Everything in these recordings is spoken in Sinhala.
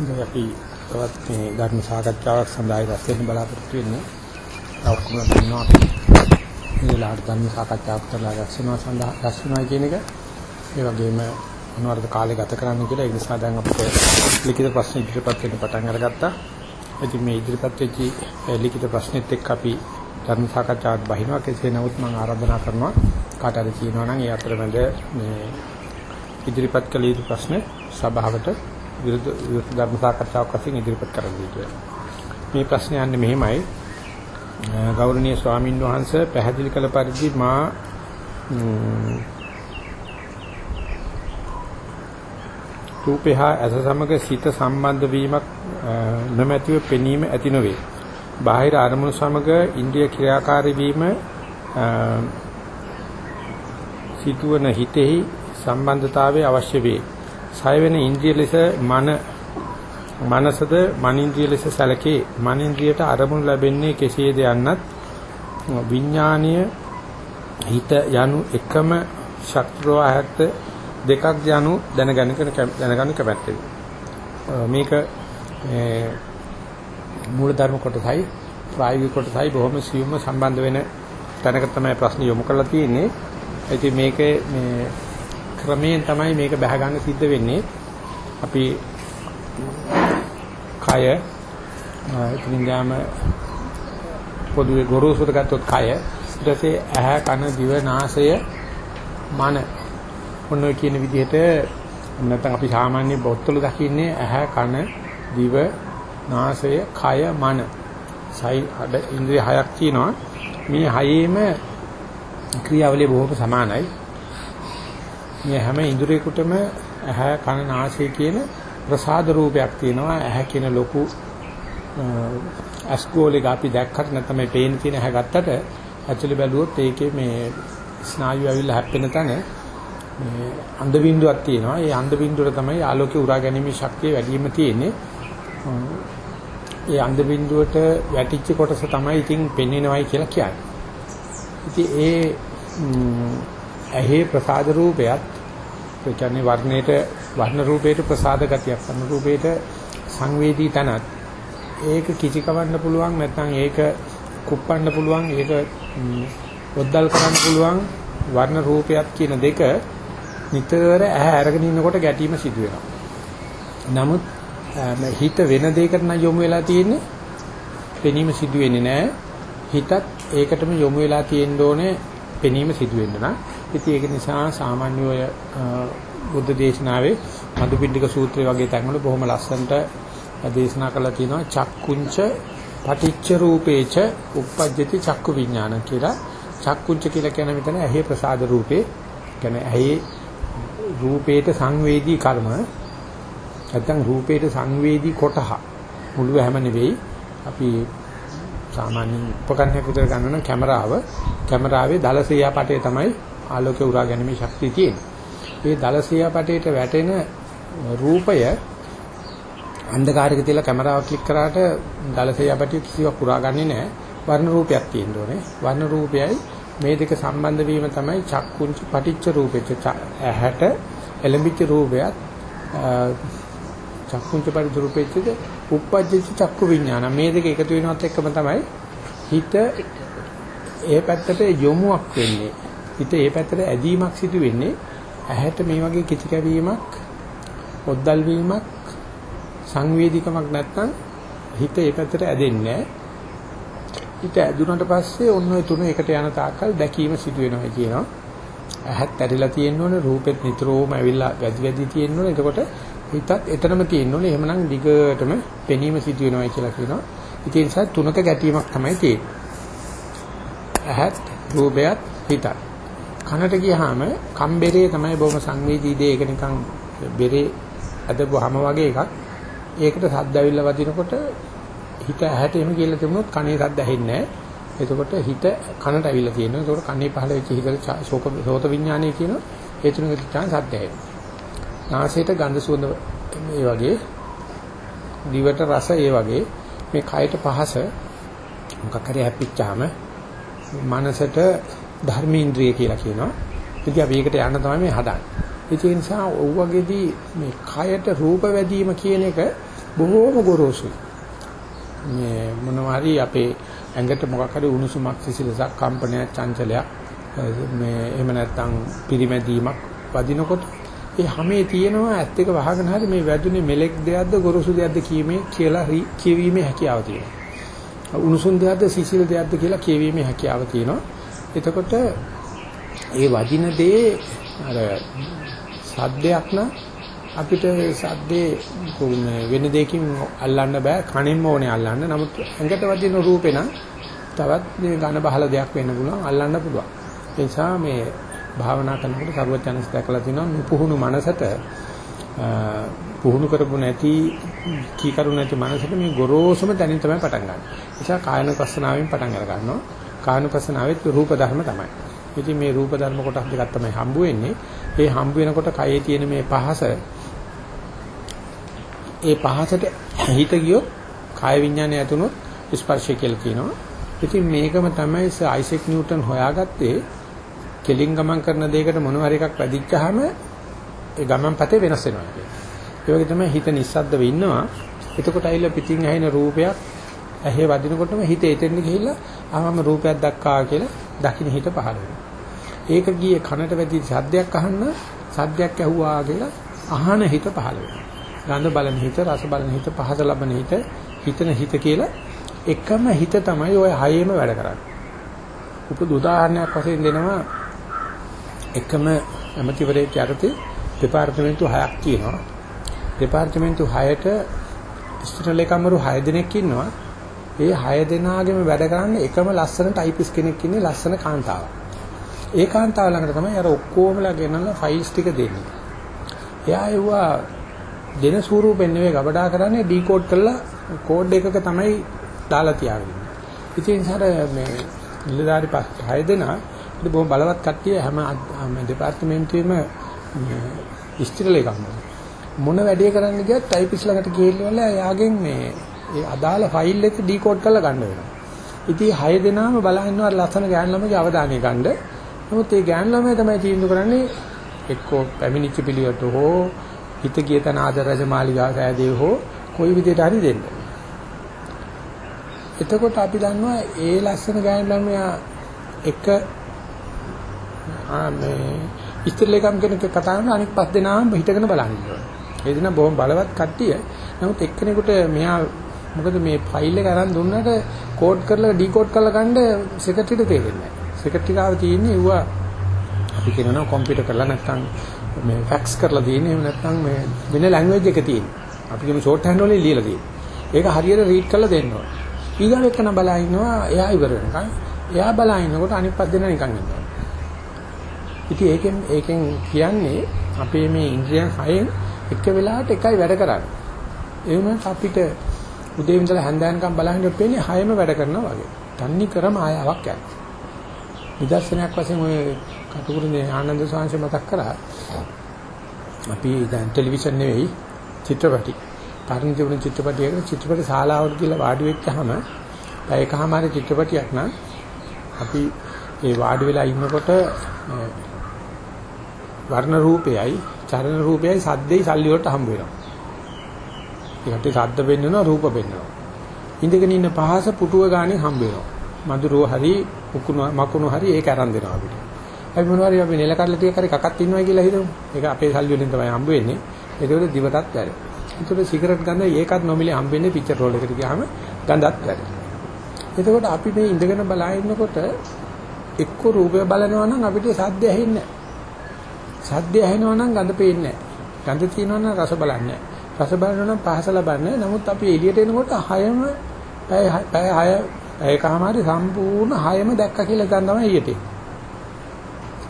ඉතින් අපි තවත් මේ ධර්ම සාකච්ඡාවක් සඳහා රැස් වෙන්න බලාපොරොත්තු වෙන්නේ. ඔක්කොම දන්නවා අපි මේ වෙලාවට ධර්ම සාකච්ඡාවක් කරලා රැස් වෙනවා සඳහා රැස් වෙනවා කියන එක. ඒ වගේම මොනවද කාලේ ගත කරන්න කියලා ඒ නිසා දැන් අපිට ලිඛිත ප්‍රශ්න ඉදිරිපත් වෙන්න පටන් අරගත්තා. ඉතින් මේ ඉදිරිපත් වෙච්ච ලිඛිත ප්‍රශ්නෙත් එක්ක අපි ධර්ම සාකච්ඡාවට බහිනවා. කෙසේ නමුත් මම ආරාධනා කරනවා කාට හරි කියනවා නම් ඒ අතරමැද මේ ඉදිරිපත් කළ යුතු ප්‍රශ්න සභාවට විරුද්ධ විරුද්ධ ධර්ම සාකච්ඡාවක් වශයෙන් ඉදිරිපත් කරන්න කියලා. මේ ප්‍රශ්නේ යන්නේ මෙහෙමයි. ගෞරවනීය ස්වාමින් වහන්සේ පැහැදිලි කළ පරිදි මා රූපය හා ඇස සමග සිත සම්බන්ධ වීමක් නොමැතිව පෙනීම ඇති නොවේ. බාහිර අරමුණු සමග ඉන්ද්‍රිය ක්‍රියාකාරී වීම සිටුවන හිතෙහි සම්බන්ධතාවය අවශ්‍ය වේ. සය වෙන ඉන්ද්‍රිය ලෙස මන මනසද මනින්ද්‍රිය ලෙස සැලකේ. මනින්ද්‍රියට අරමුණු ලැබෙන්නේ කෙසේද යන්නත් විඥානීය හිත යනු එකම ශක්ති ප්‍රවාහයක්ද දෙකක් යනු දැනගන්න දැනගන්න කැමැත්තෙන් මේක මූල ධර්ම කොටසයි ප්‍රායෝගික කොටසයි බොහොම සියුම්ව සම්බන්ධ වෙන තැනක තමයි ප්‍රශ්න යොමු කරලා තියෙන්නේ. ඉතින් මේකේ මේ ක්‍රමයෙන් තමයි මේක බහ ගන්න සිද්ධ වෙන්නේ. අපි කය ඉතින් ගාම පොදුවේ ගොරෝසුට ගත්තොත් කය. ඊට පස්සේ ඇහැ කන දිව නාසය මන. ඔන්න ඔය කියන විදිහට නැත්නම් අපි සාමාන්‍ය බොත්තල දකින්නේ ඇහැ කන දිව නාසය කය මන. සයි අඩ ඉන්ද්‍රිය හයක් තියෙනවා. මේ හයේම ක්‍රියාවලිය බොහොම සමානයි. මේ හැම ඉන්ද්‍රියකටම ඇහැ කන නාසය කියන ප්‍රසාද රූපයක් තියෙනවා ඇහැ කියන ලොකු අස්කෝලේ අපි දැක්කට නැත්නම් මේ පේන තියෙන ඇහැ ගත්තට ඇක්චුලි බැලුවොත් ඒකේ මේ ස්නායු ඇවිල්ලා හැප්පෙන තැන මේ අන්ධ බින්දුවක් තියෙනවා. ඒ අන්ධ බින්දුවට තමයි ආලෝකය උරා ගැනීමේ ශක්තිය වැඩිම තියෙන්නේ. ඒ අන්ධ බින්දුවට වැටිච්ච කොටස තමයි ඉතින් පෙන්වෙනවයි කියලා කියන්නේ. ඉතින් ඒ ඇහි ප්‍රසාද රූපයත් ඒ කියන්නේ වර්ණයට වර්ණ රූපයට ප්‍රසාද ගතියක් වර්ණ රූපයට සංවේදී තනත් ඒක කිචි කවන්න පුළුවන් නැත්නම් ඒක කුප්පන්න පුළුවන් ඒක ඔද්දල් කරන්න පුළුවන් වර්ණ රූපයක් කියන දෙක නිතර ඇහැ අරගෙන ඉන්නකොට ගැටීම සිදු වෙනවා. නමුත් හිත වෙන දෙයකට නම් යොමු වෙලා තියෙන්නේ පෙනීම සිදු වෙන්නේ නැහැ. හිතත් ඒකටම යොමු වෙලා තියෙන්න ඕනේ පෙනීම සිදු වෙන්න නම්. ඉතින් ඒක නිසා සාමාන්‍ය ඔය බුද්ධ දේශනාවේ මදුපිණ්ඩික සූත්‍රය වගේ තැන්වල බොහොම ලස්සනට දේශනා කරලා තියෙනවා. චක්කුංච පටිච්ච රූපේච uppajjati චක්කු විඥාන කියලා. චක්කුංච කියලා කියන මෙතන ඇහි ප්‍රසාද රූපේ කියන්නේ ඇහි රූපේට සංවේදී කර්ම නැත්නම් රූපේට සංවේදී කොටහ. මුළු හැම නෙවෙයි. අපි සාමාන්‍යයෙන් උපකරණයක් විතර ගන්න නම් කැමරාව. කැමරාවේ දල සියාපටේ තමයි ආලෝකය උරා ගැනීමේ ශක්තිය තියෙන්නේ. මේ දල සියාපටේට වැටෙන රූපය අන්ධකාරයක තියලා කැමරාව ක්ලික් කරාට දල සියාපටිය කිසිවක් උරා ගන්නේ නැහැ. වර්ණ රූපයක් තියෙන්න ඕනේ. වර්ණ රූපයයි මේ දෙක සම්බන්ධ වීම තමයි චක්කුංච පටිච්ච රූපෙච්ච ඇහැට එළඹිච්ච රූපයත් චක්කුංච පටිච්ච රූපෙච්චද උප්පජ්ජති චක්කු විඥාන මේ දෙක එකතු වෙනවත් එක්කම තමයි හිත ඒ පැත්තට යොමුවක් වෙන්නේ හිත ඒ පැත්තට ඇදීමක් සිදු වෙන්නේ ඇහැට මේ වගේ කිචි කැවීමක් ඔද්දල් වීමක් සංවේදීකමක් නැත්නම් හිත ඒ පැත්තට ඇදෙන්නේ නැහැ හිත ඇදුනට පස්සේ ඔන්න ඔය තුන එකට යන තාක්කල් දැකීම සිදු වෙනවා කියනවා. ඇහත් ඇරිලා තියෙන්න ඕනේ රූපෙත් නිතරම ඇවිල්ලා වැඩි වැඩි තියෙන්න ඕනේ. එතකොට හිතත් එතනම තියෙන්න ඕනේ. එහෙමනම් දිගටම පෙනීම සිදු වෙනවා කියලා කියනවා. ඉතින් ඒ නිසා තුනක ගැටීමක් තමයි තියෙන්නේ. ඇහත් රූපයත් හිතත්. කනට ගියාම කම්බෙරේ තමයි බොහොම සංවේදී දේ. ඒක නිකන් බෙරේ අදපුවාම වගේ එකක්. ඒකට සද්ද ඇවිල්ලා වදිනකොට හිත ඇහැට එමු කියලා තිබුණොත් කනේ සද්ද ඇහෙන්නේ නැහැ. එතකොට හිත කනට ඇවිල්ලා තියෙනවා. එතකොට කනේ පහළ වෙච්ච හිතට ශෝක සෝත විඥානය කියන ඒ තුනක තියාන සද්ද ඇහෙනවා. නාසයට ගඳ සුවඳ මේ වගේ දිවට රස ඒ වගේ මේ කයට පහස මොකක් හරි හැපිච්චාම මනසට ධර්මේන්ද්‍රිය කියලා කියනවා. ඉතින් අපි ඒකට යන්න තමයි මේ හදන්නේ. ඒ නිසා ඔව්වගේදී මේ කයට රූප වැදීම කියන එක බොහෝම ගොරෝසුයි. මේ මොනවා හරි අපේ ඇඟට මොකක් හරි උණුසුමක් සිසිලසක් කම්පනයක් චංචලයක් මේ එහෙම නැත්නම් පිරිමැදීමක් වදිනකොට ඒ හැමේ තියෙනවා ඇත්ත එක වහගෙන හරි මේ වැදුනේ මෙලෙක් දෙයක්ද ගොරෝසු දෙයක්ද කීමේ කියලා කියවීමේ හැකියාව තියෙනවා. උණුසුම් දෙයක්ද සිසිල් දෙයක්ද කියලා කියවීමේ හැකියාව තියෙනවා. එතකොට ඒ වදින දේ අර සද්දයක් නම් අපිට සද්දේ වෙන දෙයකින් අල්ලන්න බෑ කණෙන්ම ඕනේ අල්ලන්න. නමුත් ඇඟට වදින රූපේ නම් තවත් මේ ඝන බහල දෙයක් වෙන්න පුළුවන් අල්ලන්න පුළුවන්. ඒ නිසා මේ භාවනා කරනකොට සරුවචනස් දැකලා තිනවා නුපුහුණු මනසට පුහුණු කරපු නැති කීකරු නැති මනසට මේ ගොරෝසුම තැනින් තමයි පටන් ගන්න. ඒ නිසා කායනුපස්සනාවෙන් පටන් අර ගන්නවා. කායනුපස්සනාවෙත් රූප ධර්ම තමයි. ඉතින් මේ රූප ධර්ම කොටස් දෙකක් තමයි හම්බ වෙන්නේ. ඒ හම්බ වෙනකොට කයේ තියෙන මේ පහස ඒ පහසට හිත ගියොත් කාය විඥානය ඇතුනොත් ස්පර්ශය කියලා කියනවා. ඉතින් මේකම තමයි අයිසෙක් නිව්ටන් හොයාගත්තේ කෙලින් ගමන් කරන දෙයකට මොනවා හරි එකක් වැඩිච්චාම ඒ ගමන් පතේ වෙනස් වෙනවා කියන්නේ. ඒ වගේ තමයි හිත නිස්සද්දව ඉන්නවා. එතකොට ඇවිල්ලා පිටින් ඇහෙන රූපයක් ඇහි වදිනකොටම හිත එතෙන් ගිහිල්ලා ආවම රූපයක් දැක්කා කියලා දකින්න හිත පහළ වෙනවා. ඒක ගියේ කනට වැදි සද්දයක් අහන්න සද්දයක් ඇහුවා කියලා අහන හිත පහළ වෙනවා. ගඳ බලන හිත, රස බලන හිත, පහස ලබන හිත, හිතන හිත කියලා එකම හිත තමයි ওই හයේම වැඩ කරන්නේ. උපද උදාහරණයක් වශයෙන් දෙනවා එකම ඇමතිවරයෙක් යටතේ දෙපාර්තමේන්තු 6ක් තියෙනවා. දෙපාර්තමේන්තු 6ට ස්ථිර ලේකම්වරු 6 දෙනෙක් ඉන්නවා. ඒ 6 දෙනාගෙම වැඩ කරන්න එකම ලස්සන ටයිපිස් කෙනෙක් ඉන්නේ ලස්සන කාන්තාවක්. ඒ කාන්තාව ළඟට තමයි අර ඔක්කොමලා ගෙනල්ලා ෆයිල්ස් ටික දෙන්නේ. එයා ඒවා දෙන ස්වරූපෙන් නෙවෙයි ගබඩා කරන්නේ ඩිකෝඩ් කරලා කෝඩ් එකක තමයි දාලා තියාගන්නේ. ඉතින් සර මේ නිලධාරි පහ 6 දෙනා ඉතින් බොහොම බලවත් කට්ටිය හැම දෙපාර්තමේන්තුවේම ඉස්තිරලේ ගන්නවා. මොන වැඩේ කරන්න ගියත් ටයිපිස් ළඟට ගිහිල්ලා එයාගෙන් මේ ඒ අදාළ ෆයිල් එක ඩිකෝඩ් කරලා ගන්න වෙනවා. ඉතින් 6 දෙනාම බලහින්නවා ලස්සන ගෑන් ළමගේ අවධානය ගන්න. නමුත් ඒ ගෑන් ළමයා තමයි තීන්දුව කරන්නේ එක්කෝ පැමිණිච්ච පිළිවෙත හෝ හිත ගිය තන ආදර රජ මාලිගාව සෑදේ හෝ කොයි විදිහට හරි දෙන්න. එතකොට අපි දන්නවා ඒ ලස්සන ගෑන් ළමයා එක මේ ඉස්තරලේකම් කෙනෙක් කතා කරන අනිත් පස් දෙනාම හිටගෙන බලන් ඉන්නවා. ඒ දින බොහොම බලවත් කට්ටිය. නමුත් එක්කෙනෙකුට මෙයා මොකද මේ ෆයිල් එක අරන් දුන්නට කෝඩ් කරලා ඩිකෝඩ් කරලා ගන්න සෙක්‍රටරියට තේරෙන්නේ නැහැ. සෙක්‍රටරිකාව තියෙන්නේ ඌව අපි කියනවා කම්පියුටර් කරලා නැත්නම් මේ ෆැක්ස් කරලා තියෙන්නේ එහෙම නැත්නම් මේ වෙන ලැන්ග්වේජ් එක තියෙන්නේ. අපි කියමු ෂෝට් හෑන්ඩ් වලින් ලියලා තියෙන්නේ. ඒක හරියට රීඩ් කරලා දෙන්න ඕනේ. ඊගාව එක්කන බලා ඉන්නවා එයා ඉවර වෙනකන්. එයා බලා ඉන්නකොට අනිත් පස් දෙනා නිකන් ඉන්නවා. ඉතින් ඒකෙන් ඒකෙන් කියන්නේ අපේ මේ ඉන්ද්‍රියන් හයෙන් එක වෙලාවට එකයි වැඩ කරන්නේ. ඒ වුණාට අපිට උදේ ඉඳලා හැන්දෑනකම් බලහින්න පේන්නේ හයම වැඩ කරනවා වගේ. තන්නි කරම ආයාවක් යනවා. නිදර්ශනයක් වශයෙන් ඔය කටුකුරුනේ ආනන්ද සාංශ මතක් කරා. අපි දැන් ටෙලිවිෂන් නෙවෙයි චිත්‍රපටි. තරණ තිබුණ චිත්‍රපටියක චිත්‍රපට ශාලාවට ගිහලා වාඩි වෙච්චාම පැයකමාර චිත්‍රපටියක් නම් අපි ඒ වාඩි වෙලා ඉන්නකොට වර්ණ රූපයයි චරණ රූපයයි සද්දේ සල්ලි වලට හම්බ වෙනවා. ඒකට සද්ද වෙන්නනවා රූප වෙන්නනවා. ඉඳගෙන ඉන්න පහස පුටුව ගානේ හම්බ වෙනවා. මధుරෝ හරි උකුණු මකුණු හරි ඒක අරන් දෙනවා අපිට. අපි මොනවාරි අපි නෙල කඩලා ටික හරි කකක් ඉන්නවා කියලා හිතමු. ඒක අපේ සල්ලි වලින් තමයි හම්බ වෙන්නේ. ඒකවල දිවටත් වැඩ. ඒකට සිගරට් ගඳ ඒකත් නොමිලේ හම්බ වෙන්නේ පිච්චර් රෝල් එකට ගියාම ගඳත් වැඩ. එතකොට අපි මේ ඉඳගෙන බලා ඉන්නකොට එක්ක රූපය බලනවා නම් අපිට සද්ද ඇහෙන්නේ සද්ද ඇහෙනවා නම් ගඳ පේන්නේ ගඳ තියෙනවා නම් රස බලන්නේ රස බලනවා නම් පහස ලබන්නේ නමුත් අපි එළියට එනකොට හයම පැය පැය හය ඒකමාරි සම්පූර්ණ හයම දැක්ක කියලා දැන් තමයි එළියට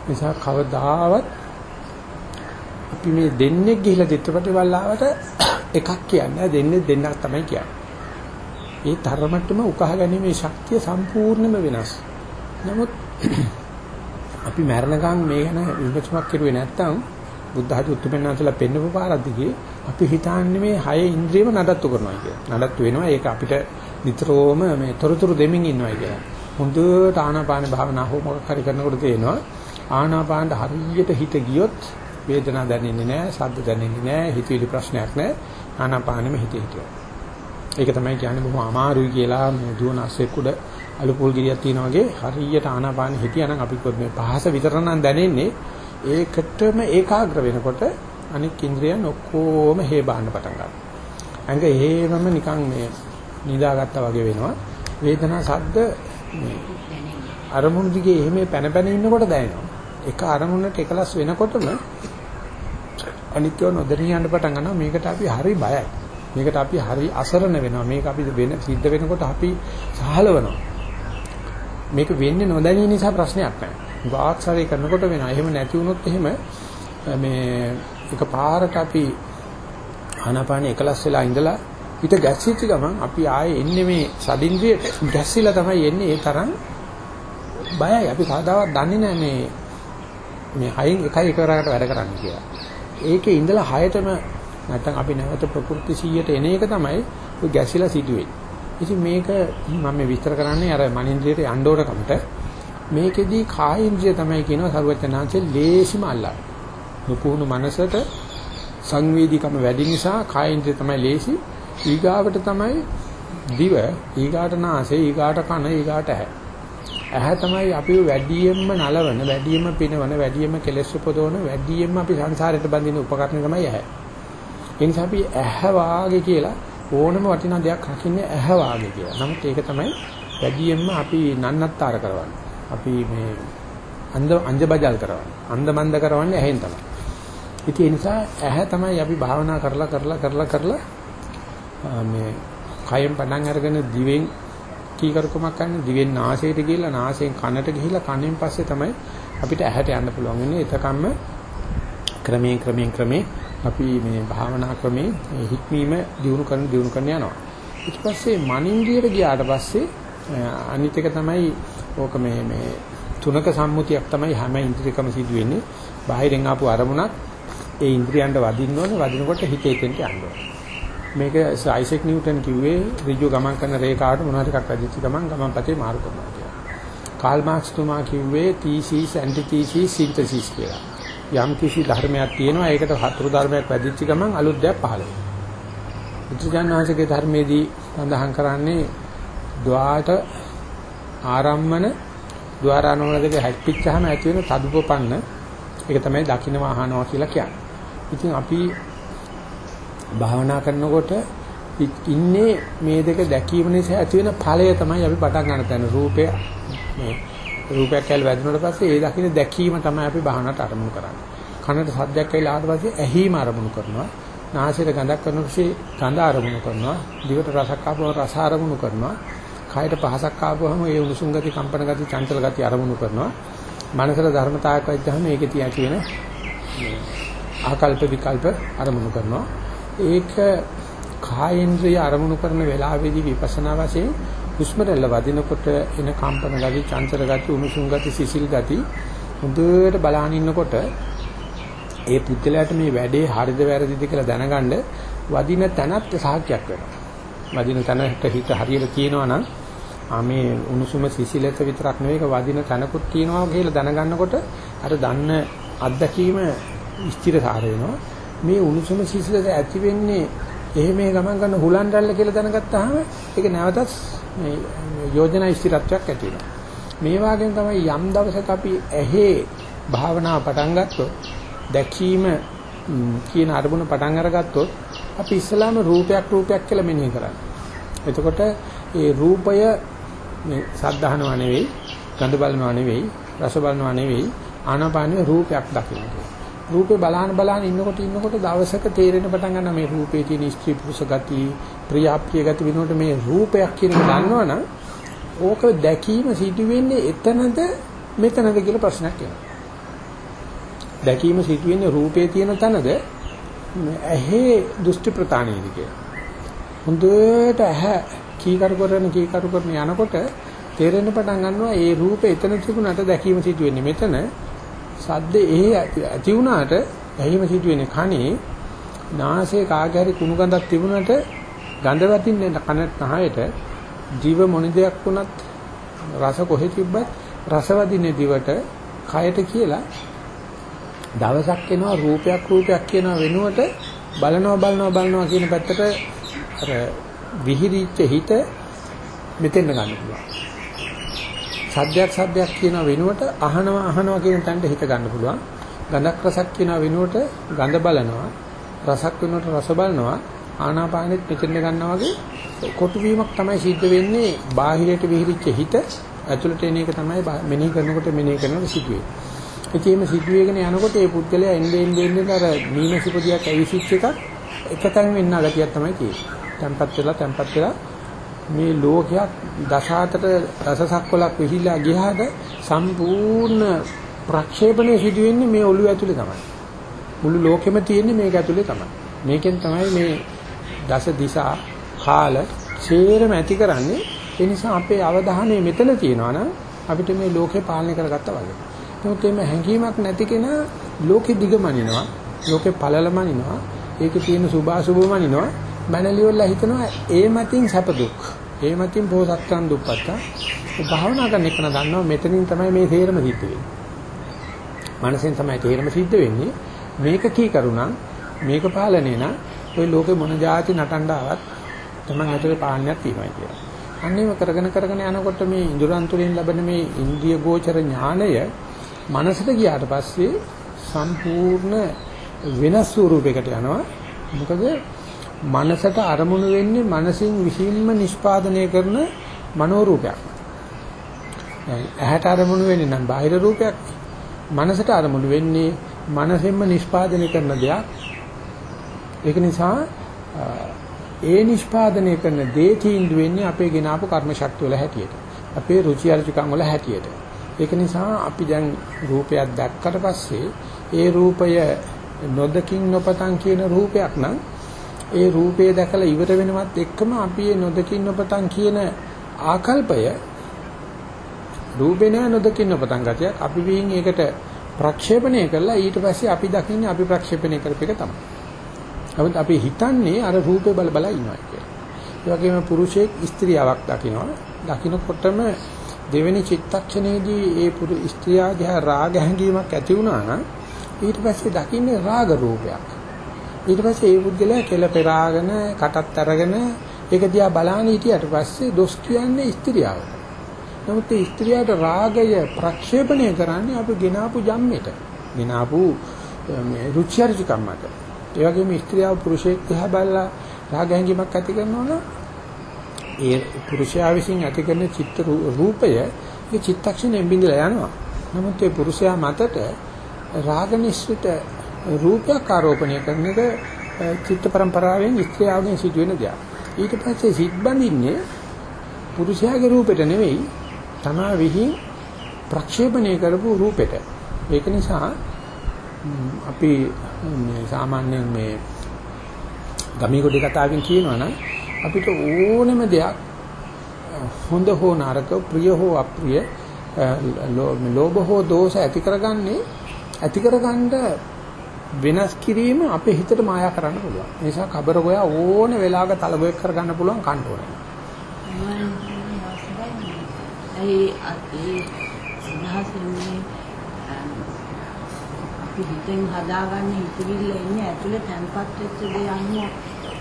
නිසා කවදාවත් අපි මේ දෙන්නේ ගිහිලා චිත්‍රපටි බලලාවට එකක් කියන්නේ දෙන්නේ දෙන්නක් තමයි කියන්නේ. ඒ තරමටම උකහා ගැනීමේ ශක්තිය සම්පූර්ණයෙන්ම වෙනස්. නමුත් අපි මරණකම් මේ ගැන විමර්ශනයක් කරුවේ නැත්නම් බුද්ධ ධාතු උත්තරමන්සලා පෙන්නපු පාරද්දිගේ අපි හිතන්නේ මේ හය ඉන්ද්‍රියම නඩත්තු කරනවා කියලා. නඩත්තු වෙනවා ඒක අපිට නිතරම මේ තොරතුරු දෙමින් ඉන්නවා කියලා. හොඳට ආනාපාන භාවනා හෝ මොකක් හරි කරනකොට තේනවා ආනාපානට හරියට හිත ගියොත් වේදනාවක් දැනෙන්නේ නැහැ, ශබ්ද දැනෙන්නේ නැහැ, හිතවිලි ප්‍රශ්නයක් නැහැ. ආනාපානෙම හිත හිටියොත්. ඒක තමයි කියන්නේ බොහොම අමාරුයි කියලා මේ දුවන අස්සෙක් උඩ අලු පොල් ගිරියක් තියෙනා වගේ හරියට ආනාපාන හිටියානම් අපි මේ පහස විතර නම් දැනෙන්නේ ඒකටම ඒකාග්‍ර වෙනකොට අනික් ඉන්ද්‍රියන් ඔක්කොම හේ බාන්න පටන් ගන්නවා. අංග හේමම නිකන් මේ නිදාගත්තා වගේ වෙනවා. වේදනා සද්ද මේ අරමුණු දිගේ එහෙම පැන පැන ඉන්නකොට දැනෙනවා. එක අරමුණට එකලස් වෙනකොටම අනිත්‍යව නොදැනී යන්න පටන් ගන්නවා. මේකට අපි හරි බයයි. මේකට අපි හරි අසරණ වෙනවා. මේක අපි වෙන සිද්ධ වෙනකොට අපි සහලවනවා. මේක වෙන්නේ නොදැනී නිසා ප්‍රශ්නයක් නැහැ. වාක්සාරය කරනකොට වෙනවා. එහෙම නැති වුණොත් එහෙම මේ එක පාරට අපි ආනාපාන එකලස් වෙලා ඉඳලා හිත ගැස්සිච්ච ගමන් අපි ආයේ එන්නේ මේ සදින්ද්‍රියට ගැස්සිලා තමයි එන්නේ ඒ තරම් බයයි අපි කවදාවත් දන්නේ නැහැ මේ මේ හයින් එකයි එකවරකට වැඩ කරන්න කියලා. ඒකේ ඉඳලා හයතම නැත්තම් අපි නැවත ප්‍රകൃති 100ට එන එක තමයි ඔය ගැසිලා සිදුවෙන්නේ. ඉතින් මේක මම මේ විස්තර කරන්නේ අර මනින්ද්‍රියට යන්න ඕන කමට මේකෙදී කායින්ද්‍රිය තමයි කියනවා සරුවචනාංශේ ලේසිම අල්ලා. නුකුණු මනසට සංවේදීකම වැඩි නිසා කායින්ද්‍රිය තමයි ලේසි. ඊගාවට තමයි දිව, ඊගාට නාසය, ඊගාට කන, ඊගාට ඇහැ. ඇහැ තමයි අපි වැඩියෙන්ම නලවන, වැඩියෙන්ම පිනවන, වැඩියෙන්ම කෙලෙස් උපදවන, වැඩියෙන්ම අපි සංසාරයට බඳින උපකරණ තමයි ඇහැ. ඒ නිසා අපි ඇහැ වාගේ කියලා ඕනම වටිනා දෙයක් රකින්නේ ඇහැ වාගේ කියලා. නමුත් ඒක තමයි වැඩියෙන්ම අපි නන්නත්තර කරවන්නේ. අපි මේ අන්ද අංජබජල් කරවන්නේ. අන්දමන්ද කරවන්නේ ඇහෙන් තමයි. ඉතින් ඒ නිසා ඇහැ තමයි අපි භාවනා කරලා කරලා කරලා කරලා මේ කයෙන් පටන් අරගෙන දිවෙන් කීකරුකමක් ගන්න දිවෙන් නාසයට ගිහිල්ලා නාසයෙන් කනට ගිහිල්ලා කනෙන් පස්සේ තමයි අපිට ඇහැට යන්න පුළුවන් වෙන්නේ. එතකම්ම ක්‍රමයෙන් ක්‍රමයෙන් ක්‍රමයෙන් අපි මේ භාවනා ක්‍රමේ හික්මීම දියුණු කරන දියුණු කරන යනවා. ඊට පස්සේ මනින්දියට ගියාට පස්සේ අනිත් එක තමයි ඕක මේ මේ තුනක සම්මුතියක් තමයි හැම ඉන්ද්‍රියකම සිදු වෙන්නේ. බාහිරින් ආපු අරමුණක් ඒ ඉන්ද්‍රියන්ට වදින්න ඕනේ වදිනකොට හිතේ තෙන්ට යන්න මේක සයිසෙක් නිව්ටන් කිව්වේ ඍජු ගමන් කරන රේඛාවට මොනවා ටිකක් අදිච්ච ගමන් ගමන්පතේ මාරු කරනවා කියලා. කාල් මාක්ස් තුමා කිව්වේ thesis antithesis synthesis කියලා. යම් කිසි ධර්මයක් තියෙනවා ඒකට හතුරු ධර්මයක් වැඩිච්ච ගමන් අලුත් දෙයක් පහළ වෙනවා. බුදුජානනාංශගේ ධර්මයේදී සඳහන් කරන්නේ ద్వාට ආරම්මන ద్వාරානෝන දෙක හැක්පිච්චාම ඇති වෙන තදුපපන්න ඒක තමයි දකින්නවා අහනවා කියලා කියන්නේ. ඉතින් අපි භාවනා කරනකොට ඉන්නේ මේ දෙක දැකීම නිසා ඇති වෙන ඵලය තමයි අපි පටන් ගන්න තැන රූපය මේ රූපයක් ඇල් වැදුනට පස්සේ ඒ දකින්න දැකීම තමයි අපි භාවනාවට අරමුණු කරන්නේ. කනට සද්දයක් ඇවිල්ලා ආවට පස්සේ ඇහිම අරමුණු කරනවා. නාසයට ගඳක් කරනකොට ගඳ අරමුණු කරනවා. දිවට රසක් ආපුවම රස අරමුණු කරනවා. කයට පහසක් ආපුවම ඒ උණුසුම් ගති, කම්පන ගති, චංචල ගති අරමුණු කරනවා. මනසට ධර්මතාවයක් වෙච්චහම ඒකේ තියා කියන ආකල්ප විකල්ප අරමුණු කරනවා. ඒක කායේන්ද්‍රය අරමුණු කරන වෙලාවේදී විපස්සනා වශයෙන් හුස්ම රැල්ල වදිනකොට එන කම්පන ගති, චංචල ගති, උණුසුම් ගති, සිසිල් ගති හොඳට බලහන් ඉන්නකොට ඒ පුද්ගලයාට මේ වැඩේ හරිද වැරදිද කියලා දැනගන්න වදින තැනත් සාක්ෂියක් වෙනවා. වදින තැනට හිත හරියට කියනවා නම් ආ මේ උණුසුම සිසිලත විතරක් නෙවෙයි වදින තැනකුත් තියෙනවා කියලා දැනගන්නකොට අර දන්න අත්දැකීම ස්ථිරසාර වෙනවා. මේ උණුසුම සිසිලත ඇති වෙන්නේ එහෙම ගමන් කරන හුලන් රැල්ල කියලා දැනගත්තාම ඒක නැවතත් මේ යෝජනා ස්ථිරත්වයක් ඇති වෙනවා. මේ වගේම තමයි යම් දවසක අපි ඇහි භාවනාව පටන් ගත්තොත් දැකීම කියන අරමුණ පටන් අරගත්තොත් අපි ඉස්සලාම රූපයක් රූපයක් කියලා මෙනෙහි කරන්නේ. එතකොට ඒ රූපය මේ සද්ධාහනවා නෙවෙයි, ගඳ බලනවා නෙවෙයි, රස බලනවා නෙවෙයි, ආනාපානයේ රූපයක් දකිනවා. රූපේ බලහන් බලහන් ඉන්නකොට ඉන්නකොට දවසක තේරෙන පටන් ගන්න මේ රූපේ තියෙන ස්ත්‍රී පුරුෂ ගති, ප්‍රියාප්තිය ගති වෙනකොට මේ රූපයක් කියන එක දන්නවනම් ඕක දැකීම සිදු වෙන්නේ එතනද මෙතනද කියලා ප්‍රශ්නයක් එනවා. දැකීම සිදු වෙන්නේ රූපේ තියෙන තැනද ඇහි දෘෂ්ටි ප්‍රතාණයද කියලා. හොඳට ඇහැ කීකරු කරන කීකරු කරන යනකොට තේරෙන්න පටන් ගන්නවා ඒ රූපේ එතන තිබුණාට දැකීම සිදු වෙන්නේ මෙතන සද්ද එහි ඇති වුණාට ඇහිම සිදු වෙන්නේ කනේ නාසයේ කාගෑරි කුණු ගඳක් තිබුණාට ගඳ වදින්නේ කනට නහයට ජීව මොන දෙයක් වුණත් රස කොහෙ තිබ්බත් රස වදින්නේ දිවට කයට කියලා දවසක් එනවා රූපයක් රූපයක් කියන වෙනුවට බලනවා බලනවා බලනවා කියන පැත්තට අර විහිරිච්ච හිත මෙතෙන් ගන්න පුළුවන්. සද්දයක් සද්දයක් කියන වෙනුවට අහනවා අහනවා කියන තැනට හිත ගන්න පුළුවන්. ගඳක් රසක් කියන වෙනුවට ගඳ බලනවා. රසක් වෙනුවට රස බලනවා. ආනාපානෙත් මෙතෙන් ගන්නවා වගේ කොටු වීමක් තමයි සිද්ධ වෙන්නේ බාහිරයට විහිරිච්ච හිත ඇතුළට එන එක තමයි මෙනෙහි කරනකොට මෙනෙහි කරනකොට සිදුවේ. ඉතින් මේ සිදුවේගෙන යනකොට ඒ පුද්ගලයා එන්නේ එන්නේ එන්නේ අර මීනසිපදියක් ඇවිසිච්ච එකක් එකතැන වෙන්න ගතියක් තමයි තියෙන්නේ. tempat වෙලා tempat වෙලා මේ ලෝකයක් දසාතට රසසක්වලක් විහිලා ගියාද සම්පූර්ණ ප්‍රක්ෂේපණය සිදු වෙන්නේ මේ ඔළුව ඇතුලේ තමයි. මුළු ලෝකෙම තියෙන්නේ මේක ඇතුලේ තමයි. මේකෙන් තමයි මේ දස දිසා කාල සේරම ඇති කරන්නේ. ඒ නිසා අපේ අවධානය මෙතන තියෙනවා නම් අපිට මේ ලෝකේ පාලනය කරගත්තා වගේ. නමුත් මේ හැඟීමක් නැති කෙනා ලෝකෙ දිගමනිනවා, ලෝකෙ පළලමනිනවා, ඒකේ තියෙන සුභාසුභමනිනවා. මනලියොල්ලා හිතනවා ඒ මතින් සැප දුක්. ඒ මතින් බෝසත්ත්වයන් දුප්පත්ත. ඒ භාවනා කරන එක දන්නවා මෙතනින් තමයි මේ තේරම සිද්ධ වෙන්නේ. මනසෙන් තමයි තේරම සිද්ධ වෙන්නේ. මේක කී කරුණා මේක පාලනේ නම් ওই ලෝකේ මොන જાති නටන්න ආවත් තමන් ඇතුලේ පාන්නයක් තියෙනවා කියලා. අන්නේම කරගෙන කරගෙන යනකොට මේ ඉඳුරන් තුලින් ලැබෙන මේ ඉන්ද්‍රිය ගෝචර ඥාණය මනසට ගියාට පස්සේ සම්පූර්ණ වෙනස් ස්වරූපයකට යනවා. මොකද මනසට අරමුණු වෙන්නේ මනසින් විසින්ම නිෂ්පාදනය කරන මනෝරූපයක්. ඇහැට අරමුණු වෙන්නේ නම් බාහිර රූපයක්. මනසට අරමුණු වෙන්නේ මනසෙන්ම නිෂ්පාදනය කරන දෙයක්. ඒක නිසා ඒ නිෂ්පාදනය කරන දේ තීන්දුව වෙන්නේ අපේ ගෙන ආපු කර්ම ශක්තිය වල හැටියට. අපේ රුචි අරුචිකම් වල හැටියට. ඒක නිසා අපි දැන් රූපයක් දැක්කට පස්සේ ඒ රූපය නොදකින් නොපතන් කියන රූපයක් නම් ඒ රූපය දැකලා ඉවර වෙනවත් එක්කම අපි මේ නොදකින් නොපතන් කියන ආකල්පය රූපේ නෑ නොදකින් නොපතන් ගතියක් අපි විහිං ඒකට ප්‍රක්ෂේපණය කරලා ඊට පස්සේ අපි දකින්නේ අපි ප්‍රක්ෂේපණය කරපු එක තමයි. නමුත් අපි හිතන්නේ අර රූපේ බල බල ඉන්නවා කියලා. ඒ වගේම පුරුෂයෙක් ස්ත්‍රියාවක් දකිනවා. දකින්නකොටම දෙවෙනි චිත්තක්ෂණයේදී ඒ පුරු ස්ත්‍රියා දිහා රාග හැඟීමක් ඇති වුණා නම් ඊට පස්සේ දකින්නේ රාග රූපයක්. ඊට පස්සේ ඒ පුද්ගලයා කෙල පෙරාගෙන කටත් අරගෙන ඒක දිහා බලාන හිටියට පස්සේ දොස් කියන්නේ ස්ත්‍රියවට. නමුත් ඒ ස්ත්‍රියට රාගය ප්‍රක්ෂේපණය කරන්නේ අපි ගෙනාපු ජම්මෙට. ගෙනාපු මේ රුචිර්ජිකම් මත. ඒ වගේම ස්ත්‍රියව පුරුෂයෙක් දිහා බලලා රාග හැඟීමක් ඇති කරනවා ඒ පුරුෂයා විසින් ඇති කරන චිත්ත රූපය ඒ චිත්තක්ෂණයෙන් බිඳලා යනවා. නමුත් ඒ පුරුෂයා මතට රාග නිශ්චිත රූපයක් ආරෝපණය කරන එක චිත්ත පරම්පරාවෙන් ස්ත්‍රියවගෙන් සිදුවෙන දෙයක්. ඊට පස්සේ සිත් බඳින්නේ පුරුෂයාගේ රූපෙට නෙවෙයි තමා විහිං ප්‍රක්ෂේපණය කරපු රූපෙට. ඒක නිසා අපි මේ සාමාන්‍යයෙන් මේ ගමී කොට කතාවෙන් කියනවා නම් අපිට ඕනම දෙයක් හොඳ හෝ නරක ප්‍රිය හෝ අප්‍රිය ලෝභ හෝ දෝෂ ඇති කරගන්නේ ඇති කරගන්න වෙනස් කිරීම අපේ හිතට මායා කරන්න පුළුවන්. ඒ නිසා කබර ගෝයා ඕන වෙලාවක තලගොයක් කරගන්න පුළුවන් කන්න ඕනේ. ඒ ඒ සිනහසෙන්නේ අපි හිතෙන් හදාගන්න හිතවිල්ල එන්නේ ඇතුලේ තැන්පත් වෙච්ච දේ අනුව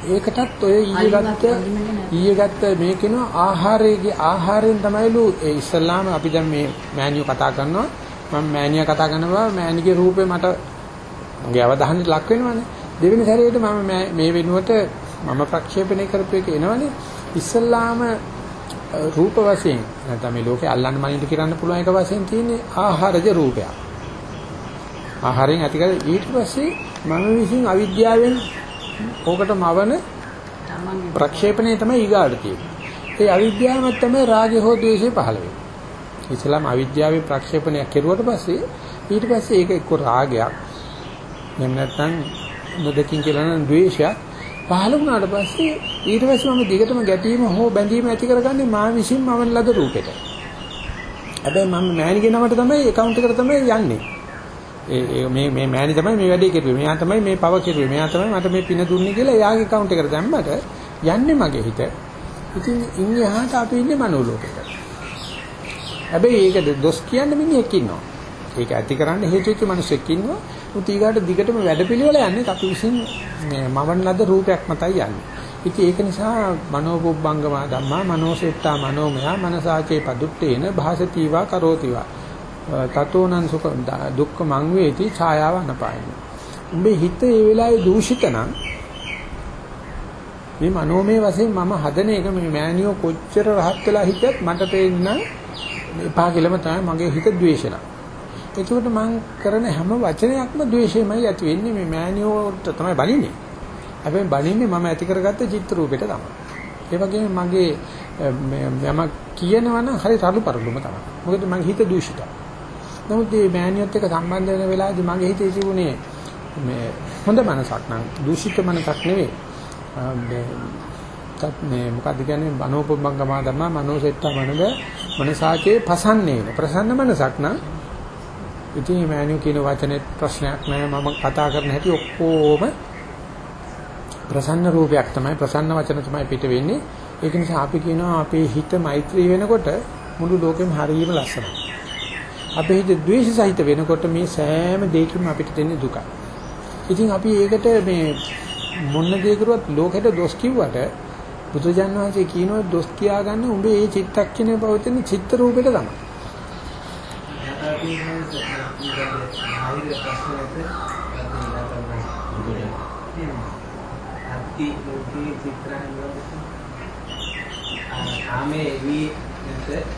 ඒකටත් ඔය ඊයේ ගත්ත ඊයේ ගත්ත මේ කියන ආහාරයේ ආහාරයෙන් තමයිලු ඒ ඉස්සල්ලාම අපි දැන් මේ මෑනියෝ කතා කරනවා මම මෑනියා කතා කරනවා මෑනිගේ රූපේ මට මගේ අවධානයට ලක් වෙනවනේ. දෙවෙනි සැරේට මම මේ වෙනුවට මම ප්‍රක්ෂේපණය කරපු එක එනවනේ. ඉස්සල්ලාම රූප වශයෙන් නැත්නම් මේ ලෝකේ අල්ලන්න මනින්න කරන්න පුළුවන් එක වශයෙන් තියෙන්නේ ආහාරජ රූපයක්. ආහාරයෙන් ඇති කර ඊට පස්සේ මම විසින් අවිද්‍යාවෙන් ඕකට මවන ප්‍රක්ෂේපණය තමයි ඊගාට තියෙන්නේ. ඒ අවිද්‍යාවම තමයි රාගය හෝ ද්වේෂය පහළ වෙන්නේ. ඉස්ලාම අවිද්‍යාවේ ප්‍රක්ෂේපණයක් කෙරුවට පස්සේ ඊට පස්සේ ඒක එක්ක රාගයක් එහෙම නැත්නම් නොදකින් කියලා නම් ද්වේෂයක් පහළ වුණාට පස්සේ ඊට පස්සේ මම දිගටම ගැටීම හෝ බැඳීම ඇති කරගන්නේ මා විසින්ම වන ලද රූපෙට. හැබැයි මම මෑණිගේ නමට තමයි account එකට තමයි යන්නේ. ඒ මේ මේ මෑණි තමයි මේ වැඩේ කෙරුවේ. මෙයා තමයි මේ පව කෙරුවේ. මෙයා තමයි මට මේ පින දුන්නේ කියලා එයාගේ account එකට දැම්මට යන්නේ මගේ හිත. ඉතින් ඉන්නේ එහාට අපි ඉන්නේ මනෝලෝකෙට. හැබැයි ඒක දොස් කියන්න මිනිහෙක් ඉන්නවා. ඒක ඇති කරන්න හේතු වෙච්ච මිනිහෙක් ඉන්නවා. උත් ඊගාට දිගටම වැඩපිළිවෙල යන්නේ අපි විසින් මේ මවන ලද රූපයක් මතයි යන්නේ. ඉතින් ඒක නිසා මනෝපුබ්බංගම ධම්මා මනෝසෙට්ටා මනෝමය මනසාචේ පදුට්ටේන භාසතිවා කරෝතිවා තතෝනං සුඛ දුක්ඛ මං වේති ඡායාව අනපායන. උඹේ හිත ඒ වෙලාවේ දූෂිත නම් මේ මනෝමය වශයෙන් මම හදන එක මේ මෑනියෝ කොච්චර රහත් වෙලා හිටියත් මට පේන්න එපා කියලාම තමයි මගේ හිත ද්වේෂණ. ඒකට මම කරන හැම වචනයක්ම ද්වේෂයමයි ඇති වෙන්නේ මේ මෑනියෝට තමයි බලින්නේ. හැබැයි බලින්නේ මම ඇති කරගත්ත චිත්‍ර රූපෙට තමයි. ඒ වගේම මගේ මම කියනවනම් හරි රළු පරළුම තමයි. මොකද මගේ හිත දූෂිතයි. නමුත් මේ මෑනියොත් එක්ක සම්බන්ධ වෙන වෙලාවදී මගේ හිතේ තිබුණේ මේ හොඳ මනසක් නම් දූෂිත මනසක් නෙවෙයි. මේ තත් මේ මොකද්ද කියන්නේ මනෝපොම්බංගම ධර්ම මනෝසෙට්ට මනද මනසාචේ පසන්නේන ප්‍රසන්න මනසක් නම් ඉතින් මෑනියු කියන වචනේ ප්‍රශ්නයක් නෑ. මම කතා කරන හැටි ඔක්කොම ප්‍රසන්න රූපයක් තමයි ප්‍රසන්න වචන තමයි පිට වෙන්නේ. ඒක නිසා අපි කියනවා අපේ හිත මෛත්‍රී වෙනකොට මුළු ලෝකෙම හරියම ලස්සනයි. අපේ හිත ද්වේෂ සහිත වෙනකොට මේ සෑම දෙයකින්ම අපිට දෙන්නේ දුකයි ඉතින් අපි ඒකට මේ මොන දේ කරුවත් ලෝකෙට දොස් කිව්වට බුදුජාණන් වහන්සේ කියනවා දොස් කියා ගන්න උඹේ මේ චිත්තක්ෂණය පවතින චිත්ත රූපෙට තමයි.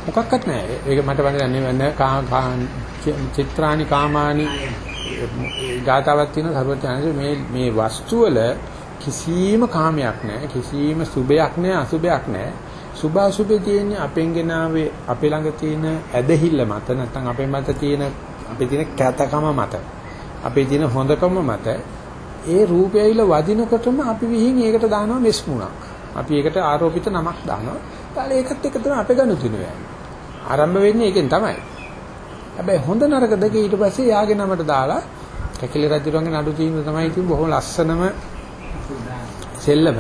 මොකක්වත් නැහැ. ඒක මට වඳන්නේ චිත්‍රානි කාමානි ගාතාවක් තියෙන සර්වඥාන්සේ. මේ මේ වස්තු වල කිසිම කාමයක් නැහැ කිසිම සුභයක් නැහැ අසුභයක් නැහැ සුභ අසුභේ තියෙන්නේ අපෙන් ගෙනාවේ අපේ ළඟ තියෙන ඇදහිල්ල මත නැත්නම් අපේ මත තියෙන අපේ තියෙන කැතකම මත අපේ තියෙන හොඳකම මත ඒ රූපය ඇවිල්ලා වදිනකොටම අපි විහිං ඒකට දානවා මෙස්මුණක්. අපි ඒකට ආරෝපිත නමක් දානවා. ඊට ඒකත් එක තමයි අපේ ගනුතින වෙන්නේ. ආරම්භ වෙන්නේ ඒකෙන් තමයි. හැබැයි හොඳ නරක දෙක ඊට පස්සේ යාගේ නමට දාලා කැකිලි රජුරන්ගේ නඩු තීන්දුව තමයි ඉතින් බොහොම ලස්සනම සෙල්ලම.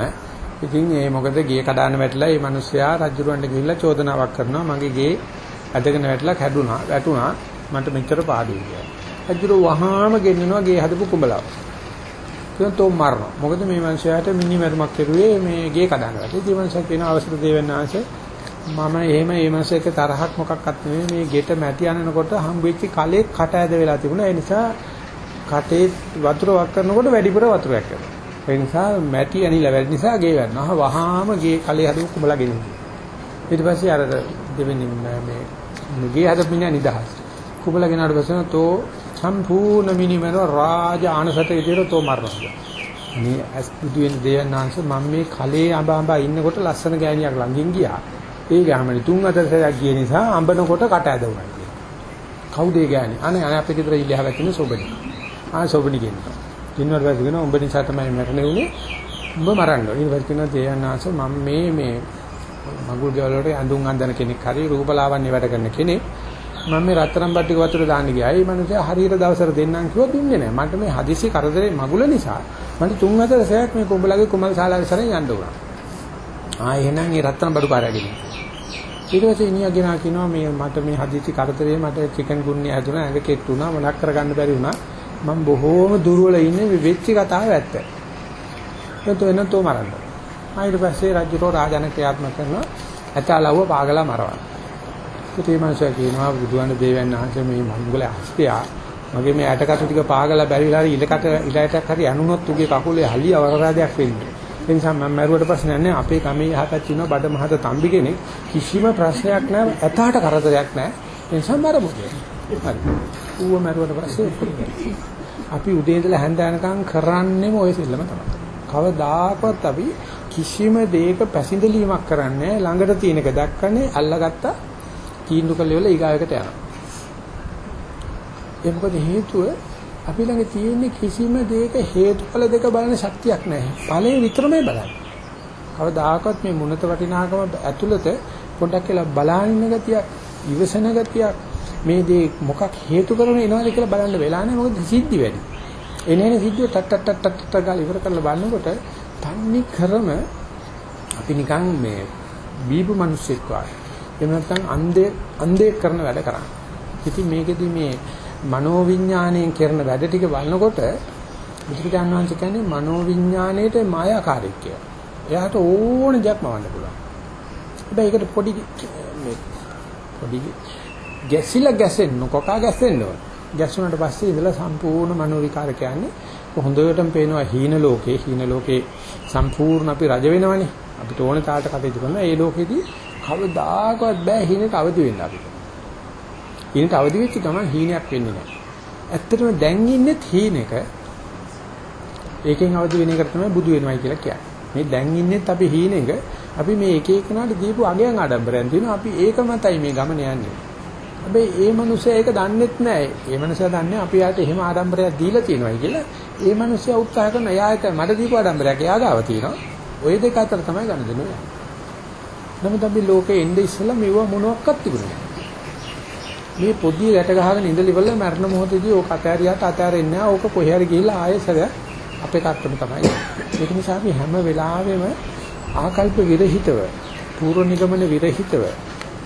ඉතින් ඒ මොකද ගේ කඩාන වැටලා මේ මිනිස්සයා රජුරවන්ට ගිහිල්ලා චෝදනාවක් කරනවා මගේ ගේ ඇදගෙන වැටලා කැඩුනා වැටුණා මට මෙච්චර පාඩුයි කියලා. රජුර වහාම ගෙන්නනවා ගේ හදපු කුඹලාව. කියන තෝ මරනවා. මොකද මේ මිනිස්සයාට මිනි මරුමක් කෙරුවේ මේ ගේ කඩාන වැටලා. ඉතින් මිනිස්සයා කියන අවසර දෙවන්නාංශේ මම එහෙම මේ මාසයක තරහක් මොකක්වත් නෙමෙයි මේ ගෙට මැටි අනනකොට හම්බෙච්ච කලේ කට ඇද වෙලා තිබුණා ඒ නිසා කටේ වතුර වක් කරනකොට වැඩිපුර වතුරක් යනවා ඒ නිසා මැටි ඇනිලා වැඩි නිසා ගේ වෙනවා වහාම ගේ කලේ හදපු කුඹලා ගෙනියනවා ඊට පස්සේ අර දෙවෙනි මේ ගේ හදපු මිනිහා නිදහස් කුඹලා ගෙනාට පස්සේ තෝ සම්පූර්ණ මිනිමර රාජ ආනසත විදියට තෝ මරනවා මේ ඇස් බුදු වෙන දේවනාංශ මම මේ කලේ අඹ අඹ ඉන්නකොට ලස්සන ගෑණියක් ළඟින් ගියා ඒ ගාමනේ තුන් හතර සැරයක් ගිය නිසා අඹනකොට කට ඇදුණා කියලා. කවුද ඒ ගෑණි? අනේ අනේ අපේ ගෙදර ඉල්ලහ වැටෙන සොබනි. ආ සොබනි කියනවා. කින්නවට පස්සේ කියනවා උඹ නිසා තමයි මැරෙන්නේ උනේ. උඹ මරන්න. ඊට පස්සේ කියනවා දේයන්නාංශ මම මේ මේ මගුල් ගෙවල් වලට ඇඳුම් අඳින කෙනෙක් හරි රූපලාවන්‍ය වැඩ කරන කෙනෙක්. මම මේ රත්තරන් බට්ටික වතුර දාන්න ගියා. ඒ මිනිස්සයා හරියට දවසට දෙන්නම් කිව්වා දුන්නේ නැහැ. මට මේ හදිසි කරදරේ මගුල නිසා මට තුන් හතර සැරයක් මේ කුඹලගේ කුමල් ශාලාවේ සරෙන් යන්න උනා. ආ එහෙනම් ඒ රත්තරන් බඩු කාර්යගෙන. ඊට පස්සේ ඉනියා ගෙනා කියනවා මේ මට මේ හදිසි කරදරේ මට චිකන් ගුන්‍ය හැදුනා ඇඟ කෙට්ටු වුණා මොනක් කරගන්න බැරි වුණා මම බොහෝම දුර්වල ඉන්නේ මේ වෙච්ච කතාව ඇත්ත. එතකොට එනතෝ මරන්න. ඊට පස්සේ රජුරෝ රාජන ක්‍රියාත්මක කරනවා ඇතාලව්ව පාගලා මරවන. ඉතින් මාසය කියනවා බුදුන් දේවයන් වහන්සේ මේ මංගල හස්තියා මගේ මේ ඇටකට ටික පාගලා බැරිලා හරි ඉලකට ඉලයටක් හරි අනුනොත් උගේ කකුලේ හලිය අවරාදයක් වෙන්නේ. ඒ නිසා මම මරුවට ප්‍රශ්නයක් නැහැ. අපේ කමේ යහපත් ඉන්න බඩ මහත තම්බි කෙනෙක් කිසිම ප්‍රශ්නයක් නැහැ. ඇතාට කරදරයක් නැහැ. ඒ නිසා මරමු. හරි. ඌව මරුවට පස්සේ අපි උදේ ඉඳලා හැන්ද යනකම් කරන්නේම ওই සෙල්ලම තමයි. කවදාකවත් අපි කිසිම දෙයක පැසිඳලීමක් කරන්නේ ළඟට තියෙන එක දැක්කනේ අල්ලගත්තා තීන්දුව කළ වෙල ඊගායකට යනවා. ඒ මොකද හේතුව අපි ළඟ තියෙන කිසිම දෙයක හේතුඵල දෙක බලන ශක්තියක් නැහැ. ඵලයේ විතරමයි බලන්නේ. කවදාකවත් මේ මුණත වටිනාකම ඇතුළත පොඩ්ඩක් කියලා බලන්න ගතිය, ඉවසන ගතිය මේ දේ මොකක් හේතු කරගෙන එනවද කියලා බලන්න වෙලා නැහැ. මොකද සිද්ධි වැඩි. එනේන සිද්ධිය ටක් ටක් ටක් ටක් ටක් ගාලා ඉවර කරලා බලනකොට තන්නේ ක්‍රම අපි නිකන් මේ බීපු මිනිස්සෙක් වගේ. එහෙම නැත්නම් අන්ධේ අන්ධේ කරන වැඩ කරන්නේ. ඉතින් මේකෙදි මේ මනෝවිඥාණයෙන් කරන වැඩ ටික බලනකොට බුදුරජාන් වහන්සේ කියන්නේ මනෝවිඥාණයට මායාකාරීත්වය. එයාට ඕන දෙයක් මවන්න පුළුවන්. හැබැයි ඒකට පොඩි මේ පොඩි ගැසිලා ගැසෙන්න කොකා ගැසෙන්න ඕන. ගැස්සුණාට පස්සේ ඉඳලා සම්පූර්ණ මනෝ විකාර කියන්නේ හොඳටම පේනවා හීන ලෝකේ හීන ලෝකේ සම්පූර්ණ අපි රජ වෙනවනේ. අපිට ඕන තාලට කටයුතු කරනවා. ඒ ලෝකෙදී කවදාකවත් බෑ හීනට අවදි වෙන්න අපිට. හීනට අවදි වෙච්ච ගමන් හීනයක් වෙන්නේ නැහැ. ඇත්තටම දැන් ඉන්නේ හීනෙක. ඒකෙන් අවදි වෙන එකට තමයි බුදු වෙනවයි කියලා කියන්නේ. මේ දැන් ඉන්නේත් අපි හීනෙක. අපි මේ එක එකනට දීපු අගයන් ආඩම්බරයන් තියෙනවා. අපි ඒක මතයි මේ ගමන යන්නේ. හැබැයි ඒ මනුස්සයා ඒක දන්නෙත් නැහැ. ඒ මනුස්සයා දන්නේ අපි යාට එහෙම ආඩම්බරයක් දීලා තියෙනවායි කියලා. ඒ මනුස්සයා උත්සාහ කරන එයාට මට දීපු ආඩම්බරයක් එයා ගාව තියෙනවා. ওই දෙක අතර තමයි ගන්න දෙන්නේ. නමුත් අපි ලෝකේ එnde ඉස්සලා මෙව මොනවත් තිබුණේ මේ පොඩි රැට ගහගෙන ඉඳලිවල මරණ මොහොතේදී ඕක අතෑරියට අතෑරෙන්නේ නැහැ. ඕක කොහේ හරි ගිහිල්ලා ආයෙසර අපේ කට්ටම තමයි. ඒක නිසා අපි හැම වෙලාවෙම ආකල්ප විරහිතව, පූර්ව නිගමන විරහිතව,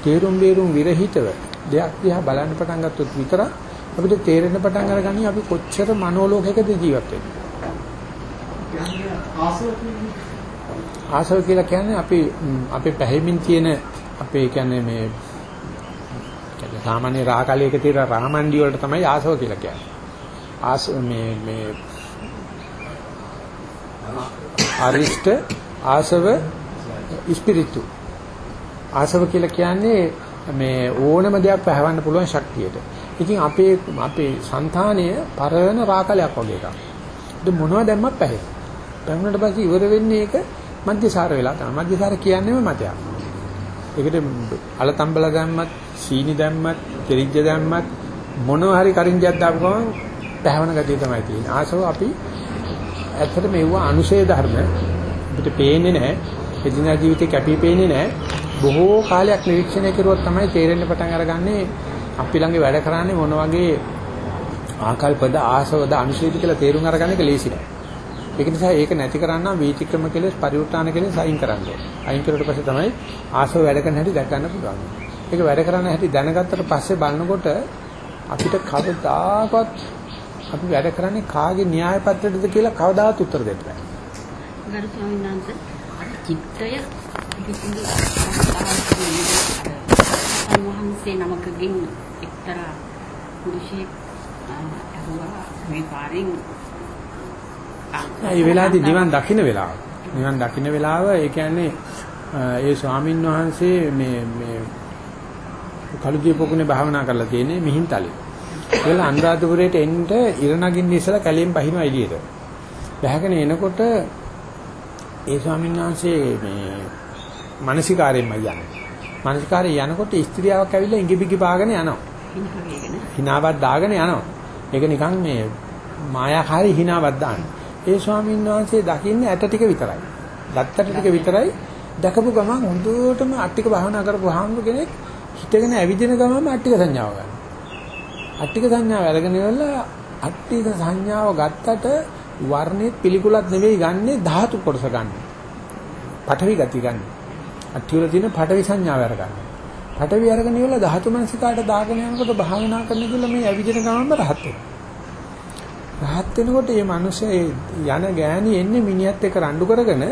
තේරුම් බේරුම් විරහිතව දෙයක් දිහා බලන්න පටන් ගත්තොත් විතරක් අපිට තේරෙන්න පටන් අරගනි අපි කොච්චර මනෝලෝකයකද ජීවත් වෙන්නේ. ආසව කියලා කියන්නේ අපි අපේ පැහැමින් තියෙන අපේ කියන්නේ මේ කියන්නේ සාමාන්‍ය රාහකලයක තියෙන රාමණ්ඩි වලට තමයි ආසව කියලා කියන්නේ. ආස මේ මේ අරිෂ්ඨ ආසව ස්පිරිතු ආසව කියලා කියන්නේ මේ ඕනම දෙයක් පහවන්න පුළුවන් ශක්තියට. ඉතින් අපේ අපේ సంతානය පරණ රාකලයක් වගේ එකක්. ඒක මොනවද දැම්මත් පැහැ. පැහැුණට පස්සේ ඉවර වෙන්නේ ඒක මධ්‍යසාර වෙලා තමයි. මධ්‍යසාර කියන්නේම මතයක්. ඒකට අලතම්බල දැම්මත්, සීනි දැම්මත්, කෙරිජ්ජ දැම්මත් මොනවා හරි කරින්ජයක් දාපු ගමන් පැහැවන ගතිය තමයි තියෙන්නේ. ආසව අපි ඇත්තට මේවා අනුශේ ධර්ම අපිට පේන්නේ නැහැ. එදිනදා ජීවිතේ කැපී පේන්නේ නැහැ. බොහෝ කාලයක් නිරීක්ෂණය කරුවොත් තමයි තේරෙන්න පටන් අරගන්නේ අපි ළඟ වැඩ කරන්නේ මොන වගේ ආකල්පද ආසවද අනුශේධ කියලා තේරුම් අරගන්න එක ලේසි නෑ. ඒක නිසා ඒක නැති කරන්න වීතික්‍රම කෙලෙස් පරිඋත්තාන කෙලෙස් අයින් කරන්න ඕනේ. අයින් කරුවට පස්සේ තමයි ආසව වැඩ කරන හැටි දැක ගන්න පුළුවන්. ඒක වැඩ කරන හැටි දැනගත්තට පස්සේ බලනකොට අපිට කවදාකවත් අපි වැඩ කරන්නේ කාගේ න්‍යාය පත්‍රයටද කියලා කවදාවත් උත්තර දෙන්න බෑ. ගරු ස්වාමීන් වහන්සේ චිත්තය පිටින් වහන්සේ නමකගෙන් එක්තරා පුරුෂයෙක් අහුවා මේ පාරින් ඒ වෙලාවේදී නිවන් දකින්න වෙලාව. නිවන් දකින්න වෙලාව ඒ කියන්නේ ඒ ස්වාමින් වහන්සේ මේ මේ කලුදිය පොකුණේ භාවනා කරලා තියෙන්නේ මිහින්තලේ. ඒල අනුරාධපුරයට එන්න ඉර නගින්න ඉස්සලා කැලෙන් බහිනවා එළියට. බහගෙන එනකොට ඒ ස්වාමීන් වහන්සේ මේ මානසිකාරයෙන්ම යන්නේ. මානසිකාරය යනකොට ස්ත්‍රියාවක් ඇවිල්ලා ඉඟිබිගි පාගෙන යනවා. හිනාවක් දාගෙන යනවා. ඒක නිකන් මේ මායාකාරී හිනාවක් දාන්නේ. ඒ ස්වාමීන් වහන්සේ දකින්නේ ඇට ටික විතරයි. දත්තට ටික විතරයි දැකපු ගමන් හොඳටම අට්ටික භාවනා කරපු හාමුදුර කෙනෙක් හිතගෙන ඇවිදින ගමන්ම අට්ටික සංඥාව ගන්නවා. අට්ටික සංඥාව අරගෙන ඉවරලා අට්ටික සංඥාව ගත්තට වර්ණේ පිළිකුලක් නෙවෙයි ගන්නෙ ධාතු කොටස ගන්න. පඨවි ගති ගන්න. අට්ටිවල තියෙන පඨවි සංඥාව අරගන්න. පඨවි අරගෙන ඉවරලා ධාතු මනසිකාට දාගෙන යනකොට භාවනා කරන කියලා මේ ඇවිදින ගමන්ම රහත් වෙනවා. රහත් වෙනකොට මේ මිනිස්සු යන ගෑණි එන්නේ මිනිහත් එක්ක රණ්ඩු කරගෙන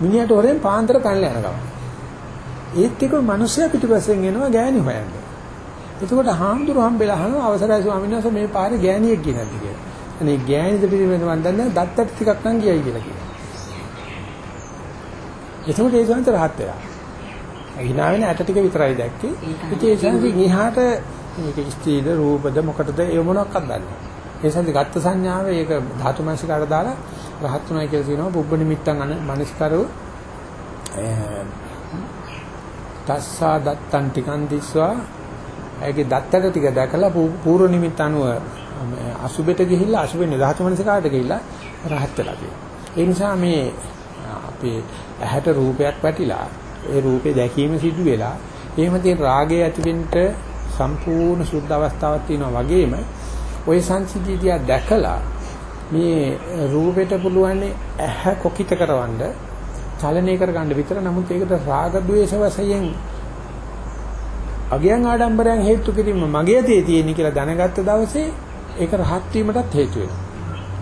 මිනිහට හොරෙන් පාන්දර පැනලා යන ගමන්. ඒත් එක්ක මිනිස්සයා පිටිපස්සෙන් එනවා ගෑණි හොයන්න. එතකොට හාමුදුරු හම්බෙලා අහනවා අවසරයි ස්වාමීන් වහන්සේ මේ පාරේ ගෑණියෙක් ගෙනල්ද කියලා. අනේ ගෑණිද පිළිවෙල මන් දන්නේ දත්තට ටිකක් නම් ගියයි කියලා කියනවා. එතකොට ඒ සංත රහත් වෙලා. Hina වෙන ඇට ටික විතරයි දැක්කේ. ඉතින් ඒ සංසින් ඉහාට මේක ස්ත්‍රීද රූපද මොකටද ඒ මොනක්වත් දන්නේ නැහැ. ඒ සංදි ගත්ත සංඥාව ඒක ධාතු මනසිකාට දාලා රහත් උනායි කියලා කියනවා පුබ්බ නිමිත්තන් මනසිකාරෝ තස්සා දත්තන් ටිකන් දිස්වා ඒකේ දත්තට ටික දැකලා පූර්ව නිමිත්ත අනුව අසුබෙට ගිහිල්ලා අසුබෙන් ධාතු මනසිකාට ගිහිල්ලා රහත් වෙලා තියෙනවා. ඒ නිසා මේ අපේ ඇහැට රූපයක් වැටිලා ඒ රූපේ දැකීම සිදු වෙලා එහෙම තියෙන රාගය ඇතිවෙන්න සම්පූර්ණ සුද්ධ අවස්ථාවක් තියෙනවා වගේම ওই සංසිද්ධිය දැකලා මේ රූපෙට පුළුවන් ඇහැ කොකිත කරවන්න චලනය කරගන්න විතර නමුත් ඒකට රාග ద్వේෂ වශයෙන් අගයන් ආඩම්බරයන් හේතු කිරීම මගේ තේ තියෙන කියලා දැනගත්ත දවසේ ඒක රහත් වීමටත් හේතු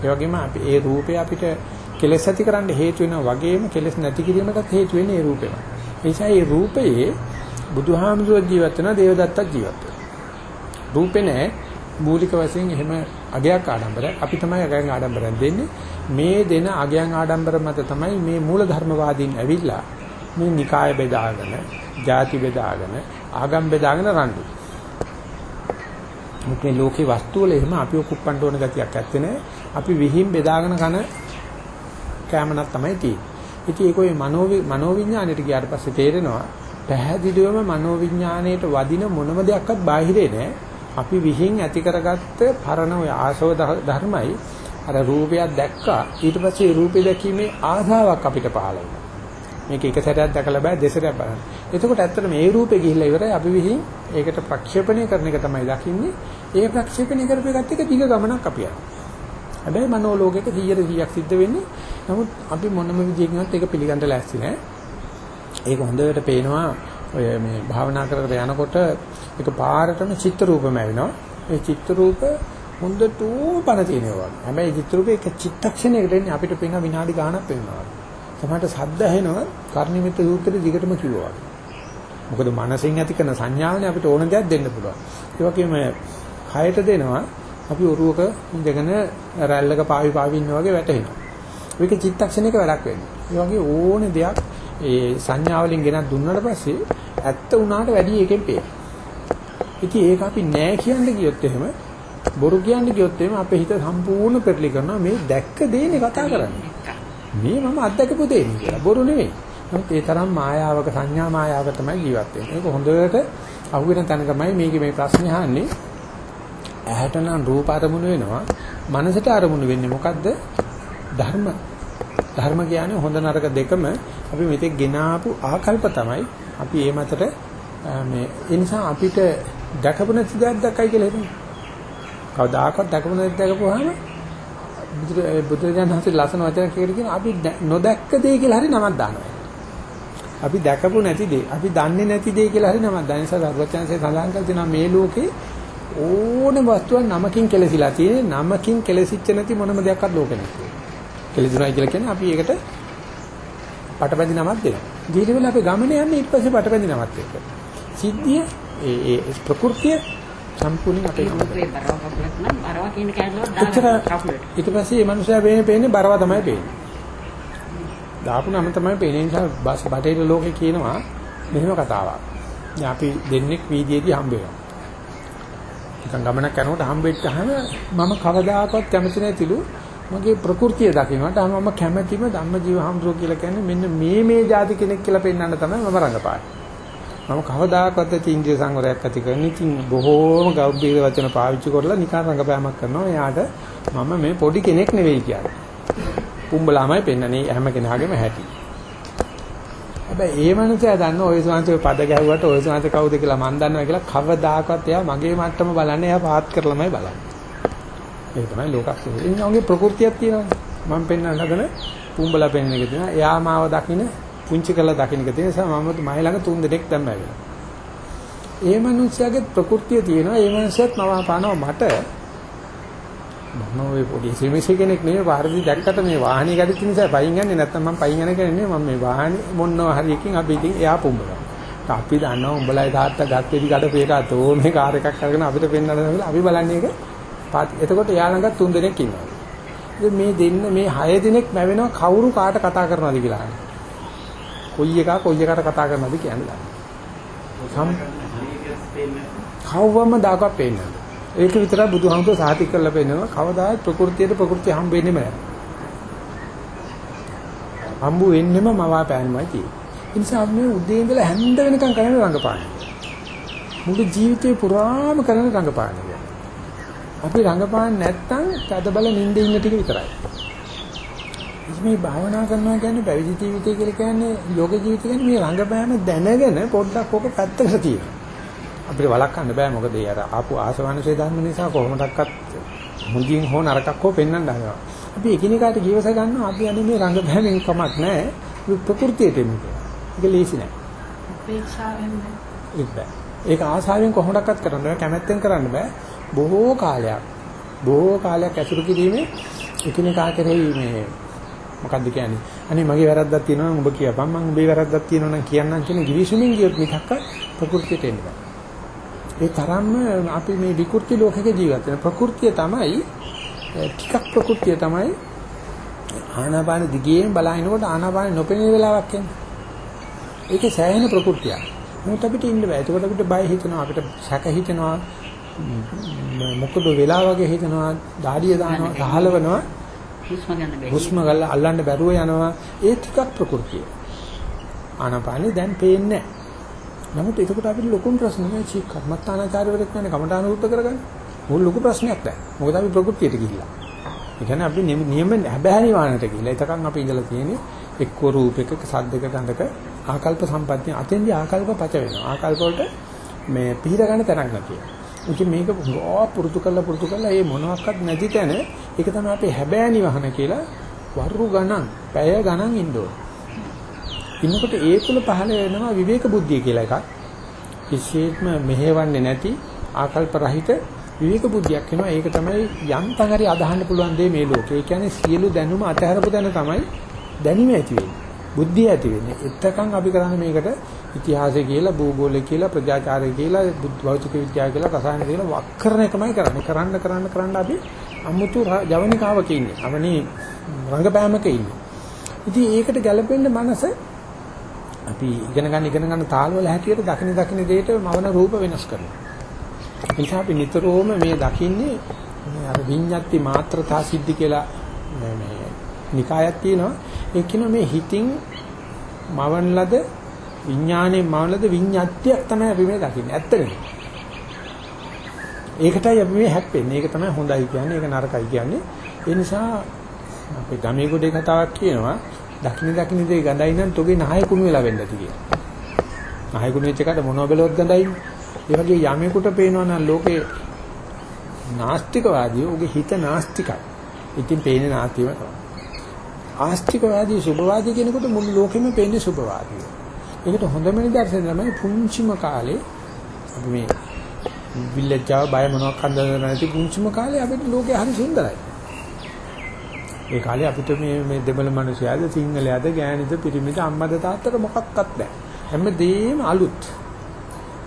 වෙනවා. අපි ඒ රූපය අපිට කෙලස් ඇති කරන්න හේතු වෙනවා වගේම කෙලස් නැති කිරීමටත් හේතු වෙන්නේ ඒ රූපේමයි. ඒ නිසා මේ රූපයේ බුදුහාමුදුරුවෝ ජීවත් වෙනවා දේවදත්තත් ජීවත් වෙනවා. රූපේ නෑ. මූලික වශයෙන් එහෙම අගයක් ආඩම්බරයක් අපි තමයි අගයන් ආඩම්බරයක් දෙන්නේ. මේ දෙන අගයන් ආඩම්බර මත තමයි මේ මූල ධර්මවාදීන් ඇවිල්ලා මේ නිකාය බෙදාගෙන ಜಾති බෙදාගෙන ආගම් බෙදාගෙන රණ්ඩු. මුකේ ලෝකේ වස්තු වල එහෙම අපි ඔකුප්පන්න ඕන ගතියක් ඇත්තේ නැහැ අපි විහිම් බෙදාගෙන කන කැමනක් තමයි තියෙන්නේ. ඉතින් ඒක ඔය මනෝ මනෝවිඤ්ඤාණයට ගියාට පස්සේ තේරෙනවා පැහැදිලිවම මනෝවිඤ්ඤාණයට වදින මොනම දෙයක්වත් බාහිරේ නැහැ අපි විහිං ඇති කරගත්ත පරණ ඔය ආශව ධර්මයි අර රූපයක් දැක්කා ඊට පස්සේ රූපේ දැකීමේ ආසාවක් අපිට පහළ වෙනවා මේක එක සැරයක් දැකලා බෑ දෙසරයක් බලන්න. එතකොට ඇත්තට මේ රූපේ ගිහිල්ලා ඉවරයි අපි විහිං ඒකට ප්‍රක්ෂේපණය කරන එක තමයි දකින්නේ. ඒ ප්‍රක්ෂේපණය කරපේකත් එක දිග ගමනක් අපි යනවා. හැබැයි මනෝලෝකයක 100 100ක් සිද්ධ වෙන්නේ. නමුත් අපි මොනම විදියකින්වත් ඒක පිළිගන්න ලෑස්ති නෑ. ඒක හොඳට පේනවා ඔය මේ භාවනා කර කර යනකොට ඒක පාරටම චිත්‍ර රූපම ඇවිනවා. ඒ චිත්‍ර රූප හොඳට පණ තියෙනවා. හැබැයි චිත්‍ර රූපේ එක චිත්තක්ෂණයකට එන්නේ අපිට පේන විනාඩි ගාණක් වෙනවා. සමහරට සද්ද ඇහෙනවා කර්ණිමිත සූත්‍රයේ දිගටම කිව්වා. මොකද මනසෙන් ඇති කරන සංඥාවනේ අපිට ඕන දෙයක් දෙන්න පුළුවන්. ඒ වගේම කයට දෙනවා අපි ඔරුවක ඉඳගෙන රැල්ලක පාවි පාවි ඉන්නා වගේ වැටෙනවා. මේක චිත්තක්ෂණයක වැඩක් වෙන්නේ. ඒ වගේ ඕනේ දෙයක් ඒ සංඥාවලින් ගෙනත් දුන්නාට පස්සේ ඇත්ත උනාට වැඩි එකෙන් පේනවා. ඉතින් ඒක අපි නෑ කියන්න ගියොත් එහෙම බොරු කියන්න ගියොත් එහෙම අපේ හිත සම්පූර්ණ පෙරලි කරනවා මේ දැක්ක දේනේ කතා කරන්නේ. මේ මම අත්දකපු දෙන්නේ කියලා බොරු නෙවෙයි. නමුත් ඒ තරම් මායාවක සංඥා මායාවක තමයි ජීවත් වෙන්නේ. ඒක හොඳට අහුවෙන තැනකමයි මේකේ මේ ප්‍රශ්නේ අහන්නේ. ඇහැට නම් රූප අරමුණු වෙනවා. මනසට අරමුණු වෙන්නේ මොකද්ද? ධර්ම. ධර්ම කියන්නේ හොඳ නරක දෙකම අපි මෙතෙක් ගෙනාපු ආකල්ප තමයි අපි ඒ මතට මේ ඒ නිසා අපිට දැකපු නැති දෙයක් දැක්කයි කියලා හිතන්නේ. කවදාකවත් දැකපු නැති දැකපුවාම බුදුරජාණන් වහන්සේ ලස්සන වචන කියලා කියන අපි නොදැක්ක දේ කියලා හරි නමක් දානවා. අපි දැකපු නැති දේ, අපි දන්නේ නැති දේ කියලා හරි නමක් දාන නිසා සර්වචන්සේ සඳහන් කළ තියෙනවා මේ ලෝකේ ඕනම වස්තුවක් නමකින් කෙලසිලා තියෙන නමකින් කෙලසිච්ච නැති මොනම දෙයක්වත් ලෝකෙ නැහැ. කෙලසිුණා කියලා කියන්නේ අපි ඒකට පටබැඳි නමක් දෙනවා. ජීවිතවල අපි ගමන යන්නේ ඊට පස්සේ පටබැඳි නමක් එක්ක. සිද්ධිය ඒ ඒ ප්‍රകൃතිය සම්පූර්ණ අපේ. ඊට පස්සේ මේ මනුස්සයා වෙන්නේ පේන්නේ බරව තමයි පේන්නේ. දාපු නම තමයි පේන්නේ නිසා බටේට ලෝකේ කියනවා මෙහෙම කතාවක්. අපි දෙන්නෙක් වීදියේදී හම්බ වෙනවා. නිකන් ගමනක් යනකොට හම්බෙච්චහම මම කවදාකවත් කැමති නැතිලු මගේ ප්‍රകൃතිය දකින්නට මම කැමැතිම ධම්මජීව හම්බුරෝ කියලා කියන්නේ මෙන්න මේ මේ જાති කෙනෙක් කියලා පෙන්වන්න තමයි මම රඟපාන්නේ. මම කවදාකවත් ඇති ඉන්ද්‍රිය සංවරයක් ඇති කරන ඉතින් බොහෝම ගෞරවීය වචන පාවිච්චි කරලා නිකන් රඟපෑමක් කරනවා. එයාට මම මේ පොඩි කෙනෙක් නෙවෙයි කියන්නේ. පුඹලාමයි පෙන්වන්නේ හැම කෙනාගේම හැටි. හැබැයි ඒ මනුස්සයා දන්න ඔය සාන්තේ පද ගැහුවට ඔය සාන්ත කවුද කියලා මන් දන්නවා කියලා කවදාකවත් එයා මගේ මට්ටම බලන්නේ එයා පාත් කරලාමයි බලන්නේ. ඒක තමයි ලෝකස්සේ. එන්නෝගේ ප්‍රകൃතියක් තියෙනවා. මම පෙන්වන්න හදන පුඹලා පෙන්වන එක තියෙනවා. එයා මාව දකින්න පුංචි කරලා දකින්න එක තියෙන නිසා මම මයි ළඟ තුන් දෙනෙක් දැන් බැවිලා. ඒ මනුස්සයාගේ ප්‍රകൃතිය තියෙනවා. ඒ මනුස්සයත් මම පානවා මට මම ඔය පොඩි සිමිසි කෙනෙක් නෙවෙයි පාරදී දැක්කට මේ වාහනේ ගැටිච්ච නිසා පයින් යන්නේ නැත්තම් මම පයින් යන කෙනෙක් නෙවෙයි මම මේ වාහනේ මොනවා හරි එකකින් අපි ඉතින් එයා පුඹනවා. අපි දන්නවා උඹලයි තාත්තා ගත්තේදි ගඩ පේකා තෝ මේ කාර් එකක් අරගෙන අපිට පෙන්නන්න කියලා අපි බලන්නේ ඒක එතකොට එයා ළඟ තුන් දෙනෙක් ඉන්නවා. ඉතින් මේ දෙන්න මේ හය දෙනෙක් මැවෙනවා කවුරු කාට කතා කරනවද කියලා අහන්නේ. කොයි එකා කොයි එකට කතා කරනවද කියන්නේ. සම් කවවම දාගා පේන්නේ. ඒක විතරයි බුදුහාමුදුර සාතික කරලා පෙන්නනවා කවදාවත් ප්‍රകൃතියට ප්‍රകൃතිය හම්බ වෙන්නේම නැහැ. හම්බ වෙන්නෙම මවා පෑන්මයි තියෙන්නේ. ඒ නිසා අපි මේ උදේ ඉඳලා හැන්ද වෙනකම් කරන රංගපාන. මුළු ජීවිතේ පුරාම කරන රංගපාන. අපි රංගපාන නැත්තම් තද බල නිින්දේ ඉන්න ටික විතරයි. මේ භාවනා කරනවා කියන්නේ පැවිදි ජීවිතය කියලා කියන්නේ යෝග ජීවිතය කියන්නේ මේ රංගපෑම දැනගෙන පොඩ්ඩක් ඔක පැත්තකට තියෙනවා. අපිට වළක්වන්න බෑ මොකද ඒ අර ආපු ආසවනසේ ධර්ම නිසා කොහොමඩක්වත් මුදින් හෝ නරකක් හෝ පෙන්වන්න හදනවා. අපි එකිනෙකාට ජීවස ගන්නවා අපි අනේ මේ රංගපෑමෙන් කමක් නැහැ. ප්‍රകൃතියට එන්නේ. ඒක ලේසි නෑ. අපේක්ෂාවෙන් ඒක ආසාවෙන් කොහොමඩක්වත් කරන්න බෑ කැමැත්තෙන් කරන්න බෑ. බොහෝ කාලයක් බොහෝ කාලයක් ඇසුරු කිරීමේ එකිනෙකා කෙරෙහි මේ මොකද්ද කියන්නේ? අනේ මගේ වැරද්දක් තියෙනවා නම් ඔබ කියපන් මම ඔබේ වැරද්දක් තියෙනවා නම් කියන්නම් කියන ගිවිසුමින් ගියොත් මිසක් ප්‍රകൃතියට එන්න බෑ. ඒ තරම්ම අපි මේ විකෘති ලෝකයක ජීවත් වෙන ප්‍රകൃතිය තමයි ටිකක් ප්‍රകൃතිය තමයි ආනාපාන දිගියෙන් බලහිනකොට ආනාපාන නොපෙනෙන වෙලාවක් එන්නේ. ඒකේ සෑහෙන ප්‍රകൃතියක්. මොකද අපිට ඉන්න බෑ. එතකොට අපිට බය හිතෙනවා, අපිට සැක හිතෙනවා. මොකද වෙලා වගේ හිතෙනවා, දාඩිය දානවා, සහලවනවා. හුස්ම ගන්න බැහැ. හුස්ම ගල්ලා අල්ලන්න බැරුව යනවා. ඒ ටිකක් ප්‍රകൃතිය. ආනාපානෙ දැන් පේන්නේ නැහැ. නමුත් ඒකට අපිට ලොකු ප්‍රශ්නයක් නෑ චී කර්මත්තානාචාර්යවරයෙක් වෙන කමඨාන උත්තර කරගන්න. මොකද ලොකු ප්‍රශ්නයක් නැහැ. මොකද අපි ප්‍රകൃතියට ගිහිල්ලා. ඒ කියන්නේ අපි නියම හැබෑනි වාහනට ගිහිල්ලා. ඒතකන් අපි ඉඳලා තියෙන්නේ එක්ක රූපයක සද්දක ගඳක ආකල්ප සම්පත්තිය. අතෙන්දී ආකල්ප පච වෙනවා. ආකල්ප වලට මේ පිහිර ගන්න තරක් නැතිව. ඉතින් මේක ගෝ පුරුදු කරලා පුරුදු කරලා මේ මොනවත් නැති තැන ඒක තමයි අපේ හැබෑනි වහන කියලා වරු ගණන්, පැය ගණන් ඉන්න ඕන. ඉන්නකොට ඒ තුල පහළ වෙනවා විවේක බුද්ධිය කියලා එකක්. කිසියෙත්ම මෙහෙවන්නේ නැති ආකල්ප රහිත විවේක බුද්ධියක් වෙනවා. ඒක තමයි යන්තම් හරි අදහන්න පුළුවන් දේ මේ ලෝකේ. ඒ කියන්නේ සියලු දැනුම අතහැරපු දැන තමයි දැනීම ඇති වෙන්නේ. බුද්ධිය ඇති වෙන්නේ. එතකන් අපි කරන්නේ මේකට ඉතිහාසය කියලා, භූගෝලය කියලා, ප්‍රජාචාරය කියලා, භෞතික විද්‍යාව කියලා, රසායන කියලා වක්කරණ එකමයි කරන්නේ. කරන්න කරන්න කරන්න අපි අමුතු ජවනිකාවක ඉන්නේ. අවනි රංගපෑමක ඉන්නේ. ඉතින් ඒකට ගැළපෙන්න මනස අපි ඉගෙන ගන්න ඉගෙන ගන්න තාලවල හැටියට දකින දකින දෙයට මවන රූප වෙනස් කරනවා. ඒ නිසා අපි නිතරම මේ දකින්නේ අර විඤ්ඤාති මාත්‍රතා සිද්ධි කියලා මේ නිකායක් තියෙනවා. ඒ කියන මේ හිතින් මවන ලද විඥානයේ මවන ලද විඤ්ඤාත්‍යයක් තමයි අපි මේ දකින්නේ. ඇත්තනේ. ඒකටයි අපි මේ හැප්පෙන්නේ. ඒක තමයි හොඳයි කියන්නේ. ඒක නරකයි කියන්නේ. ඒ නිසා අපේ ගමේ ගොඩේ කතාවක් කියනවා. දකින්න දකින්න දේ ගඳයි නම් තොගේ නහය කුණු වෙලා වෙන්න ඇති කියලා. නහය කුණු වෙච්ච එකට මොනව බැලුවත් ගඳයි. ඒ වගේ යමෙකුට පේනවා නම් ලෝකේ නාස්තිකවාදී උගේ හිත නාස්තිකයි. ඉතින් පේන්නේ නාස්තියම තමයි. ආස්තිකවාදී සුභවාදී කෙනෙකුට මුළු ලෝකෙම පේන්නේ සුභවාදී. ඒකට හොඳම නිදර්ශනය තමයි පුංචිම කාලේ අපි මේ විල්ලජාව බය මොනවක් හඳුනන නැති පුංචිම කාලේ අපිට ලෝකේ හරි සුන්දරයි. ඒ කාලේ අපිට මේ මේ දෙමළ මිනිසයාද සිංහලයාද ගෑනිද පිරිමිද අම්මද තාත්තද මොකක්වත් නැහැ. හැමදේම අලුත්.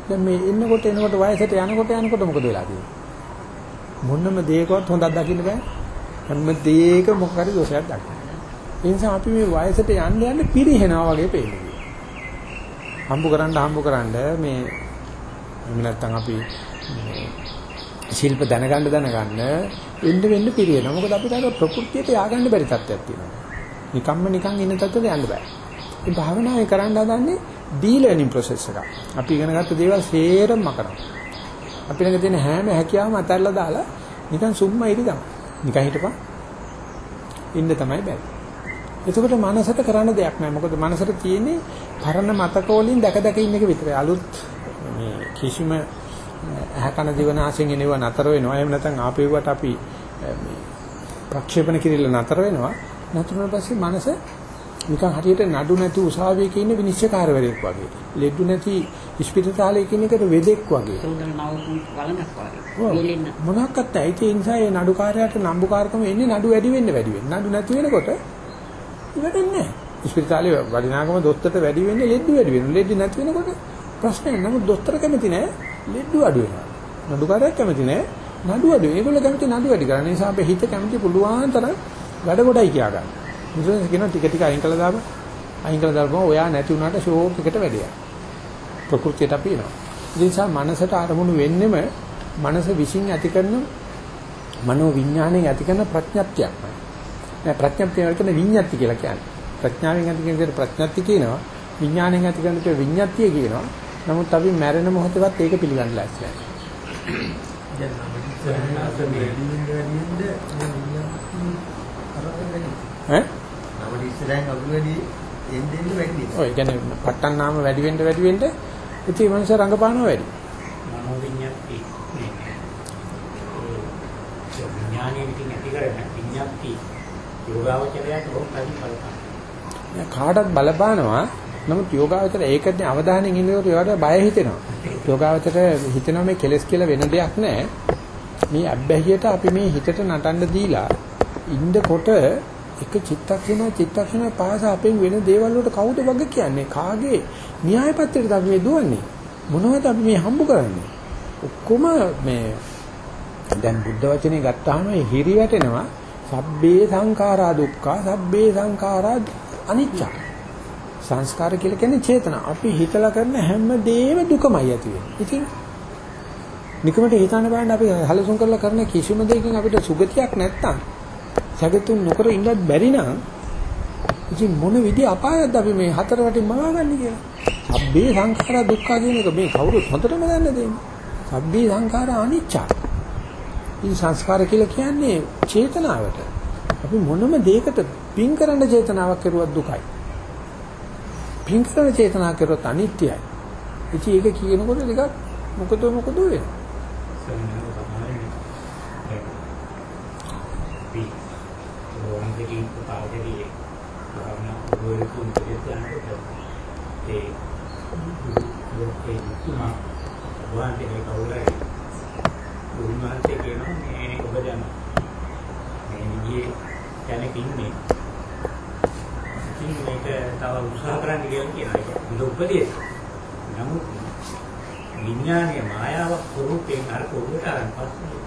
දැන් මේ එන්නකොට එනකොට වයසට යනකොට යනකොට මොකද වෙලා තියෙන්නේ? මොනම දෙයකවත් හොඳක් දකින්න බෑ. හැම දෙයක මොකක් හරි දෝෂයක් දකින්න. ඒ නිසා අපි මේ වයසට යන්න යන්න පිරිහෙනවා වගේ පේනවා. හම්බ කරන්න හම්බ කරන්න මේ එහෙම නැත්නම් අපි ශිල්ප දැනගන්න දැනගන්න එන්න වෙන්න පිරියනවා. මොකද අපිට අර ප්‍රകൃතියට ය아가න්න බැරි තත්ත්වයක් තියෙනවා. නිකම්ම නිකන් ඉන්න තත්ත්වයට යන්න බෑ. ඉතින් භාවනාවේ කරන්න හදන්නේ ඩීලර්නින් process එක. අපි ඉගෙන ගත්ත දේවල් සේරම කරනවා. අපි ළඟ තියෙන හැම හැකියාවම අතහැරලා දාලා නිකන් සුම්ම ඉරි තමයි. නිකන් හිටපන්. ඉන්න තමයි බෑ. එතකොට මනසට කරන්න දෙයක් නෑ. මොකද මනසට තියෙන්නේ පරණ මතක වලින් දැක දැක ඉන්න එක විතරයි. අලුත් මේ කිසිම ඇහැකන දිවනාසයෙන් එනවා නතර වෙනවා. එහෙම නැත්නම් ආපේවට අපි මේ ප්‍රක්ෂේපණ කිරිල්ල නතර වෙනවා. නතර වුණාට පස්සේ මනස නිකන් හරියට නඩු නැති උසාවියක ඉන්න විනිශ්චයකාරවරයෙක් වගේ. ලෙඩු නැති ඉස්පිරිතාලයක ඉන්න එකට වෙදෙක් වගේ. මොනක්වත් ඇයි ඒ නිසා ඒ නඩුකාරයාට නම්බුකාරකම එන්නේ නඩු වැඩි වෙන්න වැඩි වෙන්න. නඩු නැති වෙනකොට ඉවරෙන්නේ නැහැ. ඉස්පිරිතාලේ වටිනාකම දොස්තරට වැඩි වෙන්නේ ලෙඩ්ඩු වැඩි වෙනවා. ලෙඩ්ඩු නැති වෙනකොට ප්‍රශ්නයක්. නමුත් දොස්තර කැමති නෑ ලෙඩ්ඩු අඩු වෙනවා. නඩුකාරයෙක් කැමති නෑ නඩු අඩු. ඒගොල්ලෝ කැමති නඩු වැඩි කරන්න. ඒ නිසා අපේ හිත කැමති පුළුවන් තරම් වැඩ කොටයි කියා ගන්න. මුසෙන් කියන ටික ටික අයින් කළා දාපන්. අයින් කළා දාපුවම ඔයා නැති වුණාට ෂෝක් එකට වැඩියා. ප්‍රകൃතියට අපි එනවා. ඒ නිසා මනසට අරමුණු වෙන්නෙම මනස විශ්ින් ඇති කරන මනෝ විඥාණයෙන් ඇති කරන ප්‍රඥප්තියක්මයි. නෑ ප්‍රඥප්තිය වල කියන විඤ්ඤාති කියලා කියන්නේ. ප්‍රඥාවෙන් ඇති කරන විදිහට ප්‍රඥප්ති කියනවා. විඥාණයෙන් ඇති කරන විදිහට විඤ්ඤාතිය කියනවා. නමුත් අපි මැරෙන මොහොතේවත් ඒක පිළිගන්න ලෑස්ති නැහැ. ඔය කියන්නේ පට්ටන් නාම වැඩි වෙන්න වැඩි වෙන්න ඉතින් මේ මනුස්සය රංගපානවා වැඩි. මනෝවිඤ්ඤාති ඒ විඥානයේ විදිහින් ඇති කරගෙන විඤ්ඤාති යෝගාවචරයට බොහොම අධි බලපාන. දැන් කාටත් බලපානවා නමුත් යෝගාවචර ඒකදී අවධානයෙන් ඉන්නකොට ඒවට බය හිතෙනවා. යෝගාවචර හිතෙනවා මේ කෙලස් කියලා වෙන දෙයක් නැහැ. මේ අබ්බැහියට අපි මේ හිතට නටන්න දීලා ඉන්නකොට එක චිත්තක්ෂණ චිත්තක්ෂණ පාස අපෙන් වෙන දේවල් වලට කවුද වගේ කියන්නේ? කාගේ? න්‍යාය පත්‍රයටද අපි මේ දුවන්නේ? මොනවද අපි මේ හම්බ කරන්නේ? ඔක්කොම මේ දැන් බුද්ධ වචනේ ගත්තාම හිරි වැටෙනවා. සබ්බේ සංඛාරා දුක්ඛා සබ්බේ සංඛාරා අනිච්ච. සංස්කාර කියලා කියන්නේ චේතනා අපි හිතලා කරන හැම දෙයක්ම දුකමයි ඇති වෙන්නේ ඉතින් නිකමට හිතන්න බෑනේ අපි හලසුන් කරලා කරන කිසිම දෙයකින් අපිට සුගතියක් නැත්තම් සැකතුන් නොකර ඉන්නත් බැරි නම් ඉතින් මොන විදිහ අපායක්ද අපි මේ හතර වටින් මවාගන්නේ කියලා. සබ්බේ සංඛාරා දුක්ඛ කියන එක මේ කවුරුත් හොඳටම දන්න දෙයක්. සබ්බේ සංඛාරා අනිච්ච. මේ සංස්කාර කියලා කියන්නේ චේතනාවට. අපි මොනම දෙයකට පින් කරන්න චේතනාවක් කරුවත් දුකයි. පින් කරන චේතනාවක් කරුවත් අනිත්‍යයි. ඉතින් ඒක කියනකොට ටිකක් මොකද මොකද වෙන්නේ? අපි ඕනකදී පාඩේදී භාවනා වලකුන් දෙයන්ට ඒ ලෝකේ තුමා වාන්තිනේ කවුරුයි දුන්නාන්තේ කියනවා මේ ඔබ දැන් මේ විදිහේ කෙනෙක් ඉන්නේ ඉතින් මේක තව උත්සාහ කරන්න කියලා කියනවා ඒක බුදු උපදේශ. නමුත් විඥානීය මායාවක් ස්වરૂපයෙන් අර පොඩ්ඩට අරන් පස්සේ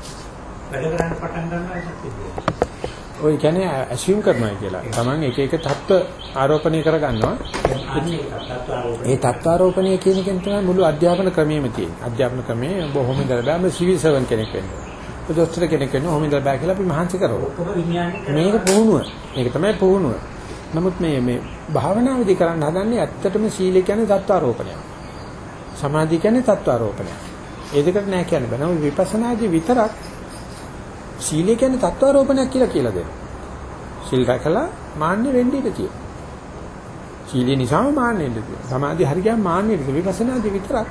වැඩ කරන්න පටන් ගන්නවා සත්‍යය. ඔය කියන්නේ ඇසියුම් කරනවා කියලා. Taman එක එක தত্ত্ব ආරෝපණය කරගන්නවා. ඒ தত্ত্ব ආරෝපණය කියන එකෙන් තමයි මුළු අධ්‍යාපන ක්‍රමයේම තියෙන්නේ. අධ්‍යාපන ක්‍රමයේ බොහොම ඉඳලා බෑම සිවිල් සර්වන් කෙනෙක් වෙන්න. ඔතොස්තර කෙනෙක් වෙන්න හොම ඉඳලා බෑ කියලා අපි මහන්සි කරනවා. මේක පුහුණුව. මේක තමයි පුහුණුව. නමුත් මේ මේ භාවනාවේදී කරන්න හදන්නේ ඇත්තටම සීල කියන්නේ தත්වාරෝපණය. සමාධි කියන්නේ தත්වාරෝපණය. ඒ දෙකට නෑ කියන්න බෑ. නමුත් විපස්සනාදී විතරක් සීල කියන්නේ தත්වාරෝපණයක් කියලා කියලා දෙනවා. සීල් රැකලා මාන්නේ වෙන්න ඉඩ තියෙනවා. සීලිය නිසාම මාන්නේ ඉඩ තියෙනවා. සමාධි හරියට මාන්නේ ඉඩ විපස්සනාදී විතරක්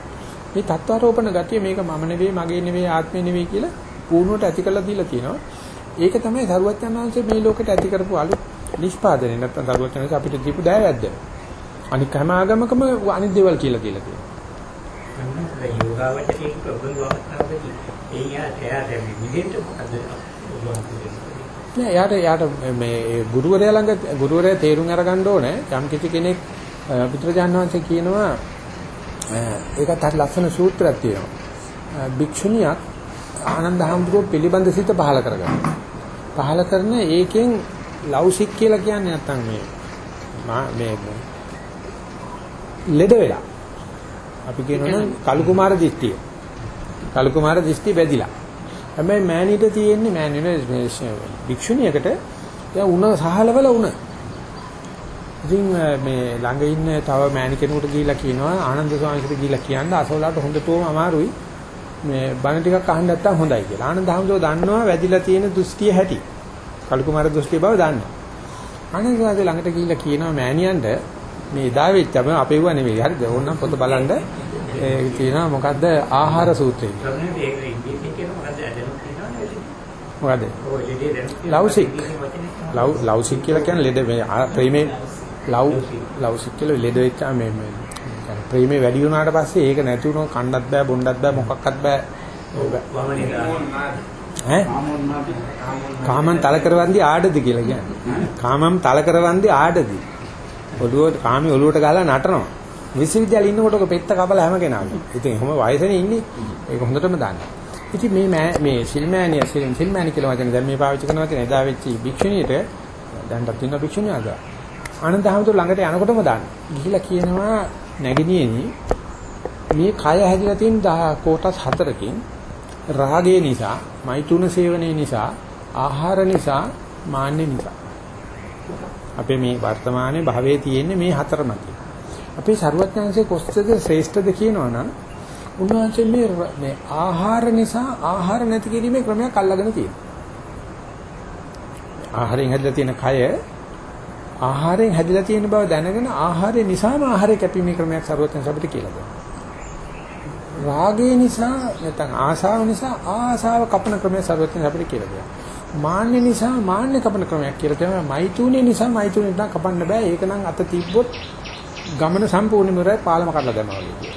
මේ தත්වාරෝපණ ගතිය මේක මම නෙවෙයි, මගේ නෙවෙයි, ආත්මේ නෙවෙයි කියලා කූණුවට ඇති කරලා දීලා තියෙනවා. ඒක තමයි සරුවත් යන අංශේ මේ ලෝකෙට ඇති කරපු අලුත් නිෂ්පාදනය නැත්නම් සරුවච්චන්වංශ අපිට දීපු දෑවැද්ද. අනික් හැම ආගමකම අනිත් දේවල් කියලා කියලා තියෙනවා. යෝගාවචරයේ ප්‍රබල අවස්ථාවකදී යාට එයාට මේ විදිහට මොකද නෑ යාට යාට මේ ගුරුවරයා ළඟ ගුරුවරයා තේරුම් අරගන්න ඕනේ යම් කිසි කෙනෙක් පිටරජාණන් වහන්සේ කියනවා ඒකත් හරි ලස්සන සූත්‍රයක් තියෙනවා භික්ෂුණියක් ආනන්ද හැඳුරුව පිළිබඳ සිත පහල කරගන්නවා පහල කරන ඒකෙන් ලෞසික් කියලා කියන්නේ නැත්තම් මේ මේ ලෙඩ වෙලා අපි කියනවනම් කලු කුමාර දිස්ත්‍රිය කලු කුමාර දිස්ත්‍රිය බැදිලා හැබැයි මෑණිට තියෙන්නේ මෑණිනේ මේ භික්ෂුණියකට එයා උණ සහලවල උණ. ඉතින් මේ ළඟ ඉන්න තව මෑණි කෙනෙකුට ගිහිල්ලා කියනවා ආනන්ද ස්වාමීන්ට ගිහිල්ලා කියන්න අසෝලාට හොඳටම අමාරුයි. මේ බණ ටිකක් අහන්න නැත්තම් හොඳයි කියලා. ආනන්ද හැමදෝ දන්නවා වැදිලා තියෙන දෘෂ්ටිය හැටි. කලු කුමාර දෘෂ්ටිය බව දන්නවා. ආනන්ද ස්වාමීන් ළඟට ගිහිල්ලා කියනවා මෑණියන්ට මේ එදා වෙච්ච අපේව නෙවෙයි. හරිද? ඕනනම් පොත බලන්න ඒ කියනවා මොකද්ද ආහාර සූත්‍රය. මොකද? ලෞසික්. ලව් ලෞසික් කියලා කියන්නේ ලෙඩ මේ ප්‍රේමේ ලව් ලෞසික් කියලා ලෙඩ වෙච්ච මේ මේ කියන්නේ ප්‍රේමේ වැඩි වුණාට පස්සේ ඒක නැති වුණොත් කන්නත් බෑ බොන්නත් බෑ මොකක්වත් බෑ. ඈ කාමන් තල කරවන්දි ආඩදි කියලා කියන්නේ. කාමම් තල කරවන්දි ආඩදි. ඔළුවට කාමී ඔළුවට ගහලා නටනවා. විශ්වවිද්‍යාලේ ඉන්නකොට ඔක පෙත්ත කපලා හැම කෙනාම. ඉතින් එහෙම වයසනේ ඉන්නේ. ඒක හොඳටම දන්නවා. ඉතින් මේ මේ සිල්මෑනිය සිල්මෑනි කියලා වචන දැන් මේ පාවිච්චි කරනවා කියන එදා වෙච්ච භික්ෂුණියට දැන්වත් ඉන්න භික්ෂුණිය අද ආනන්ද හැමතුරු ළඟට යනකොටම දාන්න. ගිහිලා කියනවා නැගිනියනි මේ කය හැදිලා තියෙන කොටස් හතරකින් රාගය නිසා, මෛතුන සේවනයේ නිසා, ආහාර නිසා, මාන්නේ නිසා. අපේ මේ වර්තමානයේ භවයේ තියෙන්නේ මේ හතරම අපේ ਸਰුවඥාන්සේ කොස්තද ශ්‍රේෂ්ඨද කියනවා නම් උන්වහන්සේ මේ මේ ආහාර නිසා ආහාර නැති කිරීමේ ක්‍රමයක් අල්ලගෙන තියෙනවා. ආහාරයෙන් හැදලා තියෙන කය ආහාරයෙන් හැදලා තියෙන බව දැනගෙන ආහාරය නිසාම ආහාරය කැපීමේ ක්‍රමයක් ਸਰුවත් යන අපිට කියලා දෙනවා. රාගය නිසා නැත්නම් ආශාව නිසා ආශාව කපන ක්‍රමයක් ਸਰවඥ අපිට කියලා දෙනවා. මාන්න නිසා මාන්න කපන ක්‍රමයක් කියලා තියෙනවා. මෛතුනේ නිසා මෛතුනේ නම් කපන්න බෑ. ඒක නම් අත තිබ්බොත් ගමන සම්පූර්ණයෙන්ම රයි පාලම කඩලා දැමනවා වගේ.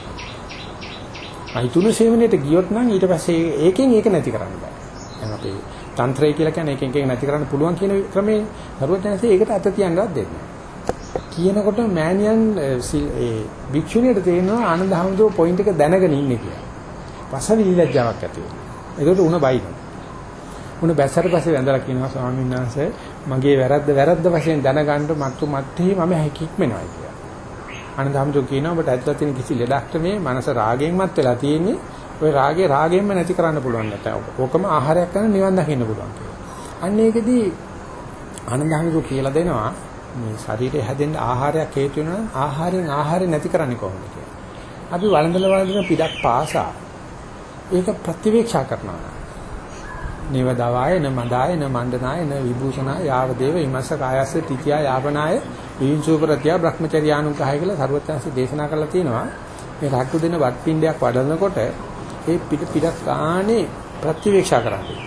අයිතුන සේවනයේට ගියොත් නම් ඊට පස්සේ ඒකෙන් ඒක නැති කරන්න බෑ. දැන් අපේ තන්ත්‍රය කියලා කියන්නේ එකෙන් එකෙන් නැති කරන්න පුළුවන් කියන ක්‍රමේ සරුවචනසේ ඒකට අත තියන්නවත් දෙන්නේ කියනකොට මෑනියන් ඒ භික්ෂුණියට තේරෙනවා ආනන්ද හැමදෝ පොයින්ට් එක දැනගෙන ඉන්නේ කියලා. පසවි ලැජ්ජාවක් ඇති වෙනවා. ඒකට උණ බයිනවා. උණ බැස්සට පස්සේ වැඳලා කියනවා ස්වාමීන් වහන්සේ මගේ වැරද්ද වැරද්ද වශයෙන් දැනගන්න මත්තු මත්තේ මම හැකික්මනවා කියලා. ආනන්ද හැමදෝ කියනවා ඔබට ඇත්තට තියෙන කිසි ලෙඩක් නෙමේ මනස රාගයෙන්මත් වෙලා තියෙන්නේ. ওই රාගේ රාගයෙන්ම නැති කරන්න පුළුවන් නැත. ඕකම ආහාරයක් කරන නිවන් දකින්න පුළුවන් කියලා. අන්න ඒකෙදී ආනන්ද හැමදෝ කියලා දෙනවා මේ ශරීරය හැදෙන්න ආහාරයක් හේතු වෙනවා ආහාරයෙන් ආහාරය නැති කරන්නේ කොහොමද කියලා. අපි වළඳන වළඳන පිටක් පාසා ඒක ප්‍රතිවේක්ෂා කරනවා. නේව දවාය න මදාය න මණ්ඩනාය න විභූෂණාය යාව දේව ඉමස්ස කායස්ස තිතියා යාපනාය විංසූපරතිය බ්‍රහ්මචර්යානුග්‍රහය කියලා සරුවත්‍යංශ දේශනා කරලා තියෙනවා. මේ රට්ටු දෙන වත් පින්ඩයක් වඩනකොට ඒ පිට පිටක් ගානේ ප්‍රතිවේක්ෂා කරන්නේ.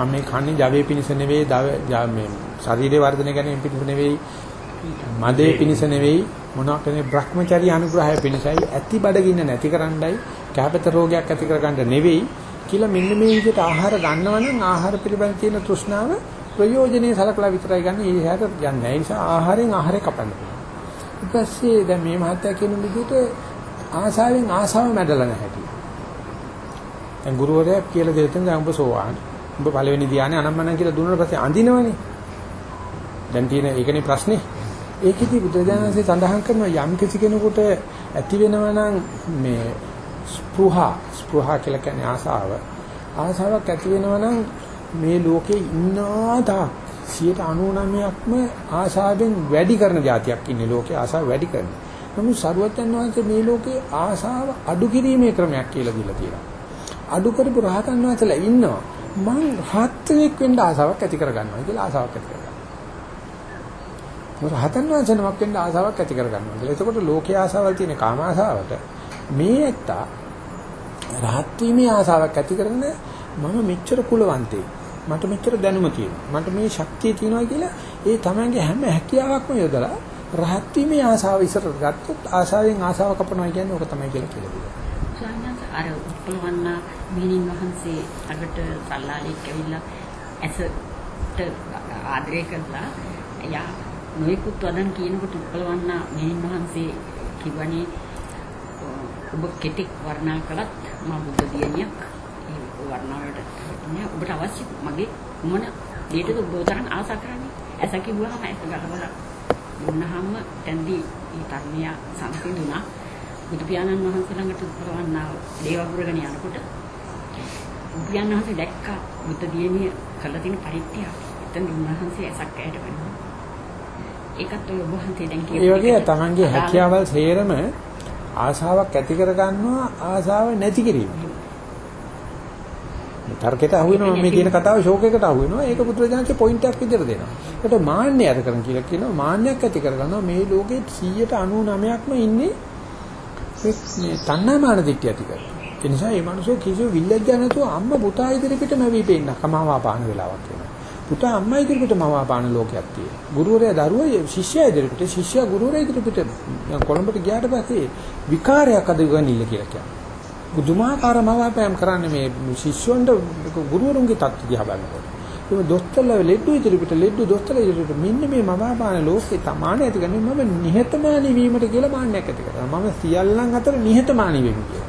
මම මේ කන්නේ ජවයේ පිනිස නෙවෙයි මේ ශරීරේ වර්ධනය ගැනීම පිණිස නෙවෙයි මදේ පිණිස නෙවෙයි මොනවා කියන්නේ Brahmacharya අනුග්‍රහය පිණිසයි ඇති බඩගින්න නැති කරන්නයි කැපත රෝගයක් ඇති කරගන්න නෙවෙයි කියලා මෙන්න මේ විදිහට ආහාර ගන්නවා නම් ආහාර පිළිබඳ තියෙන තෘෂ්ණාව ප්‍රයෝජනේ සලකලා විතරයි ගන්න. ඒ හැට යන්නේ. ඒ නිසා ආහාරයෙන් ආහාරය කපන්න පුළුවන්. ඊට පස්සේ දැන් මේ මහත්තයා කියන විදිහට ආසාවෙන් ආසාව මැඩලා නැහැ. දැන් ගුරුවරයා කියලා දෙන්න දැන් ඔබ සෝවාන්. ඔබ පළවෙනි ධානය අනම්මනම් කියලා දුන්නාට පස්සේ අඳිනවනේ. දැන් තියෙන ඒකනේ ප්‍රශ්නේ. ඒකෙදි බුදුදහමසේ සඳහන් කරනවා යම් කිසි කෙනෙකුට ඇති වෙනවා නම් මේ ස්පෘහා ස්පෘහා කියලා කියන්නේ ආසාව. ආසාවක් ඇති වෙනවා නම් මේ ලෝකේ ඉන්නාතා 99%ක්ම ආසාවෙන් වැඩි කරන જાතියක් ඉන්නේ ලෝකේ ආසාව වැඩි කරන. නමුත් සරුවචන් වහන්සේ මේ ලෝකේ ආසාව අඩු කිරීමේ ක්‍රමයක් කියලා දීලා තියෙනවා. අඩු කරපු රහතන් වහන්සේලා ඉන්නවා. මං රහත් වෙන්න ආසාවක් ඇති කරගන්නවා කියලා ආසාවක් ඇති කරගන්නවා. රහතන් වහන්සේ නමක් වෙන්න ආසාවක් ඇති කරගන්නවා කියලා. එතකොට ලෝකයේ ආසාවල් තියෙන කාම ආසාවට මේ ඇත්තා රහත් වීමේ ආසාවක් ඇති කරගෙන මම මෙච්චර කුලවන්තේ මට මෙච්චර දැනුම තියෙනවා මට මේ ශක්තිය තියෙනවා කියලා ඒ තමන්ගේ හැම හැකියාවක්ම යොදලා රහත් වීමේ ආසාව ඉස්සරට ගත්තොත් ආසාවෙන් ආසාව කපනවා කියන්නේ ඕක තමයි කියලා කියලා දෙනවා. ස්වාමීන් අර උත්පලවන්න මීනින් වහන්සේ අගට සල්ලාලෙක් ඇවිල්ලා ඇසට ආදරය කළා. එයා නොයෙකුත් වදන් කියනකොට උත්පලවන්න මීනින් වහන්සේ කිව්වනේ ඔබ කෙටෙක් වර්ණනා කළත් මා බුද්ධ දියණියක් ඒ වර්ණනාවට නෑ ඔබට අවශ්‍ය මගේ මොන දෙයකද ඔබ තරම් ආසා කරන්නේ ඇස කිව්වහම ඒක ගලවලා දුන්නාම තැන්දී මේ ධර්මය සංසිඳුණා බුදු පියාණන් වහන්සේ ළඟට උපරවන්නා දේවපුරගෙන යනකොට බුදු පියාණන් වහන්සේ දැක්කා බුද්ධ දියණිය කළ තියෙන පරිත්‍යාගය. එතන උන්වහන්සේ ඇසක් ඇයට වෙනවා ඒකත් ඔය වහන්සේ දැන් කියපු ඒ වගේ තමන්ගේ හැකියාවල් සේරම ආසාවක් ඇති කර ගන්නවා ආසාව නැති කිරීම. තර්කයට අහු වෙනවා මේ කියන කතාව ෂෝක් එකට අහු වෙනවා. ඒක පුදුරජානකේ පොයින්ට් එකක් විදිහට දෙනවා. ඒකට මාන්නය අර කරන් කියලා කියනවා. මාන්නයක් ඇති කර ගන්නවා මේ ලෝකේ 199ක්ම ඉන්නේ මේ තණ්හාමාන දිට්ඨිය ඇති කරලා. ඒ නිසා මේ මිනිස්සු කිසිම විල්ලජ්ජා නැතුව අම්මා පුතා ඉදිරියට මැවි පෙන්න කමාවා පාන වෙලාවක් වෙනවා. පුතා අම්මා ඉදිරියට මවා පාන ලෝකයක් තියෙනවා. ගුරුවරයා දරුවා ශිෂ්‍යයා ඉදිරියට ශිෂ්‍යයා ගුරුවරයා ඉදිරියට කොළඹට ගියාට පස්සේ විකාරයක් අදගනින්න කියලා කියනවා. බුදුමාකාර මවාපෑම් කරන්නේ මේ ශිෂ්‍යොන්ට ගුරුවරුන්ගේ தත්ත්ව දිහා බලනකොට. ඒ දොස්තරලා ලෙඩ්ඩු ඉදිරියට ලෙඩ්ඩු දොස්තරලා ඉදිරියට මෙන්න මේ මවාපාන ලෝකේ තමාන ඇතිගන්නේ මම නිහතමානී වීමට කියලා මාන්නයක් ඇති කරනවා. මම සියල්ලන් අතර නිහතමානී වෙමි කියලා.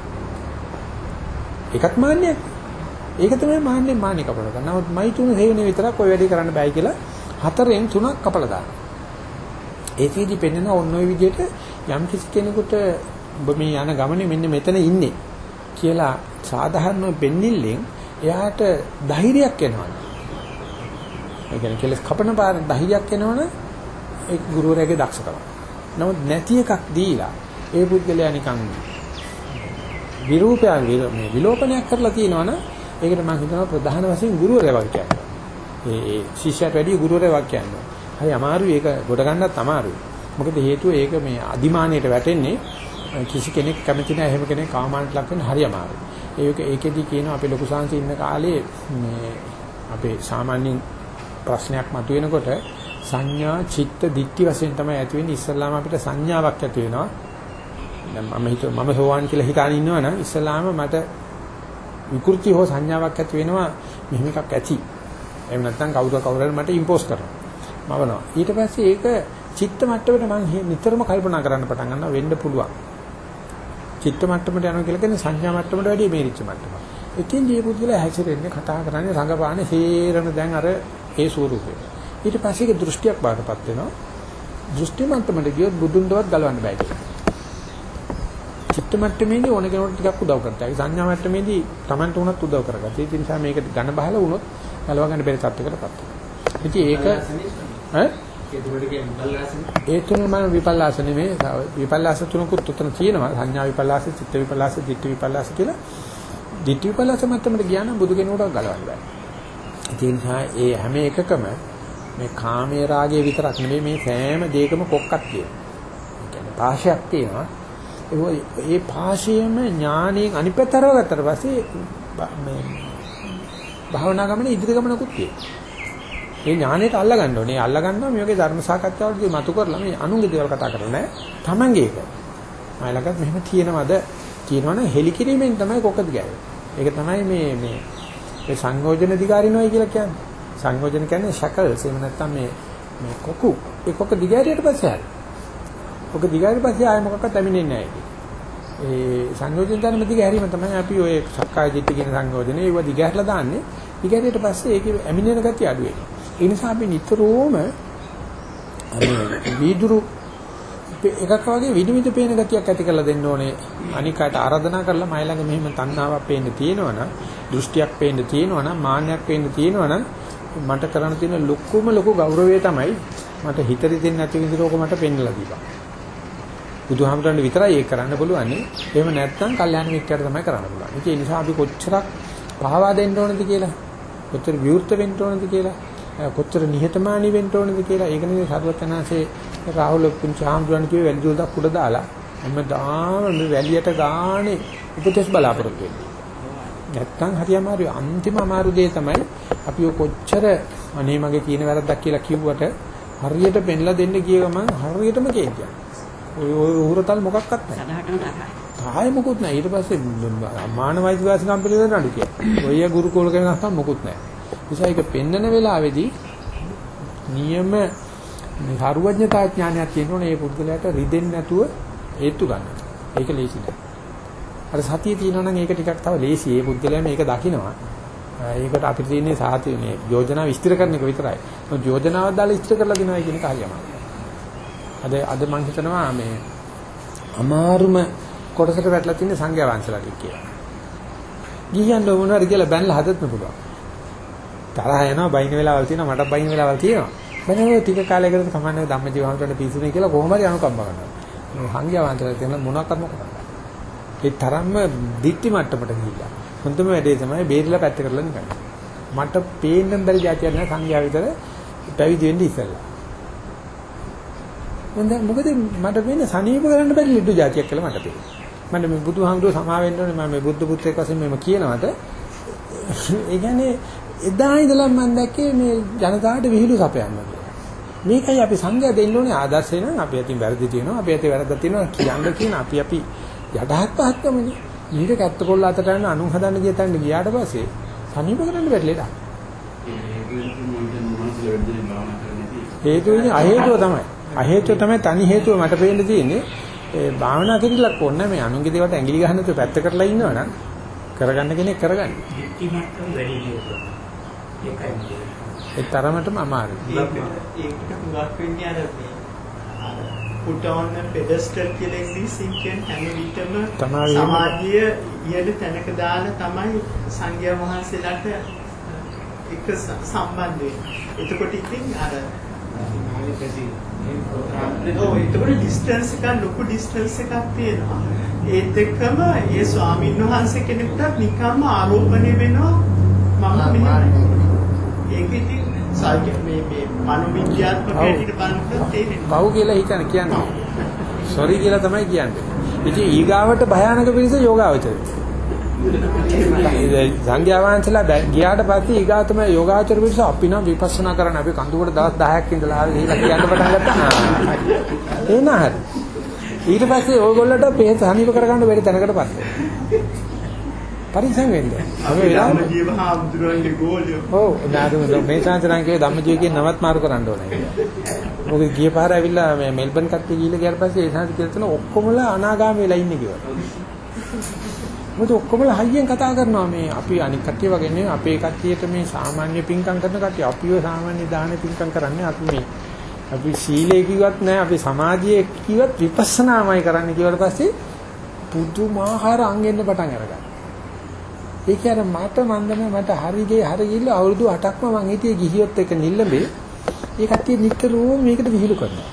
ඒකත් මාන්නයක්. ඒක තමයි මාන්නේ මාන්නේ කපලා ගන්න. නමුත් මෛතුන හේවනේ විතරක් ඔය වැඩේ කරන්න බෑ කියලා හතරෙන් තුනක් කපලා දානවා. ඒකෙදි පෙන්වන ඔන්න ඔය විදිහට යම් කිසි කෙනෙකුට ඔබ මේ යන ගමනේ මෙන්න මෙතන ඉන්නේ කියලා සාධාරණව පෙන්නිල්ලෙන් එයාට ධෛර්යයක් එනවා. ඒ කියන්නේ කෙලස් කපන පාර ධෛර්යයක් එනවනේ ඒ ගුරුවරයාගේ දක්ෂකම. නමුත් නැති එකක් දීලා ඒ පුද්ගලයා නිකන් විරූපයන් මේ විලෝපනයක් කරලා තියෙනවනේ ඒකට මම හිතනවා ප්‍රධාන වශයෙන් ගුරුවරයා වගේ කියනවා. ඒ ඒ ශිෂ්‍යයාට වැඩි ගුරුවරයා වගේ කියනවා. හරි අමාරුයි ඒක ගොඩ ගන්නත් අමාරුයි. මොකද හේතුව ඒක මේ අදිමානයට වැටෙන්නේ කිසි කෙනෙක් කැමති නැහැ එහෙම කෙනෙක් කාමාන්ට ලක් වෙන්න හරි අමාරුයි. ඒක ඒකෙදි කියනවා අපේ ලොකු සංසි ඉන්න කාලේ මේ අපේ සාමාන්‍ය ප්‍රශ්නයක් මතුවෙනකොට සංඥා චිත්ත දික්ටි වශයෙන් තමයි ඇති වෙන්නේ ඉස්සල්ලාම අපිට සංඥාවක් ඇති වෙනවා. දැන් මම හිතුව මම සෝවාන් කියලා හිතාන ඉන්නවනම් ඉස්සල්ලාම මට විකෘති හෝ සංඥාවක් ඇති වෙනවා මෙහෙම එකක් ඇති. එහෙම නැත්නම් කවුරු කවුරු හරි මට ඉම්පෝස් කරනවා. මවනවා. ඊට පස්සේ ඒක චිත්ත මට්ටමට මම නිතරම කල්පනා කරන්න පටන් ගන්නවා වෙන්න පුළුවන්. චිත්ත මට්ටමට යනවා කියලා කියන්නේ සංඥා මට්ටමට වැඩිය මේරිච්ච මට්ටම. ඉතින් මේ පුද්ගලයා හැසිරෙන්නේ කතා කරන්නේ රඟපාන්නේ සේරම දැන් අර ඒ ස්වරූපේ. ඊට පස්සේ ඒක දෘෂ්ටියක් බාටපත් වෙනවා. දෘෂ්ටි මට්ටමට ගියොත් බුදුන්වවත් ගලවන්න බෑ කියලා. චිත්ත මට්ටමේදී ඕන කෙනෙකුට ටිකක් උදව් කරતા. ඒ සංඥා මට්ටමේදී Tamanට උනත් උදව් කරගත්තා. ඒ නිසා මේක ඝන බහල වුණොත් ගලව ගන්න බැරි තත්යකටපත් වෙනවා. ඉතින් ඒක ඈ ඒ තුන මම විපල්ලාස නෙමෙයි විපල්ලාස තුනකුත් උතන තියෙනවා සංඥා විපල්ලාස චිත්ත විපල්ලාස ditthi විපල්ලාස කියලා ditthi විපල්ලාස මට්ටමට ගියා නම් බුදු කෙනෙකුට ගලවන්න බෑ ඒ නිසා ඒ හැම එකකම මේ කාමයේ රාගයේ විතරක් නෙමෙයි මේ සෑම දෙයකම කොක්කක් තියෙනවා ඒ කියන්නේ පාශයක් තියෙනවා ඒ පාශයම ඥාණයෙන් අනිපතරව ගත්තට පස්සේ මේ භාවනා ගමනේ ඉදිරි ගමනකුත් තියෙනවා ඒ ඥාණයට අල්ල ගන්න ඕනේ. අල්ල ගන්නවා මේ වගේ ධර්ම සාකච්ඡාවලදී මතු කරලා මේ අනුන්ගේ දේවල් කතා කරන්නේ නැහැ. Tamange එක. මම ළඟත් මෙහෙම තියෙනවද? තියෙනවනම් හෙලිකිරීමෙන් තමයි කොකද ගෑවේ. ඒක තමයි මේ මේ ඒ සංයෝජන දිගාරිනවයි කියලා කියන්නේ. සංයෝජන කියන්නේ ශකල්ස් එහෙම නැත්නම් මේ මේ කොකු. ඒ කොක දිගාරියට පස්සේ හරි. කොක දිගාරියට පස්සේ ආයෙ මොකක්වත් ඇමිනෙන්නේ නැහැ. ඒ සංයෝජන ධර්ම දිගාරීම තමයි අපි ඔය සක්කාය දිට්ඨිය කියන සංයෝජනේ ඒව දිගාරලා දාන්නේ. දිගාරියට පස්සේ ඒකේ ඇමිනෙන ගතිය අඩු වෙනවා. ඒ නිසා අපි නිතරම අර වීදුරු එකක් වගේ විනිවිද පේන ගතියක් ඇති කරලා දෙන්න ඕනේ. අනිකට ආරාධනා කරලා මයි ළඟ මෙහෙම තණ්හාවක් පේන්න තියෙනවනම්, දෘෂ්ටියක් පේන්න තියෙනවනම්, මාන්නයක් පේන්න තියෙනවනම් මට කරන්න තියෙන ලොකුම ලොකු ගෞරවය තමයි මට හිතරි දෙන්නේ නැති විදිහට මට පෙන්නලා දීපන්. බුදුහාමරන්ට විතරයි ඒක කරන්න පුළුවන්. එහෙම නැත්නම් කල්යාණ මිත්‍යාට තමයි කරන්න පුළුවන්. ඒ නිසා අපි කොච්චරක් පහවා දෙන්න ඕනද කියලා, කොච්චර විවෘත වෙන්න ඕනද කියලා කොච්චර නිහතමානී වෙන්න ඕනද කියලා ඒක නෙවෙයි සර්වචනාසේ රාහුල පුංචි ආම්දුරන් කිව්වේ වැලි දුරක් උඩ දාලා හැමදාම මේ වැලියට ගානේ උපදේශ බලාපොරොත්තු වෙන්නේ. නැත්තම් හරි අමාරුයි. අන්තිම අමාරු දේ තමයි අපි කොච්චර අනේ මගේ තියෙන වැරද්දක් කියලා කිව්වට හරියට පෙන්ලා දෙන්න ගිය ගමන් හරියටම කේන්තියක්. ඔය ඔය උහුරතල් මොකක්වත් නැහැ. තාය මොකුත් නැහැ. ඊට පස්සේ මානවයික වාසිකම් පිළිබඳව නඩු කියනවා. ඔය ගුරුකෝල කෙනෙක් නැත්නම් මොකුත් නැහැ. නිසා ඒක පෙන්නන වෙලාවේදී නියම සරුවඥතා ඥානයක් තියෙනෝනේ මේ පුද්ගලයාට රිදෙන්නේ නැතුව හේතු ගන්න. ඒක ලේසි නෑ. අර සතිය තියෙනවා නම් ඒක ටිකක් තව ලේසි. මේ පුද්ගලයා මේක දකිනවා. ඒකට අපිට තියෙන්නේ සාහිත්‍ය මේ යෝජනා විස්තර කරන එක විතරයි. මොකද යෝජනාවක් දාලා විස්තර කරලා දෙනවා කියන එක හරියම. අද අද මම හිතනවා මේ අමාරුම කොටසට වැටලා තියෙන සංඝයා වහන්සේලාට කියලා. ගිහින් මොනවාරි කියලා බැනලා හදන්න පුළුවන්. තරහ යනවා බයින් වෙලාවල් තියෙනවා මට බයින් වෙලාවල් තියෙනවා. මම ටික කාලයකට කමන්නේ ධම්මජීව වහන්සේට පිසුනේ කියලා කොහොම හරි අනුකම්ප කරනවා. මේ සංඝයා වහන්සේලා තියෙන මොනවාක්වත් කරන්නේ. ඒ තරම්ම දික්ටි මට්ටමට ගිහිල්ලා. හොඳම වැඩේ තමයි බේරිලා පැත්ත කරලා නිකන්. මට පේන්න බැරි જાතියක් නෑ සංඝයා විතර පැවිදි වෙන්න ඉස්සෙල්ලා. මොන්ද මොකද මට වෙන්නේ සනීප කරන්න බැරි ලෙඩු જાතියක් කියලා මට පේනවා. මම මේ බුදුහාමුදුරුවෝ සමා වෙන්න ඕනේ මම මේ බුද්ධ පුත්‍රයෙක් වශයෙන් මෙම කියනවාට ඒ කියන්නේ එදා ඉඳලා මම දැක්කේ මේ ජනතාවට විහිළු සපයන්න කියලා. මේකයි අපි සංඝයා දෙන්න ඕනේ ආදර්ශය නම් අපි අතින් වැරදි තියෙනවා අපි අතින් වැරද්දක් තියෙනවා කියන්න කියන අපි අපි යටහත් පහත්කමනේ. ඊට කැත්ත පොල්ල අතට යන අනුන් හදන්න ගිය තැනට ගියාට පස්සේ සනීප කරන්න බැරි ලේඩා. හේතුවනේ අහේතුව තමයි. අහේතුව තමයි තනි හේතුව මට පේන්න තියෙන්නේ. ඒ භාවනා කිරිලක් ඕනේ මේ අනුන්ගේ දේවල්ට ඇඟිලි ගහන්න තු පැත්ත කරලා ඉන්නවනම් කරගන්න කෙනෙක් කරගන්න. ඒකයි ඒ තරමටම අමාරුයි. ඒකට හුඟක් වෙන්නේ අර මේ put on a pedestal කියලා ඉංග්‍රීසියෙන් හැම විටම සමාධිය ඉහළ තැනක දාලා තමයි සංඝයා වහන්සේලාට එක සම්බන්ධ වෙන්නේ. එතකොට ඉතින් අර ඔව් එතකොට ඩිස්ටන්ස් එක ලොකු ඩිස්ටන්ස් එකක් තියෙනවා. ඒත් එක්කම ඒ ස්වාමීන් වහන්සේ කෙනෙකුට නිකම්ම ආරෝපණය වෙනවා මම මෙහෙම ඒක ඉතින් සාහිත්‍ය මේ මේ මනෝවිද්‍යාත්මක හැටියට බලනකොට තේරෙනවා. පව් කියලා හිතන කියන්නේ. සෝරි කියලා තමයි කියන්නේ. ඉතින් ඊගාවට භයානක පිරිස යෝගාවචරය. සංඝයා වහන්සේලා ගියාට පස්සේ ඊගා තමයි යෝගාචර පිරිස අපි නම් විපස්සනා කරන්න අපි කඳුකට දවස් 10ක් ඉඳලා ආවේ කියලා කියන්න පටන් ගත්තා. එන හරි. ඊට පස්සේ ඕගොල්ලන්ට පේස හනිව කරගන්න බැරි තැනකටපත් වෙනවා. පරිස්සම් වෙන්න. හැම වෙලාවෙම ධම්මජීව හාමුදුරන්ගේ ගෝලියෝ. ඔව් නාදුම මේ කියේ ධම්මජීව කියන නමත් මාරු කරන්න ඕනේ. මොකද ගිය පාර ඇවිල්ලා මේ මෙල්බන් කට්ටිය ගිහලා ගියාට පස්සේ ඒ සංච කියලා තන ඔක්කොමලා අනාගාමී වෙලා ඉන්නේ කිව්වා. මොකද ඔක්කොමලා හයියෙන් කතා කරනවා මේ අපි අනික් කට්ටිය වගේ නෙවෙයි අපේ කට්ටියට මේ සාමාන්‍ය පින්කම් කරන කට්ටිය අපිව සාමාන්‍ය දාන පින්කම් කරන්නේ අපි මේ අපි සීලේ කිව්වත් නැහැ අපි සමාධියේ කිව්වත් විපස්සනාමයි කරන්න කිව්වට පස්සේ පුදුමාකාර අංගෙන්න පටන් අරගන්නවා. ඒ කියන්නේ මට මන්දම මට හරිගේ හරි ගිහිල්ලා අවුරුදු 8ක්ම මං හිටියේ ගිහියොත් එක නිල්ලඹේ. ඒ කට්ටිය නිතරම මේකට විහිළු කරනවා.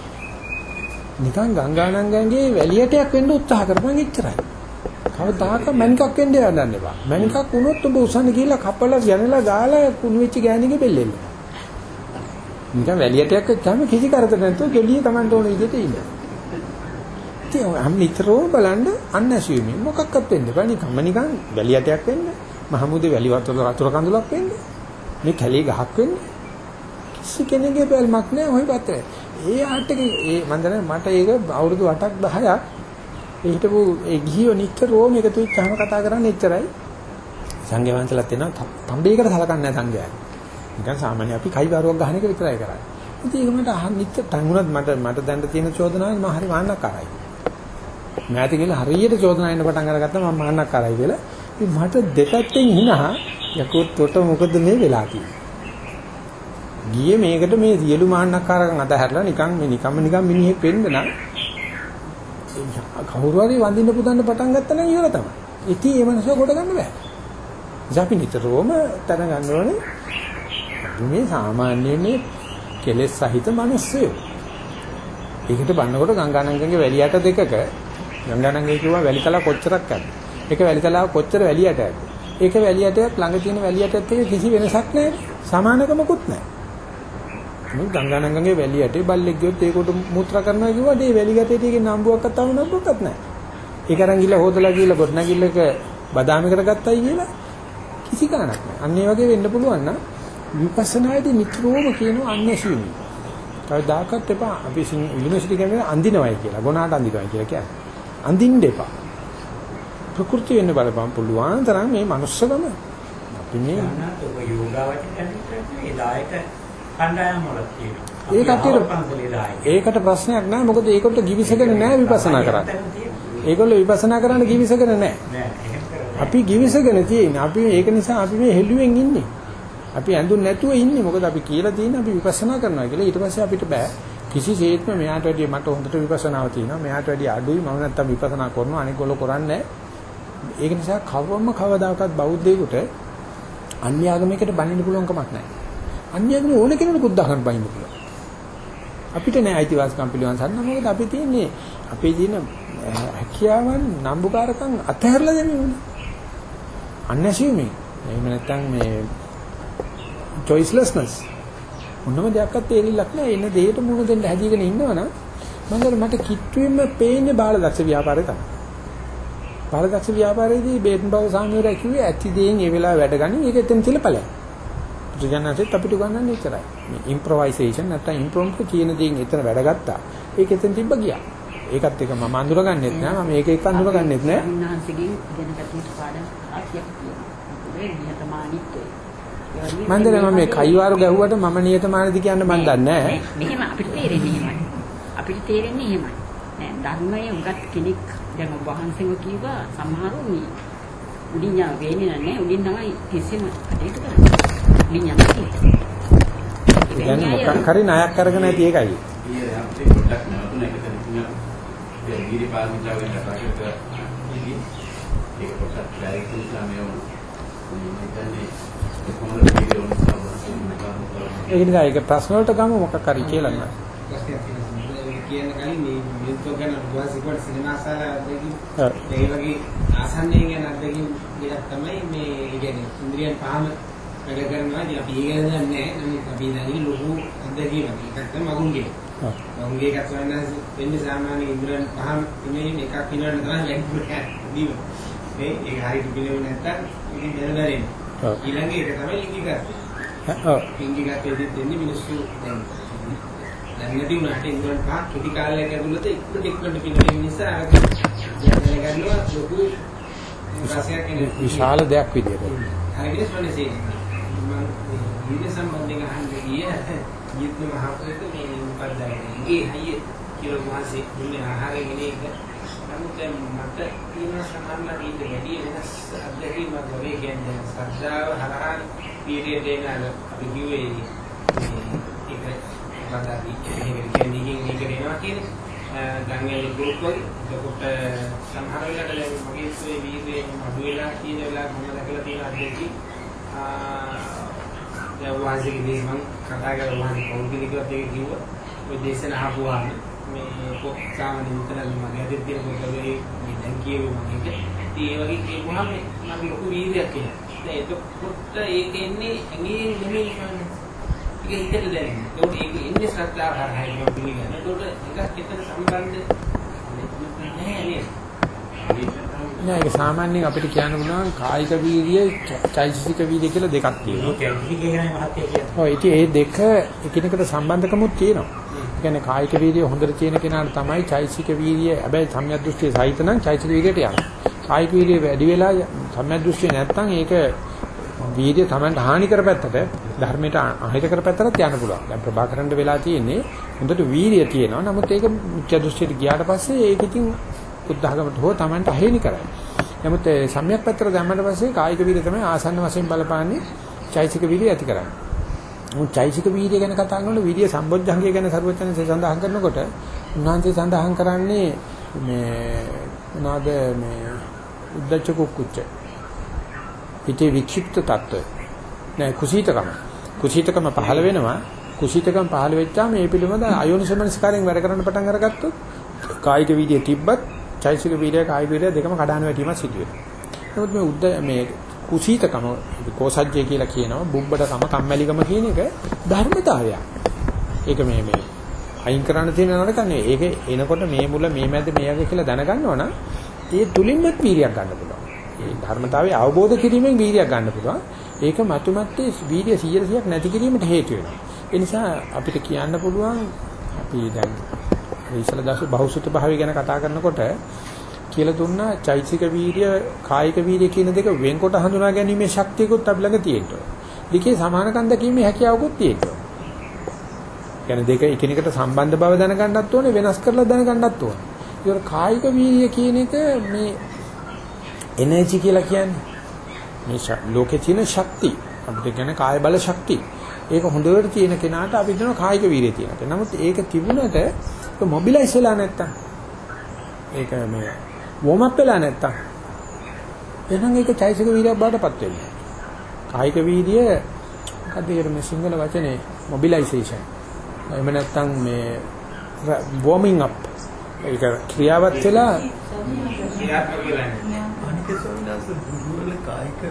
නිකන් ගංගානංගන්ගේ වැලියටයක් වෙන්න උත්සාහ කරපන් එච්චරයි. කවදාක මණිකක් වෙන්න යන්න එපා. මණිකක් වුණොත් ඔබ උසන්න ගිහිල්ලා කපලා යනලා ගාලා කුණු වෙච්ච ගෑණිගේ බෙල්ලෙන්න. නිකන් වැලියටයක් වෙච්චාම කිසි කරදර නැතුව ගෙලිය Tamanට ඕන විදිහට ඉන්න. ඉතින් අම් නිතරම බලන්න අන්නැසීමේ මොකක්වත් වෙන්න බෑ නිකම්ම නිකන් වැලියටයක් වෙන්න. මහමුදේ වැලි වතුර වතුර කඳුලක් වෙන්න. මේ කැලේ ගහක් වෙන්න. කිසි කෙනෙකුගේ බැල්මක් නැහැ ওই පත්‍රය. ඒ ආර්ට් එකේ ඒ මන් දන්නේ මට ඒක අවුරුදු 8ක් 10ක් ඒ හිටපු ඒ ගිහියෝ නිතරම එකතු වෙච්චාම කතා කරන්නේ එච්චරයි. සංඝයා වහන්සේලාත් එනවා තම්බේකට සලකන්නේ නැහැ සංඝයා. නිකන් සාමාන්‍ය අපි කයි බාරුවක් ගහන එක විතරයි කරන්නේ. ඉතින් ඒක මට අහන්න නිතර තංගුණත් මට මට දැන් තියෙන චෝදනාව මම හරි මාන්නක්කාරයි. මෑත කියලා හරියට චෝදනා එන්න පටන් අරගත්තා මම මාන්නක්කාරයි කියලා. ඉතින් මට දෙපැත්තෙන් හිනහා යකෝ තොට මොකද මේ වෙලා තියෙන්නේ? ගියේ මේකට මේ සියලු මාන්නක්කාරකම් අතහැරලා නිකන් මේ නිකම්ම නිකන් මිනිහෙක් වෙන්න නම් කවුරු හරි වඳින්න පුදන්න පටන් ගත්තා නම් ඉවර තමයි. ඉතින් ඒ මනස කොට ගන්න බෑ. ඉතින් අපි නිතරම තන ගන්න ඕනේ අපි මේ සාමාන්‍ය මේ කෙලෙස් සහිත මිනිස්සුયો. ඒකට බannකොට ගංගානංගගේ වැලියට දෙකක ගංගානංගේ කිව්වා වැලිතලා කොච්චරක් ඇද්ද? ඒක වැලිතලාව කොච්චර වැලියට ඇද්ද? ඒක වැලියටත් ළඟ තියෙන වැලියටත් එක්ක කිසි වෙනසක් නැහැ. සමානකමකුත් නැහැ. මේ ගංගානංගගේ වැලියට බල්ලෙක් ගියොත් ඒකට මුත්‍රා කරනවා කිව්වට ඒ වැලිගතේ තියෙන නම්බුවක්වත් තව නම්බුවක්වත් නැහැ. ඒක අරන් ගිහලා හොදලා ගිහලා ගොඩනැගිල්ලක බදාමයකට ගත්තයි කියලා කිසි ගාණක් නැහැ. අන්න ඒ වගේ වෙන්න පුළුවන් නම් විපස්සනායේදී නිතරම කියනවා අන්‍යශීලී. කවදාකවත් එපා අපි යුනිවර්සිටි එකේ අඳිනවයි කියලා. ගොනාට අඳිනවයි කියලා කියන්නේ. අඳින්න එපා. ප්‍රകൃති වෙන්න බලපන් පුළුවන් තරම් මේ මනුස්සකම අපි මේ යන්නත් ඔබ යෝගාවචරයෙන් ඒ දායක කණ්ඩායම් වල තියෙනවා. ඒ කට්ටියට පන්සලේ දායක. ඒකට ප්‍රශ්නයක් නැහැ මොකද ඒකට givisගෙන නැහැ විපස්සනා කරන්නේ. ඒගොල්ලෝ විපස්සනා කරන්න givisගෙන නැහැ. අපි givisගෙන තියෙන්නේ. අපි ඒක නිසා අපි මේ හෙළුවෙන් ඉන්නේ. අපි ඇඳුන් නැතුව ඉන්නේ. මොකද අපි කියලා තියෙන්නේ අපි විපස්සනා කරනවා කියලා. ඊට පස්සේ අපිට බෑ. කිසිසේත්ම මෙයාට වැඩිය මට හොඳට විපස්සනාව තියෙනවා. මෙයාට වැඩිය අඩුයි. මම නැත්තම් විපස්සනා කරනවා. අනික ගොල්ලෝ කරන්නේ ඒක නිසා කවවම කවදාකවත් බෞද්ධයෙකුට අන්‍ය ආගමයකට බණින්න පුළුවන් කමක් නැහැ. අන්‍ය ආගම ඕන කෙනෙකුට දාගන්න බයින්න පුළුවන්. අපිට නෑ අයිතිවාසිකම් පිළිවන් සන්න මොකද අපි තියෙන්නේ අපේ තියෙන හැකියාවන් නම්බුකාරකම් අතහැරලා දෙන්නේ. unassuming. එහෙම නැත්නම් මේ choicelessness. මොනම දෙයක්වත් තේරිලක් නෑ. එන දෙයට මුණ දෙන්න හැදීගෙන ඉන්නවනම් මම මට කිට්ටුවෙම පේන්නේ බාලදක්ෂ ව්‍යාපාරය තමයි. බාලදක්ෂ ව්‍යාපාරයේදී බේතන් බව සාමියරය කිව්වේ ඇති දේෙන් ඒ වෙලාව වැඩ ගන්න. ඒක එතන තියලා ඵලයක්. බුදුජානකත් අපිට උගන්වන්නේ ඉතරයි. මේ ඉම්ප්‍රොවයිසේෂන් නැත්නම් ඉම්ප්‍රොම්ප්ට් කියන දේෙන් එතන වැඩ ගත්තා. ඒක එතන තිබ්බ ගියා. ඒකත් එක මම අඳුරගන්නෙත් නෑ. මම මේක එක අඳුරගන්නෙත් නෑ. උන්වහන්සේගෙන් ඉගෙන ගන්න පාඩම් ආසියක් තියෙනවා. ඒ නිහතමානීත්වය. මම මේ කයිවාරු ගැහුවට මම නියතමානීද කියන්න මන් දන්නේ නෑ. මෙහෙම අපිට තේරෙන්නේ එහෙමයි. අපිට තේරෙන්නේ එහෙමයි. නෑ ධර්මයේ උගත් කෙනෙක් දැන් ඔබ වහන්සේම කිව්වා සමහරව මේ උඩින් යන වෙන්නේ නැහැ උඩින් තමයි කිසිම කටයුතු කරන්නේ. උඩින් යන කියන්නේ මොකක් හරි ණයක් අරගෙන ඇති ඒකයි. ඊයේ අපේ පොඩ්ඩක් නවතුන එක තැනකින් ඒ ගිරි පාවිච්චාවෙන් කතා කරලා ඒක පොඩ්ඩක් ඩයිරෙක්ට් ඉස්ලා මේ ඒ නිසා ඒක ප්‍රශ්න වලට ගමු මොකක් හරි කියලා නෑ. ප්‍රශ්නයක් තියෙනවා. කියන කලින් මේ මිනිත්තු ගැන වාසිකොට සිනමා ශාලා අධ්‍යක්ෂ ඔව්. ඒ වගේ ආසන්නයෙන් යන අධ්‍යක්ෂ දෙයක් තමයි මේ කියන්නේ ඉන්ද්‍රියන් පහම වැඩ කරනවා. ඉතින් අපි ඒක දන්නේ නැහැ. නමුත් අපි දන්නේ ලොකු අධ්‍යක්ෂකමක්. ඒකත් තමයි මගුන්ගේ. ඔව්. මගුන්ගේ එකක් වෙනස් වෙන්නේ සාමාන්‍ය ඉන්ද්‍රියන් පහම ඉමේජ් එකක් පිනවන්න තමයි ලැබුණේ. දීම. මේ ඒක හරියට පිළිවෙල නැත්තම් ඉතින් දැනගන්න. ඊළඟ එක තමයි ලිංගිකත්වය. ඔව්. ලිංගිකත්වයේදී දෙන්නේ මිනිස්සු දැන් නැති වුණාට ඉන්ද්‍රයන් පහ කෙටි කාලයක් ඇතුළත ඉක්මනට ඉක්මනට පිනවීම නිසා අර දැනගන්නවා ලොකු රසයක් එන්නේ. විශාල දෙයක් විදියට. හරියට ස්වනසේ මම ඊට සම්බන්ධයෙන් අහන්න ගිය ඊත් මහපොරේට මේ මොකක්ද ඒ අයියේ කියලා මහසෙ දුන්නේ ආහාරය ගෙන එක නමුත් දැන් මට තියෙන සමහරලා ඊට වැඩි වෙනස් අත්දැකීමක් වගේ කියන්නේ ශ්‍රද්ධාව හරහා පීරියට එන අර අපි කිව්වේ ඒක බදාවි ඒක කියන්නේ මේක වෙනවා කියන්නේ ගංගාවේ ගෲප් වල එතකොට සමහර වෙලාවට දැන් මගේ ඉස්සේ වීර්යය අඩු වෙලා කියන වෙලාවට මම දැකලා තියෙන අත්දැකීම් දැන් වාසිකේ මේ මම කතා කරලා වාසික පෞද්ගලිකවත් ඒක කිව්වා. ඔය දේශන අහපුවාම මේ සාමාන්‍ය විතර මගේ අදින් තියෙන පොතේ මේ දැන් කියවේ මම ඒක ඉතින් ඒ වගේ කියපුවාම මම ලොකු වීර්යයක් එනවා. දැන් එතකොට ඒක එන්නේ ඇඟේ නෙමෙයි කියන්නේ. ඒක හිතට දැනෙන්නේ ඒකට ඒක එන්නේ ශ්‍රද්ධාව හරහා මම පිළිගන්න ඒකට එකක් එතන සම්බන්ධ නෑ නේද? නෑ ඒක සාමාන්‍යයෙන් අපිට කියන්න පුළුවන් කායික වීර්ය, චෛතසික වීර්ය කියලා දෙකක් තියෙනවා. ඉතින් ඒ දෙක එකිනෙකට සම්බන්ධකමුත් තියෙනවා. ඒ කියන්නේ කායික වීර්ය හොඳට තියෙන කෙනාට තමයි චෛතසික වීර්ය හැබැයි සම්‍යක් දෘෂ්ටිය සහිත නම් චෛතසික වීර්යයට යනවා. කායික වීර්ය වැඩි වෙලා සම්‍යක් දෘෂ්ටිය නැත්නම් ඒක වීර්ය Tamanට හානි කරපැත්තට ධර්මයට අහිත කරපැත්තට යන්න පුළුවන්. දැන් ප්‍රභාකරන්ට වෙලා තියෙන්නේ හොඳට වීර්ය තියෙනවා. නමුත් ඒක මුත්‍ය දෘෂ්ටියට ගියාට පස්සේ ඒක ඉතින් බුද්ධඝමට හෝ Tamanට අහිමි කරයි. නමුත් සම්‍යක් පැත්තට දැම්මට පස්සේ කායික වීර්ය තමයි ආසන්න වශයෙන් බලපාන්නේ චෛතසික වීර්ය ඇති කරන්නේ. මොන් චෛසික වීර්ය ගැන කතා කරනකොට වීර්ය සම්බොජ්ජංගය ගැන සර්වචනසේ සඳහන් කරනකොට උන්වහන්සේ සඳහන් කරන්නේ මේ මොනවාද මේ උද්දච්ච කුක්කුච්ච. හිතේ වික්ෂිප්ත తত্ত্বය නෑ කුසීතකම. කුසීතකම පහළ වෙනවා. කුසීතකම පහළ වෙච්චාම මේ පිළිබඳ අයෝනිසමනස්කාරයෙන් වැඩ කරන්න පටන් අරගත්තොත් කායික වීර්ය තිබ්බත් චෛසික වීර්ය කායික වීර්ය දෙකම කඩාන වැටීමක් සිදු වෙනවා නමුත් මේ උද්ද මේ කුසීතකම කෝසජ්ජය කියලා කියනවා බුබ්බඩකම කම්මැලිකම කියන එක ධර්මතාවයක්. ඒක මේ මේ අයින් කරන්න තියෙන නරක නෙවෙයි. ඒක එනකොට මේ මුල මේ මැද මේ යගේ කියලා දැනගන්නවා නම් ඒ තුලින්ම වීර්යයක් ගන්න පුළුවන්. ඒ ධර්මතාවය අවබෝධ කිරීමෙන් වීර්යයක් ගන්න පුළුවන්. ඒක මතුමැත්තේ වීර්ය 100ක් නැති කිරීමට හේතු වෙනවා. ඒ නිසා අපිට කියන්න පුළුවන් අපි දැන් ඉස්සල දවසේ බහුසුත භාවය ගැන කතා කරනකොට කියලා දුන්නා චෛතසික වීර්ය කායික වීර්ය කියන දෙක වෙන්කොට හඳුනා ගැනීමේ ශක්තියකුත් අපි ළඟ තියෙනවා. දෙකේ සමානකම් දැකීමේ හැකියාවකුත් තියෙනවා. කියන්නේ දෙක එකිනෙකට සම්බන්ධ බව දැනගන්නත් ඕනේ වෙනස් කරලා දැනගන්නත් ඕනේ. ඒක කායික වීර්ය කියන එක මේ එනර්ජි කියලා කියන්නේ මේ ලෝකේ තියෙන ශක්තිය. අපිට කියන්නේ කාය බල ශක්තිය. ඒක හොඳට තියෙන කෙනාට අපි කියනවා කායික වීර්යය තියෙනවා. නමුත් ඒක තිබුණට ඒක මොබිලයිස් වෙලා නැත්තම් ඒක මේ වෝම් අප් වෙලා නැත්තම් එහෙනම් ඒක චෛසික වීර්යයක් බාටපත් වෙනවා. කායික වීර්ය මොකද ඒකට මේ සිංහල වචනේ මොබිලයිසේෂන්. එහෙම නැත්තම් මේ වෝමින් අප්. ඒක ක්‍රියාවත් වෙලා ක්‍රියාත්මක වෙලා නැහැ. අනික සෝනස් දුර්වල කායික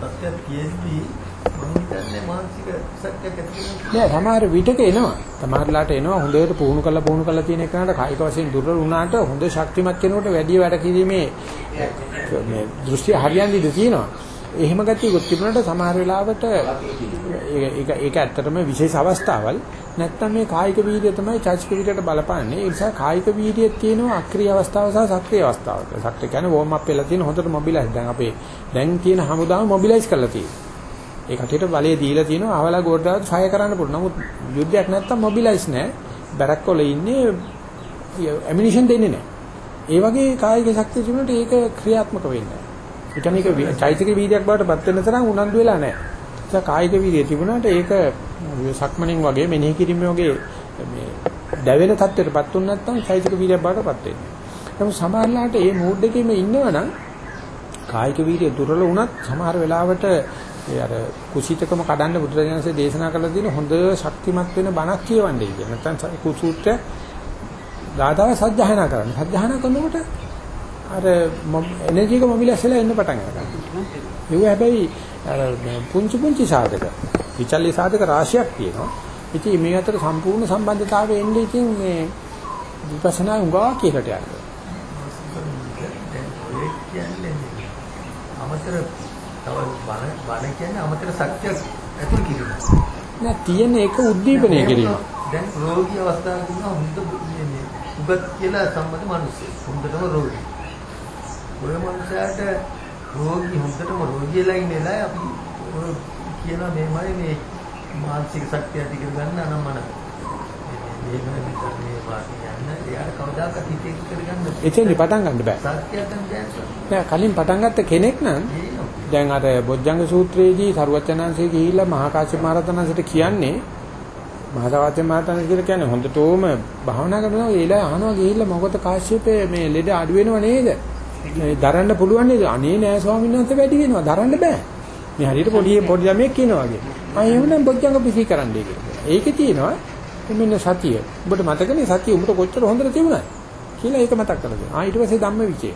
තත්ත්වයක් තියෙද්දී මම හිතන්නේ මානසික සත්‍යයක් ඇති වෙනවා. නෑ සමහර විටක එනවා. සමහරලාට එනවා හොඳට පුහුණු කරලා පුහුණු කරලා තියෙන එකනට කායික වශයෙන් දුර්වල වුණාට හොඳ ශක්තිමත් කෙනෙකුට වැඩි වැඩ කිරීමේ මේ දෘෂ්ටි හරියන්නේ ඉඳී තියෙනවා. එහෙම ගැතියකුත් තිබුණාට සමහර වෙලාවට ඒක ඒක ඇත්තටම විශේෂ අවස්ථාවල් නැත්තම් මේ කායික වීර්යය තමයි චෛතසික වීර්යයට බලපාන්නේ. ඒ නිසා කායික වීර්යයේ තියෙනවා අක්‍රීය අවස්ථාව සහ සක්‍රීය අවස්ථාව. සක්‍රීය කියන්නේ වෝම් අප් වෙලා තියෙන හොඳට මොබිලයිස්. දැන් අපේ දැන් තියෙන හමුදාව මොබිලයිස් කරලා තියෙනවා. ඒ කටියට බලය දීලා තියෙනවා අවලා ගෝඩාවත් ෆයර් කරන්න පුළුවන්. නමුත් යුද්ධයක් නැත්තම් මොබිලයිස් නැහැ. බැරක් වල ඉන්නේ ඇමිනිෂන් දෙන්නේ නැහැ. ඒ වගේ කායික ශක්තිය තිබුණාට ඒක ක්‍රියාත්මක වෙන්නේ නැහැ. ඒ කියන්නේ ඒක චෛතසික වීර්යයක් බවට පත් වෙන තරම් උනන්දු වෙලා නැහැ. ඒ කායික වීර්යය තිබුණාට ඒක සක්මණෙන් වගේ මෙනෙහි කිරීම වගේ මේ දැවෙන තත්ත්වයටපත් වුණ නැත්නම් චෛතසික වීර්යයක් බවට පත් වෙන්නේ. නමුත් සමහරලාට මේ මූඩ් එකේම ඉන්නවනම් කායික වීර්යය දුර්වල වුණත් සමහර වෙලාවට ඒ අර කුසීතකම කඩන්න බුදුරජාණන්සේ දේශනා කළ දින හොඳ ශක්තිමත් වෙන බණක් කියවන්නේ කියන. නැත්නම් කුසූත්‍රය ගාථාව සජ්ජහායනා කරන්න. සජ්ජහායනා කරනකොට අර එනර්ජි එක මොබිලයිස්ලා එන්න පටන් ගන්නවා. ඒක හැබැයි අර පුංචි පුංචි සාධක විචල්්‍ය සාධක රාශියක් තියෙනවා. ඉතින් මේ අතර සම්පූර්ණ සම්බන්ධතාවය එන්නේ ඉතින් මේ විපස්සනා උගා කියලාට යනවා. ඒ කියන්නේ අමතර තව බණ බණ කියන්නේ අමතර සත්‍යයක් ඇතුල් කිරීම. නෑ තියෙන එක උද්දීපනය කිරීම. දැන් රෝගී අවස්ථාවක ඉන්න හොඳ මේ උගත් කියලා සම්බන්ධ මිනිස්සු. හොඳටම රෝගී. ඔය මනුස්සයාට රෝගී හොඳටම රෝගීලා ඉන්නලා අපි කියන මේමයි මේ මානසික ශක්තිය ඇති කරගන්න අනම්මන. එතෙන්දි පටන් ගන්න බෑ. දැන් කලින් පටන් ගත්ත කෙනෙක් නම් දැන් අර බොජ්ජංග සූත්‍රයේදී සරුවචනාංශයේ ගිහිල්ලා මහා කාශ්‍යප මහ රහතන් වහන්සේට කියන්නේ මහා කාශ්‍යප මහ රහතන් කියලා කියන්නේ හොඳටම භාවනා කරනවා ඒලා අහනවා ගිහිල්ලා මොකද කාශ්‍යපේ මේ ලෙඩ අඩු වෙනව නේද? මේ දරන්න පුළුවන් නේද? අනේ නෑ ස්වාමීන් වහන්සේ වැඩි වෙනවා දරන්න බෑ. මේ හරියට පොඩි පොඩි ළමයෙක් කියනවා වගේ. ආ එහෙනම් බොජ්ජංග පිසි කරන්නයි කියලා. ඒකේ තියෙනවා මෙන්න සතිය. ඔබට මතකනේ සතිය උඹට කොච්චර හොඳට තිබුණාද? කියලා ඒක මතක් කරගන්න. ආ ඊට පස්සේ ධම්ම විචේ.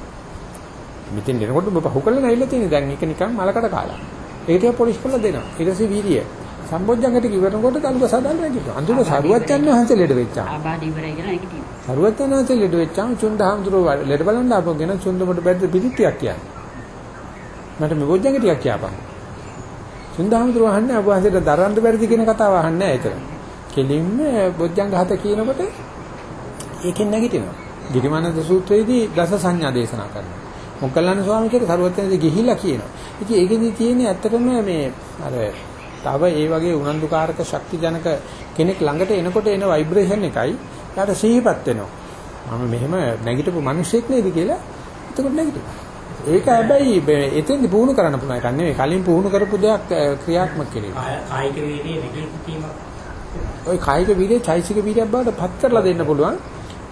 මෙතෙන් එනකොට ඔබ පහු කරලා නැවිලා තියෙන්නේ. දැන් ඒක නිකන් මලකට කාලා. ඒක ටික පොලිෂ් කරලා දෙනවා. ඊට පස්සේ වීර්යය. සම්බොජ්ජංගට කිවරනකොට සදාල් නැගිට්ටා. අන්තිම සරුවත් යන වහන්සේ ලෙඩ වෙච්චා. ආබාධ ඉවරයි කියලා ඒක තියෙනවා. සරුවත් යන වහන්සේ ලෙඩ වෙච්චාම චුන්දහම්තුරු ලෙඩ බලන්න ආපුවගෙන චුන්දමට බැද්ද පිටිටියක් කියන්නේ. මට මේ බොජ්ජංග ටිකක් කියපන්. චුන්දහම්තුරු අහන්නේ අබ වහන්සේට දරන්න බැරිද කියන කතාව අහන්නේ නැහැ ඒතර. කෙලින්ම බොජ්ජංග හත කියනකොට ඒකෙන් නැගිටිනවා. ගිරිමානන්ද සූත්‍රයේදී දස සංඥා දේශනා කරනවා. මොග්ගල්ලාන ස්වාමීන් වහන්සේ සරුවත්යන්දී ගිහිල්ලා කියනවා. ඉතින් ඒකෙදි තියෙන්නේ ඇත්තටම මේ අර තව ඒ වගේ උනන්දුකාරක ශක්තිජනක කෙනෙක් ළඟට එනකොට එන ভাইබ්‍රේෂන් එකයි යාට සිහිපත් වෙනවා. මම මෙහෙම නැගිටපු මිනිහෙක් නේද කියලා එතකොට නැගිටිනවා. ඒක හැබැයි එතෙන්දි පුහුණු කරන්න පුළුවන් එකක් නෙවෙයි. කලින් පුහුණු කරපු දෙයක් ක්‍රියාත්මක කිරීම. කායික වේදේ නැගීමක් ওই කායික වීර්යය චෛසික වීර්යයක් බවට පත් කරලා දෙන්න පුළුවන්.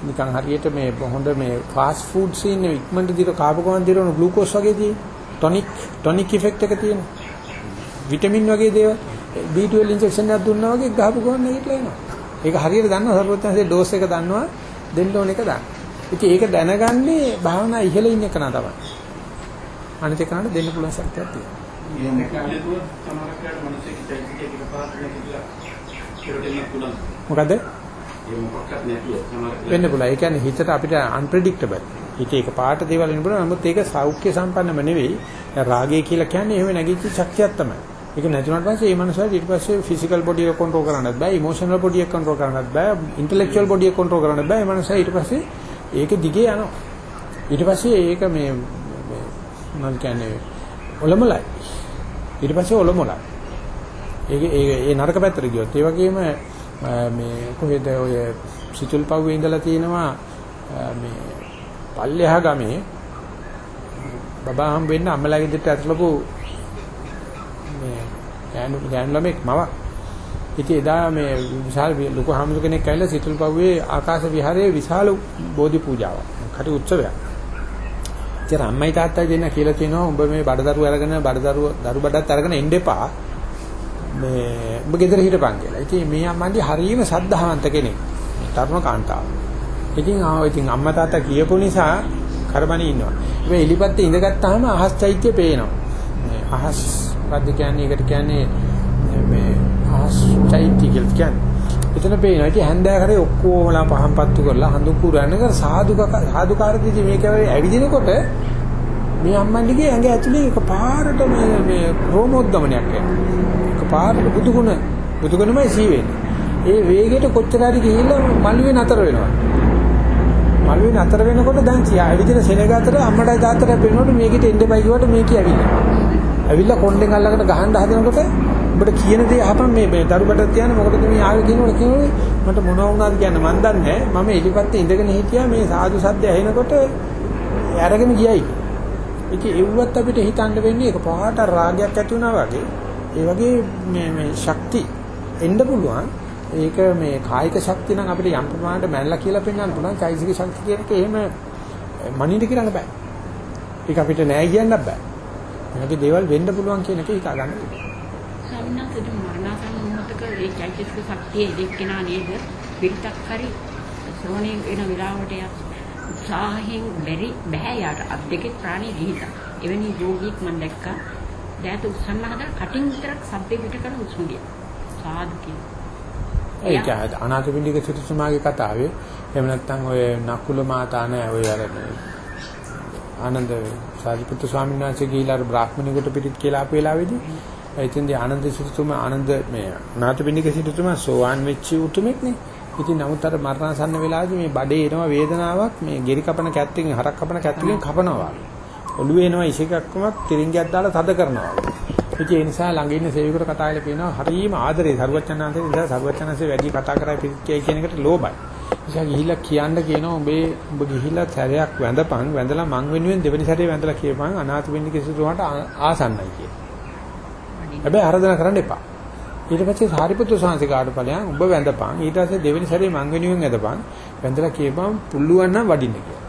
නිකන් හරියට මේ හොඳ මේ ෆාස්ට් ෆුඩ් සීන් එක ඉක්මනට දිර කාපු ගමන් දිරන ග්ලූකෝස් වගේ තියෙන ටොනික් ටොනික් ඉෆෙක්ට් එක තියෙන විටමින් වගේ දේවල් B12 ඉන්ජෙක්ෂන් එකක් දුන්නා වගේ ගහපු ගමන් නැගිටලා එනවා. ඒක හරියට දන්නවා සර්වඥාන්සේ ඩෝස් එක දන්නවා දෙන්න ඕන එක දන්න. ඉතින් ඒක දැනගන්නේ භාවනා ඉහළ ඉන්න කෙනා තමයි. අනිත් එකනට දෙන්න පුළුවන් ශක්තියක් තියෙනවා. මොකද වෙන්න පුළුවන්. ඒ කියන්නේ හිතට අපිට unpredictable. හිතේ එක පාට දේවල් වෙන්න පුළුවන්. නමුත් ඒක සෞඛ්‍ය සම්පන්නම නෙවෙයි. රාගය කියලා කියන්නේ එහෙම නැගිච්ච ශක්තියක් තමයි. ඒක නැතුණාට පස්සේ මේ මනුස්සයාට ඊට පස්සේ ෆිසිකල් බොඩි එක කන්ට්‍රෝල් කරන්නත් බෑ, ඉමෝෂනල් බොඩි එක කන්ට්‍රෝල් කරන්නත් බෑ, ඉන්ටෙලෙක්චුවල් බොඩි එක කන්ට්‍රෝල් කරන්නත් බෑ. මේ මනුස්සයා ඊට පස්සේ ඒක දිගේ යනවා. ඊට පස්සේ ඒක මේ මම කියන්නේ ඔලොමලයි. ඊට පස්සේ ඔලොමලයි. ඒක ඒ ඒ නරක පැත්තට ගියොත් ඒ වගේම මේ කොහෙද ඔය සිතුල්පව්වේ ඉඳලා තියෙනවා මේ පල්ලෙහා ගමේ බබා හම් වෙන්න අම්මලා ගෙදරට ඇතුළපු මේ ගෑනු ගෑනු ළමෙක් මවක්. ඉතින් එදා මේ විශාල ලොකු හාමුදුර කෙනෙක් ඇවිල්ලා සිතුල්පව්වේ ආකාශ විහාරයේ විශාල බෝධි පූජාවක්. කටි උත්සවයක්. ඉතින් අම්මයි තාත්තයි දෙන්න කියලා කියනවා උඹ මේ බඩදරුව අරගෙන බඩදරුව දරු බඩත් අරගෙන එන්න එපා. මේ උඹ ගෙදර හිටපන් කියලා. ඉතින් මේ අම්මන්දි හරීම සද්ධාවන්ත කෙනෙක්. තරුණ කාන්තාව. ඉතින් ආව ඉතින් අම්මා තාත්තා කියපු නිසා කරබනේ ඉන්නවා. ඒ එලිපත්තේ ඉඳගත්තාම අහස් චෛත්‍ය පේනවා. මේ අහස් රද්ද කියන්නේ ඒකට කියන්නේ මේ අහස් චෛත්‍ය කියලා කියන්නේ. එතන පේනවා. ඉතින් හැන්දෑ කරේ ඔක්කොමලා පහන් පත්තු කරලා හඳුන් කුරන්නේ කර සාදුක සාදුකාරකදී මේක ඇවිදිනකොට මේ අම්මන්ඩිගේ ඇඟ ඇතුලේ එකපාරට මේ මේ රෝමෝද්ගමනයක් එනවා. එකපාරට බුදුගුණ බුදුගුණමයි සී වෙන්නේ. ඒ වේගයට කොච්චර හරි ගිහිල්ලා මළුවේ නතර වෙනවා. මළුවේ නතර වෙනකොට දැන් තියා ඇවිදින සෙනග අතර අම්මටයි තාත්තටයි පේනකොට මේකට එන්න බයි කිව්වට මේක ඇවිල්ලා. ඇවිල්ලා කොණ්ඩෙන් අල්ලකට ගහන්න හදනකොට ඔබට කියන දේ අහපන් මේ මේ දරුබටත් කියන්නේ මොකටද මේ ආවේ කියනකොට කියනෝනේ මට මොනවා වුණාද කියන්න මන් දන්නේ මම එලිපත්තේ ඉඳගෙන හිටියා මේ සාදු සද්ද ඇහෙනකොට අරගෙන ගියයි. ඉතින් එව්වත් අපිට හිතන්න වෙන්නේ ඒක පහට රාගයක් ඇති වුණා වගේ. ඒ වගේ මේ මේ ශක්ති එන්න පුළුවන්. ඒක මේ කායික ශක්තිය නම් අපිට යම් ප්‍රමාණයට මැනලා කියලා පෙන්වන්න පුළුවන්. චෛසික ශක්තිය කියන එක එහෙම මනින්න කියන්න බෑ. ඒක අපිට නෑ කියන්න බෑ. මේකේ දේවල් වෙන්න පුළුවන් කියන එක හිතා ගන්න ඕනේ. ස්වාමීනාථට මරණාසන්න මොහොතක ඒ චෛතසික ශක්තිය දෙක්කනා නේද පිටක් හරි ශ්‍රෝණේ වෙන විලාවට යක් උත්සාහයෙන් බැරි බෑ යාට අත් දෙකේ ප්‍රාණී ගිහිතා එවැනි රෝගියෙක් මම දැක්කා දැත උස්සන්න හදා කටින් විතරක් සබ්දේ පිට කරන උස්ම ගියා සාදු කියන ඒක අනාථපිණ්ඩික සිටුතුමාගේ කතාවේ එහෙම නැත්නම් ඔය නකුල මාතා නෑ ඔය අර ආනන්ද සාරිපුත්තු ස්වාමීන් වහන්සේ ගිහිලා අර බ්‍රාහ්මණයෙකුට පිටිත් කියලා ආපු වෙලාවේදී එතෙන්දී ආනන්ද සිටුතුමා ආනන්ද මේ අනාථපිණ්ඩික සිටුතුමා සෝවාන් වෙච්ච උතුමෙක් නේ. ඉතින් නමුත් අර මරණාසන්න වෙලාවේදී මේ බඩේ එනවා වේදනාවක් මේ ගෙරි කපන කැත්තකින් හරක් කපන කැත්තකින් කපනවා ඔළුවේ එනවා ඉසිකක්කම තිරින්ගයක් දාලා තද කරනවා. ඉතින් ඒ නිසා ළඟ ඉන්න සේවකට කතා කරලා කියනවා හරිම ආදරේ සරුවචනාංශේ නිසා සරුවචනාංශේ වැඩි කතා කරයි පිළිච්චයි කියන එකට ලෝභයි. නිසා ගිහිල්ලා කියන්න කියනවා උඹේ උඹ ගිහිල්ලා සැරයක් වැඳපන් වැඳලා මං වෙනුවෙන් දෙවෙනි සැරේ වැඳලා කියපන් අනාථ වෙන්න කිසිදුමට ආසන්නයි කියලා. හැබැයි ආරාධනා කරන්න එපා. ඊට පස්සේ සාරිපුත්‍ර සාංශේ කාට ඵලයන් උඹ වැඳපන් ඊට පස්සේ දෙවෙනි සැරේ මං වෙනුවෙන් වැඳපන් වැඳලා කියපන් පුළුවන් නම් වඩින්න කියලා.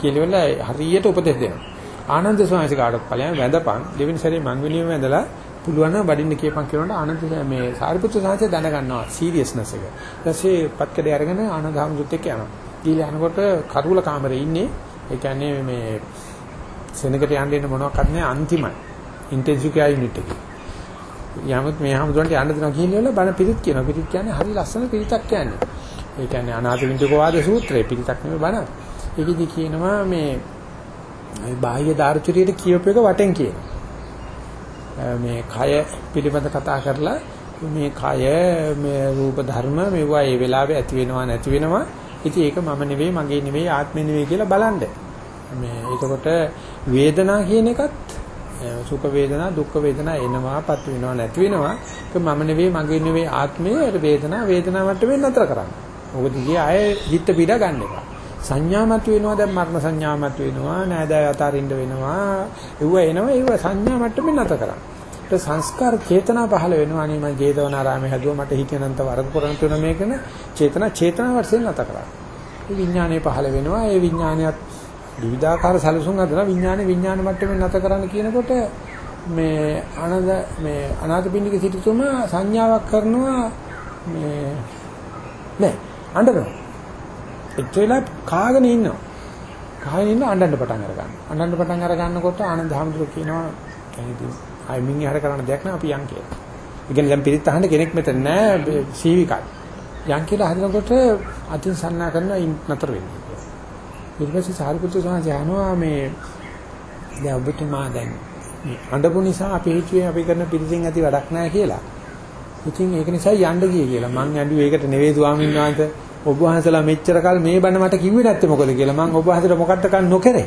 කියලා හරියට උපදෙස් දෙනවා. ආනන්ද ස්වාමීන් කාටත් ඵලයන් වැඳපන් දෙවෙනි සැරේ මං වෙනුවෙන් වැඳලා පුළුවන් නම් වඩින්න කියපන් කියනකොට ආනන්ද මේ සාරිපුත්‍ර සාංශය දැනගන්නවා සීරියස්නස් එක. ඊට පස්සේ පත්කඩේ අරගෙන ආනන්ද හාමුදුරුත් එක්ක යනවා. ඊළඟ යනකොට කරුවල කාමරේ ඉන්නේ ඒ කියන්නේ මේ සෙනගට යන්න ඉන්න මොනවක්වත් නැහැ අන්තිමයි. ඉන්ටෙන්සිව් කෙයාර් යුනිට් එකේ. යමත් මේ හැමදෙරන්ට යන්න දෙනවා කියන්නේ බණ පිළිත් කියනවා. පිළිත් කියන්නේ හරි ලස්සන පිළිතක් කියන්නේ. ඒ කියන්නේ අනාථ වින්දකෝ වාද සූත්‍රයේ පිළිතක් නෙමෙයි බණ. ඒකෙදි කියනවා මේ මේ බාහ්‍ය දාර්ශනිකයට කියවප එක වටෙන් කියනවා. මේ කය පිළිබඳ කතා කරලා මේ කය මේ රූප ධර්ම මේවා ඒ වෙලාවේ ඇති වෙනවා නැති වෙනවා. ඉතින් ඒක මම නෙවෙයි මගේ නෙවෙයි ආත්මෙ නෙවෙයි කියලා බලන්න. මේ එතකොට වේදනා කියන එකත් සුඛ වේදනා දුක්ඛ වේදනා එනවා පත් වෙනවා නැති වෙනවා. ඒක මම නෙවෙයි මගේ නෙවෙයි ආත්මය වේදනා වේදනා මට්ටමේ නතර කරන්න. මොකද ඉතින් ආයේ හිත පීඩා ගන්න එපා. සංඥා මත වෙනවා දැන් මරණ සංඥා මත වෙනවා නෑදෑය අතරින්ද වෙනවා. ඒව එනවා ඒව සංඥා මට්ටමින් නැත කරා ඊට සංස්කාර චේතනා පහළ වෙනවා අනේ මම ජේතවනාරාමේ හැදුවා මට හිතෙනන්ත වරද කරන් තුන මේකන චේතනා චේතනා වර්ෂයෙන් නැත කරා ඒ විඥානය පහළ වෙනවා. ඒ විඥානයත් විවිධාකාර සැලසුම් හදලා විඥානේ විඥාන මට්ටමින් නැත කරන්න කියනකොට මේ අනද මේ අනාථපිණ්ඩික සිටුතුමා සංඥාවක් කරනවා මේ නෑ අඬනවා. එච්චරලා කාගෙන ඉන්නවා. කාගෙන ඉන්න අඬන්න පටන් අර ගන්නවා. අඬන්න පටන් අර ගන්නකොට ආනන්ද හැමතුරු කියනවා එනිදී අය මින් යහර කරන්න දෙයක් නෑ අපි යන් කියලා. ඒ කියන්නේ දැන් පිළිත් අහන්න කෙනෙක් මෙතන නෑ සීවිකයි. යන් කියලා හදනකොට අතින් සන්නා කරන නතර වෙන්නේ. ඊට පස්සේ සාරිපුත්‍ර සාංශය අහනවා මේ දැන් ඔබතුමා දැන් අඬපු නිසා අපි හිතුවේ අපි කරන පිළිසින් ඇති වැඩක් නෑ කියලා. ඉතින් ඒක නිසා යන්න ගියේ කියලා. මං ඇඬුවේ ඒකට නෙවෙයි ස්වාමීන් වහන්සේ ඔබ වහන්සලා මෙච්චර කල් මේ බණ මට කිව්වේ නැත්තේ මොකද කියලා මම ඔබ වහන්සේට මොකක්ද කන් නොකරේ.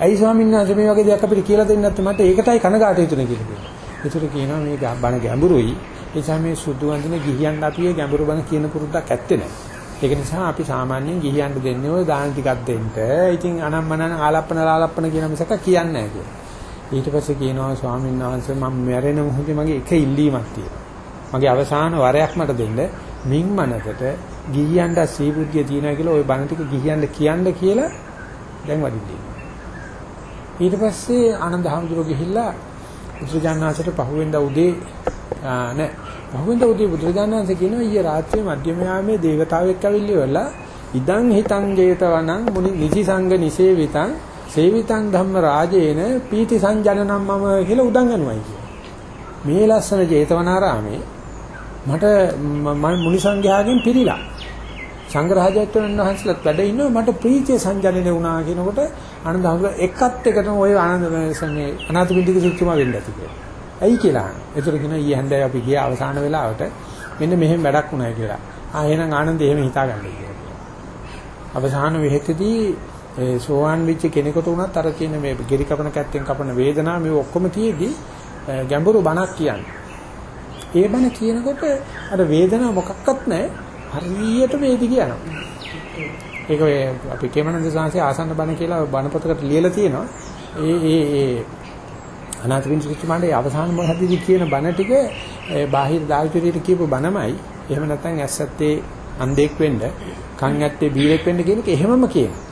ඇයි ස්වාමීන් වහන්සේ මේ වගේ දෙයක් අපිට කියලා දෙන්නේ නැත්තේ මට ඒකටයි කනගාටු හිතුනේ කියලා කියනවා. ඒතර කියනවා මේ බණ ගැඹුරුයි. ඒ නිසා මේ සුදු වන්දින ගිහියන් අපි ගැඹුරු බණ කියන පුරුද්දක් ඇත්තේ නැහැ. ඒක නිසා අපි සාමාන්‍යයෙන් ගිහියන්ට දෙන්නේ ඔය දාන ටිකක් දෙන්න. ඉතින් අනම්මනන ආලප්පන ලාලප්පන කියන මිසක කියන්නේ නැහැ කියලා. ඊට පස්සේ කියනවා ස්වාමීන් වහන්සේ මම මැරෙන මොහොතේ මගේ එක ඉල්ලීමක් තියෙනවා. මගේ අවසාන වරයක් මට දෙන්න මින් මනකට ගිහියන්ට සීබුද්ධිය තියනවා කියලා ওই බණ ටික ගිහියන්ට කියන්න කියලා දැන් වඩින්නේ. ඊට පස්සේ ආනන්ද හැමතුරු ගිහිල්ලා බුදුජානනාථට පහුවෙන්දා උදේ නෑ පහුවෙන්දා උදේ බුදුජානනාථ කියනවා ඊයේ රාත්‍රියේ මධ්‍යම යාමේ දේවතාවෙක් ඇවිල්ලිවලා ඉදං හිතං ජේතවනං මුනි නිසි සංඝ නිසේවිතං සේවිතං ධම්ම රාජේන පීති සංජනනම් මම කියලා උදන් යනවායි කිය. මේ ලස්සන ජේතවනාරාමේ මට මුනි සංඝයාගෙන් පිළිලා සංඝරහජයන් වහන්සේලාත් වැඩ ඉන්නවා මට ප්‍රීතිය සංජානනය වුණා කියනකොට ආනන්ද හඳුර එකත් එකටම ওই ආනන්ද මේ අනාථපිණ්ඩික සුත්තුමා වෙන්න ඇති කියලා. ඇයි කියලා. ඒතර කියන ඊයේ හන්දේ අපි ගියා අවසාන වෙලාවට මෙන්න මෙහෙම වැඩක් වුණා කියලා. ආ එහෙනම් ආනන්ද එහෙම හිතාගන්න කියලා. අවසාන වෙහෙතදී ඒ සෝවාන් වෙච්ච කෙනෙකුට උනත් අර කියන මේ ගෙරි කපන කැත්තෙන් කපන වේදනාව මේ ඔක්කොම තියේදී ගැඹුරු බණක් කියන්නේ. ඒ බණ කියනකොට අර වේදනාව මොකක්වත් නැහැ හරියට මේ දිග යනවා. ඒක ඔය අපි කේමනන්ද සාංශය ආසන්න බණ කියලා බණ පොතකට ලියලා තියෙනවා. ඒ ඒ ඒ අනාථපිණ්ඩ සුච්චමාණ්ඩේ අවසාන මොහොතේදී කියන බණ ටික බාහිර දාර්ශනිකයට කියපු බණමයි. එහෙම නැත්නම් ඇස්සත්තේ අන්ධෙක් වෙන්න, කන් ඇත්තේ බීරෙක් වෙන්න කියන එක එහෙමම කියනවා.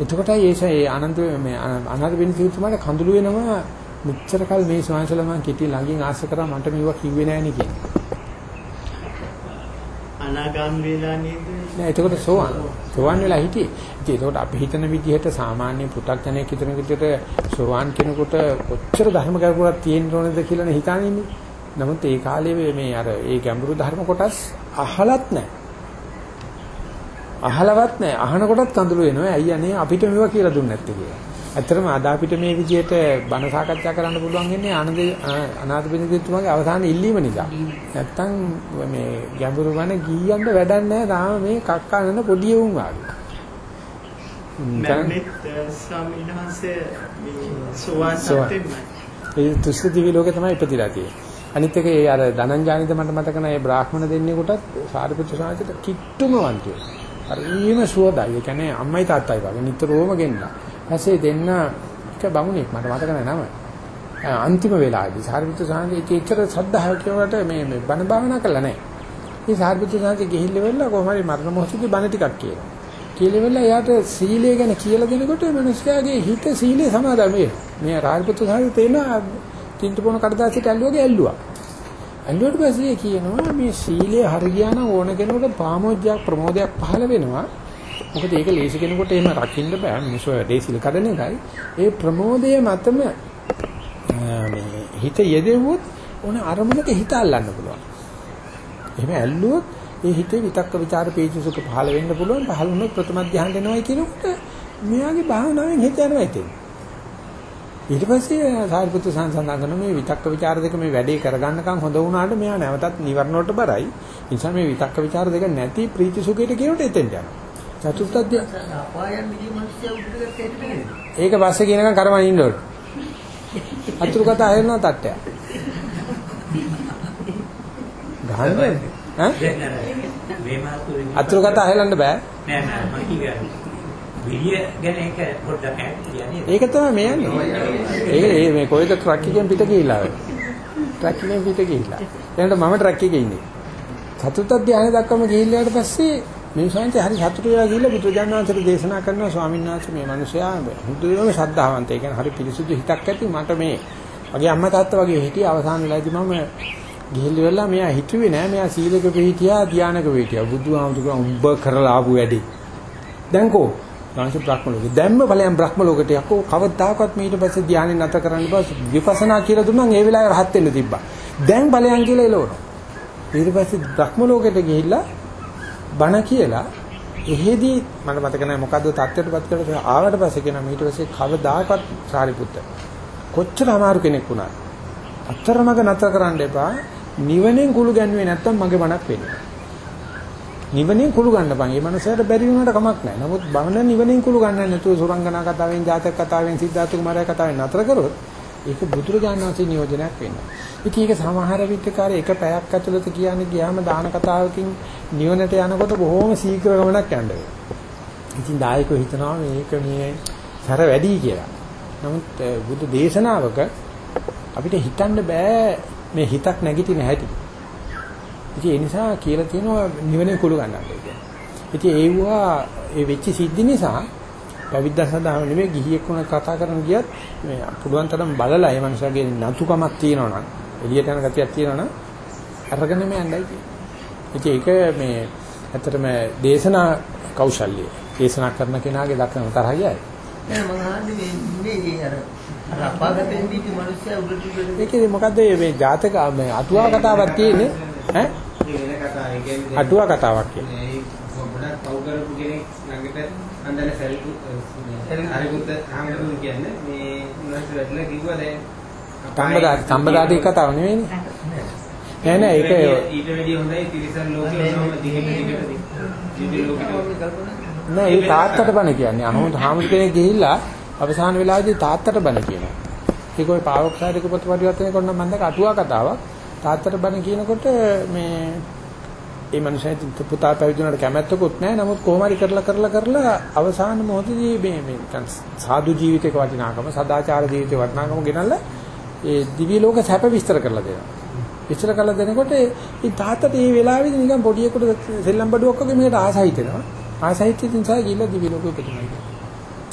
එතකොටයි ඒ ආනන්ද මේ අනාථපිණ්ඩ සුච්චමාණ්ඩේ කඳුළු වෙනවා මෙච්චර කල් මේ ස්වාංශල මම කිටි ළඟින් ආශ කරා මට මේවා කිව්වේ නෑ නේ කියන්නේ. අනාගාමී වෙලා නේද? නෑ එතකොට සෝවන්. සෝවන් වෙලා හිටියේ. ඉතින් එතකොට අපි හිතන විදිහට සාමාන්‍ය පු탁ජනයෙක් හිතන විදිහට සෝවන් කෙනෙකුට කොච්චර ධර්ම ගැඹුරක් තියෙන්න ඕනද කියලා හිතානින්නේ. නමුත් ඒ කාලේ මේ අර ඒ ගැඹුරු ධර්ම කොටස් අහලත් නැහැ. අහලවත් නැහැ. අහන කොටත් කඳුළු වෙනවා. ඇයි අනේ අපිට මේවා කියලා දුන්නේ නැත්තේ කියලා. ඇත්තටම අද අපිට මේ විදිහට බණ සාකච්ඡා කරන්න පුළුවන් වෙන්නේ ආනන්ද අනාථ බින්දුතුමාගේ අවසාන ඉල්ලීම නිසා. නැත්තම් මේ ගැඹුරු බණ ගියන්න වැඩක් නැහැ. තාම මේ කක්කනන පොඩි උන් වාගේ. මැග්නෙට් ස්වාමීන් වහන්සේ මේ සෝවාන්. සත්‍යෙමයි. ඒ තුෂ්ඨ දිවි ලෝකේ තමයි ඉපදිලා තියෙන්නේ. අනිත් එක ඒ අර ධනංජානිද මට මතක නැහැ ඒ බ්‍රාහ්මණ දෙන්නේ කොටත් සාරිපුත්‍ර සාහිත්‍යයට කිට්ටුම වන්තිය. හරිම සුවදයි. ඒ කියන්නේ අම්මයි තාත්තයි වගේ නිතරම ගෙන්නලා. ඊපස්සේ දෙන්න එක බමුණෙක් මට මතක නැහැ නම. අන්තිම වෙලාවේදී සාරිපුත්‍ර සාහිත්‍ය ඉච්චර සද්ධාව කියවට මේ මේ බණ භාවනා කළා නැහැ. මේ සාරිපුත්‍ර සාහිත්‍ය ගිහිල්ලා වෙලා කොහොම හරි මරණ මොහොතේ බණ ටිකක් කියනවා. කියලා වෙලා එයාට සීලය ගැන කියලා දෙනකොට මිනිස්යාගේ හිත සීලේ සමාදම් වෙනවා. මේ රාජපුත්‍ර සාහිත්‍ය තේන තින්තපොන කඩදාසියට ඇල්ලුවාගේ ඇල්ලුවා. ඇල්ලුවට පස්සේ කියනවා මේ සීලය හරි ගියා නම් ඕන කෙනෙකුට පාමොජ්ජයක් ප්‍රමෝදයක් පහළ වෙනවා. මොකද ඒක ලේසි කෙනෙකුට එහෙම රකින්න බෑ මිනිස්සු වැඩේ සිල් කඩන එකයි. ඒ ප්‍රමෝදය මතම මේ හිත යෙදෙව්වොත් ඕන අරමුණක හිත අල්ලන්න පුළුවන්. එහෙම ඇල්ලුවොත් ඒ හිතේ විතක්ක ਵਿਚාර පීචසුක පහළ වෙන්න පුළුවන්. පහළ වුණොත් ප්‍රථම ධ්‍යාන දෙනවයි කියනකොට මෙයාගේ භාවනාවෙන් හිත යනවායි තියෙනවා. ඊට පස්සේ සාරිපුත්‍ර සංසන්දන කරන මේ විතක්ක ਵਿਚාර දෙක මේ වැඩේ කරගන්නකම් හොඳ වුණාට මෙයා නැවතත් නිවර්ණ වලට බරයි. ඒ නිසා මේ විතක්ක ਵਿਚාර දෙක නැති ප්‍රීති සුඛයට කියනට එතෙන් යනවා. චතුර්ථ ධ්‍යාන අපායන් ගිය මිනිස්සු උඩට ගත්තේ ඒක පස්සේ කියනකම් කරමන් ඉන්න ඕනේ. අතුරු කතා හෙලනවා තට්ටය. ගහන්නේ ඈ අතුරු කතා හෙලන්න බෑ. නෑ නෑ මම කියන්නේ ඒක තමයි මේ යන්නේ. ඒ මේ කොයිද ට්‍රක් එකෙන් පිට ගිහිල්ලා. ට්‍රක් එකෙන් පිට ගිහිල්ලා. එහෙනම් මම ට්‍රක් එකේ ඉන්නේ. සතුටක් ධානය දක්වම ගිහිල්ලාට පස්සේ මේ ශාන්ති හරි සතුටු වෙලා ගිහිල්ලා බුදුජානක වහන්සේට දේශනා කරනවා ස්වාමීන් වහන්සේ මේ මිනිසයා හුදුම ශ්‍රද්ධාවන්ත. ඒ කියන්නේ හරි පිරිසුදු හිතක් ඇති මට මේ වගේ අම්මා තාත්තා වගේ හිටිය අවසාන වෙලාවේදී මම ගිහිල්ලා වෙලා මෙයා හිතුවේ නෑ මෙයා සීලක පිළිහිටියා ධානයක පිළිහිටියා. බුදුහාමුදුරුවෝ උඹ කරලා ආපු වැඩි. දැන් කෝ මානසික බ්‍රහ්ම ලෝකෙ දැම්ම ඵලයන් බ්‍රහ්ම ලෝකෙට යකෝ කවදාකවත් මේ ඊට පස්සේ ධානය නැත කරන්න බෑ විපස්සනා කියලා දුන්නම් ඒ වෙලාවේ රහත් වෙන්න තිබ්බා. දැන් ඵලයන් කියලා එළවනවා. ඊට පස්සේ බ්‍රහ්ම ලෝකෙට ගිහිල්ලා බණ කියලා එහෙදි මට මතක නැහැ මොකද්ද තත්ත්වයටපත් කරලා ආවට පස්සේ කියන ඊට පස්සේ කවදාකවත් සාරිපුත්ත කොච්චර අමාරු කෙනෙක් වුණා අතරමඟ නැතර කරන්න එපා නිවනෙන් කුළු ගැන්නුවේ නැත්තම් මගේ බණක් වෙන්නේ නිවනෙන් කුළු ගන්න බං. ඒ මනුස්සයාට බැරි වුණාට කමක් නැහැ. නමුත් බවන නිවනෙන් කුළු ගන්න නැතුව සුරංගනා කතාවෙන් ජාතක කතාවෙන් සිද්ධාර්ථ කුමාරයා කතාවෙන් නතර කරොත් ඒක බුදුරජාණන් වහන්සේ නියෝජනයක් වෙනවා. ඉතින් ඒක සමහර විටකාර එක පැයක් ඇතුළත කියන්නේ ගියාම දාන කතාවකින් නිවනට යනකොට බොහොම ශීඝ්‍ර ගමනක් යන්න වෙනවා. ඉතින් දායකව හිතනවා මේක මේ සැර වැඩි කියලා. නමුත් බුදු දේශනාවක අපිට හිතන්න බෑ මේ හිතක් නැගිටින හැටි. ඉතින් ඒ නිසා කියලා තියෙනවා නිවනේ කුළු ගන්නන්න කියලා. ඉතින් ඒවුවා ඒ වෙච්ච සිද්ධි නිසා පැවිද්ද සඳහා නෙමෙයි ගිහියෙක් වුණ කතා කරන ගියත් මේ පුළුවන් තරම් බලලා ඒ මනුස්සයාගේ නතුකමක් තියෙනවා නම් එළියට යන ගතියක් තියෙනවා නම් අරගෙන මේ යන්නයි කියන්නේ. ඉතින් ඒක මේ ඇත්තටම දේශනා කෞශල්‍ය. දේශනා කරන කෙනාගේ දක්වන තරහයයි. නෑ මම අහන්නේ මේ මේ අර අර අපාගතෙන් දීපි මිනිස්සු උඩට උඩට ඒකේ මොකද්ද මේ ජාතක මේ අටුවා කතාවක් තියෙන්නේ ඈ වෙන කතාව. ඒ කියන්නේ අටුවා කතාවක් කියන්නේ. මේ ගොඩක් පව් කරපු කෙනෙක් ළඟට අන්දන සල්පු හරිකුත් ආමතුන් කියන්නේ මේ උනස් වැටලා කිව්වා දැන් තම්බදාති තම්බදාති කතාව නෙවෙයිනේ. නෑ නෑ ඒක ඊට වැඩිය හොඳයි තිරිසන් ලෝකේ දිගට දිවි ලෝකෙට නෑ ඒ තාත්තට බණ කියන්නේ. අහමුත් හාමුදුර කෙනෙක් ගිහිල්ලා අවසාන වෙලාවේදී තාත්තට බණ කියනවා. ඒක ওই පාවොක්සාරික පොත පරිවර්තනය කරන මම දැක්ක අටුවා කතාවක්. තාත්තට බණ කියනකොට මේ ඒ මනුස්සයා පුතා පැවිදුණාට කැමැත්තකුත් නැහැ. නමුත් කොහොම හරි කරලා කරලා කරලා අවසාන මොහොතදී මේ මේ නිකන් සාදු ජීවිතයක වටිනාකම, සදාචාර ජීවිතේ වටිනාකම ගෙනල්ලා ඒ දිව්‍ය ලෝක සැප විස්තර කරලා දෙනවා. විස්තර කරලා දෙනකොට ඒ තාත්තට මේ වෙලාවේදී නිකන් පොඩියෙකුට සෙල්ලම් බඩුවක් වගේ මේකට ආසයි හිතෙනවා. ආසයි හිතෙන නිසා ගිහිල්ලා දිව්‍ය ලෝකෙ උපදිනවා.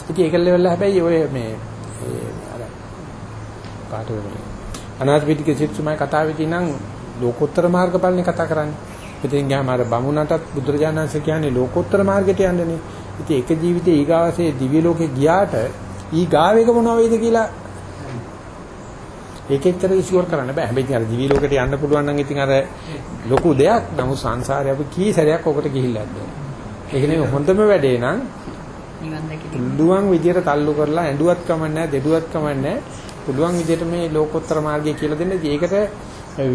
ඉතින් ඒක ලෙවල් හැබැයි ඔය මේ අර කාට වෙන්නේ අනාථපිටික සිත්තුමයි කතාවේදී නම් ලෝකෝත්තර මාර්ගඵලනේ කතා කරන්නේ. ඉතින් ගියාම අර බමුණටත් බුදුරජාණන් වහන්සේ කියන්නේ ලෝකෝත්තර මාර්ගයට යන්නනේ. ඉතින් එක ජීවිතේ ඊගාවසේ දිව්‍ය ලෝකේ ගියාට ඊ ගාවේක මොනවා වෙයිද කියලා ඒකෙච්චර ඉෂුවර් කරන්න බෑ. හැබැයි ඉතින් අර දිවි ලෝකෙට යන්න පුළුවන් නම් ඉතින් අර ලොකු දෙයක්. නමුත් සංසාරේ අපි කී සැරයක් ඔකට ගිහිල්ලා ඇද්ද. ඒක නෙමෙයි හොඳම වැඩේ නම්. පුළුවන් විදියට තල්ලු කරලා ඇඬුවත් කමන්නේ දෙඩුවත් කමන්නේ පුළුවන් විදියට මේ ලෝකෝත්තර මාර්ගය කියලා දෙන්න. ඒකට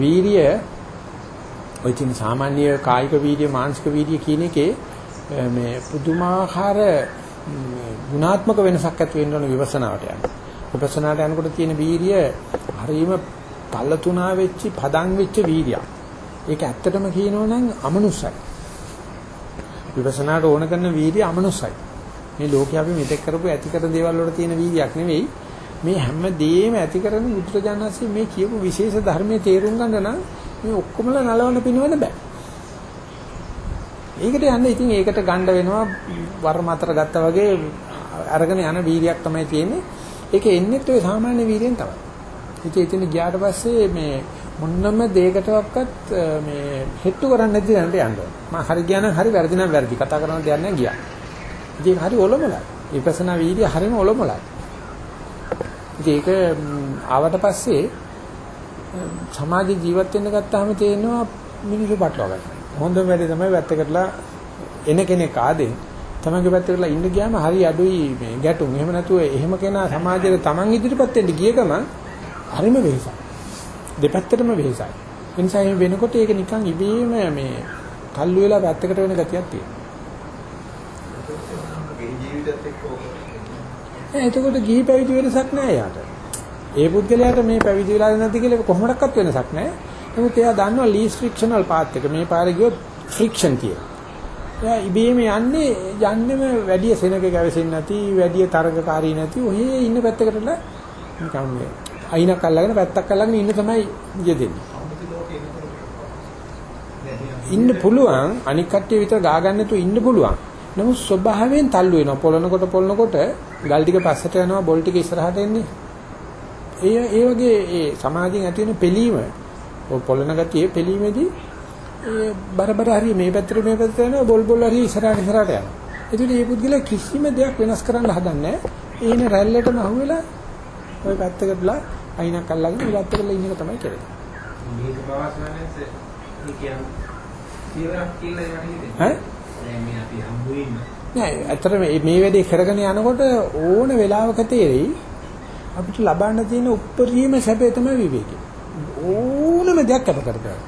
වීරිය ඔය තියෙන සාමාන්‍ය කායික වීර්ය මානසික වීර්ය කියන එකේ මේ පුදුමාකාර ගුණාත්මක වෙනසක් ඇති වෙන්න ඕන විපස්සනාවට යන. විපස්සනාට යනකොට තියෙන වීරිය හරීම පල්ල තුනා වෙච්ච පදන් වෙච්ච වීරියක්. ඒක ඇත්තටම කියනවනම් අමනුස්සයි. විපස්සනාට ඕන කරන වීරිය අමනුස්සයි. මේ ලෝකේ අපි මෙතෙක් කරපු ඇති කරන දේවල් වල තියෙන වීරියක් නෙවෙයි. මේ හැම දෙයක්ම ඇති කරන බුදුරජාණන්සේ මේ කියපු විශේෂ ධර්මයේ තේරුම් ගන්න නම් මේ ඔක්කොමලා නලවන්න පිනවන්න බෑ. ඒකට යන්න ඉතින් ඒකට ගණ්ඩ වෙනවා වර්ම අතර ගත්තා වගේ අරගෙන යන වීරියක් තමයි තියෙන්නේ. ඒක එන්නේ ඔය සාමාන්‍ය වීරියෙන් තමයි. ඉතින් එතන ගියාට පස්සේ මේ මොන්නම දෙයකටවත් මේ හෙට්ටු කරන්නේ නැති දැනට යන්න ඕන. මම හරි ගියා නම් හරි වැරදි නම් වැරදි. කතා කරන දෙයක් නෑ ගියා. ඉතින් හරි ඔලොමලයි. විපස්සනා වීර්ය හරිම ඔලොමලයි. ඉතින් ඒක ආවට පස්සේ සමාජ ජීවත් වෙන්න ගත්තාම තේරෙනවා මිනිස්සු පටලවා ගන්නවා. හොඳම වැඩේ තමයි වැත්තකටලා එන කෙනෙක් ආදෙන් තමන්ගේ පැත්තටලා ඉන්න ගියාම හරි අඩුයි මේ ගැටුම්. එහෙම නැතුව එහෙම කෙනා සමාජයේ තමන් ඉදිරියපත් වෙන්න ගිය ගමන් හරිම වෙහසක්. දෙපැත්තටම වෙහසයි. ඒ නිසා එහෙම වෙනකොට ඒක නිකන් ඉබේම මේ කල්ලු වෙලා පැත්තකට වෙන ගතියක් තියෙනවා. එතකොට ගිහි පැවිදි වෙනසක් නැහැ යාට. ඒ පුද්ගලයාට මේ පැවිදි වෙලා නැති කියලා කොහොමඩක්වත් වෙනසක් නැහැ. නමුත් එයා දන්නවා ලීස් ෆ්‍රික්ෂනල් පාත් එක. මේ පාරේ ගියොත් ෆ්‍රික්ෂන් තියෙනවා. එයා ඉබේම යන්නේ යන්නෙම වැඩි සෙනග ගැවසෙන්නේ නැති, වැඩි තරගකාරී නැති ඔහේ ඉන්න පැත්තකටලා නිකන් මේ අයිනක් අල්ලගෙන පැත්තක් අල්ලගෙන ඉන්න තමයි යෙදෙන්නේ. ඉන්න පුළුවන් අනික් කට්ටිය විතර ගා ගන්න නැතුව ඉන්න පුළුවන්. නමුත් ස්වභාවයෙන් තල්ලු වෙනවා. පොළනකොට පොළනකොට ගල් ටික පස්සට යනවා, බොල් ටික ඉස්සරහට එන්නේ. ඒ ඒ වගේ ඒ සමාජයෙන් ඇති වෙන පිළීම පොළන ගතියේ පිළීමේදී ඒ බරබර හරිය මේ පැත්තට මේ පැත්තට යනවා, බොල් බොල් හරිය ඉස්සරහට ඉස්සරහට යනවා. ඒකට මේ පුද්ගලයා කිසිම දෙයක් වෙනස් කරන්න හදන්නේ නැහැ. ඒන රැල්ලටම අහුවෙලා ওই පැත්තකටලා අයිනක් අල්ලගෙන ඒ පැත්තකටලා ඉන්න එක තමයි කරන්නේ. මේක පවස්වන්නේස මේ කියන්නේ නෑ ඇත්තට මේ වැඩේ කරගෙන යනකොට ඕන වෙලාවක තේරෙයි අපිට ලබන්න තියෙන උප්පරීම සැපේ තමයි විවේකය. ඕනම දෙයක් අප කරගන්න.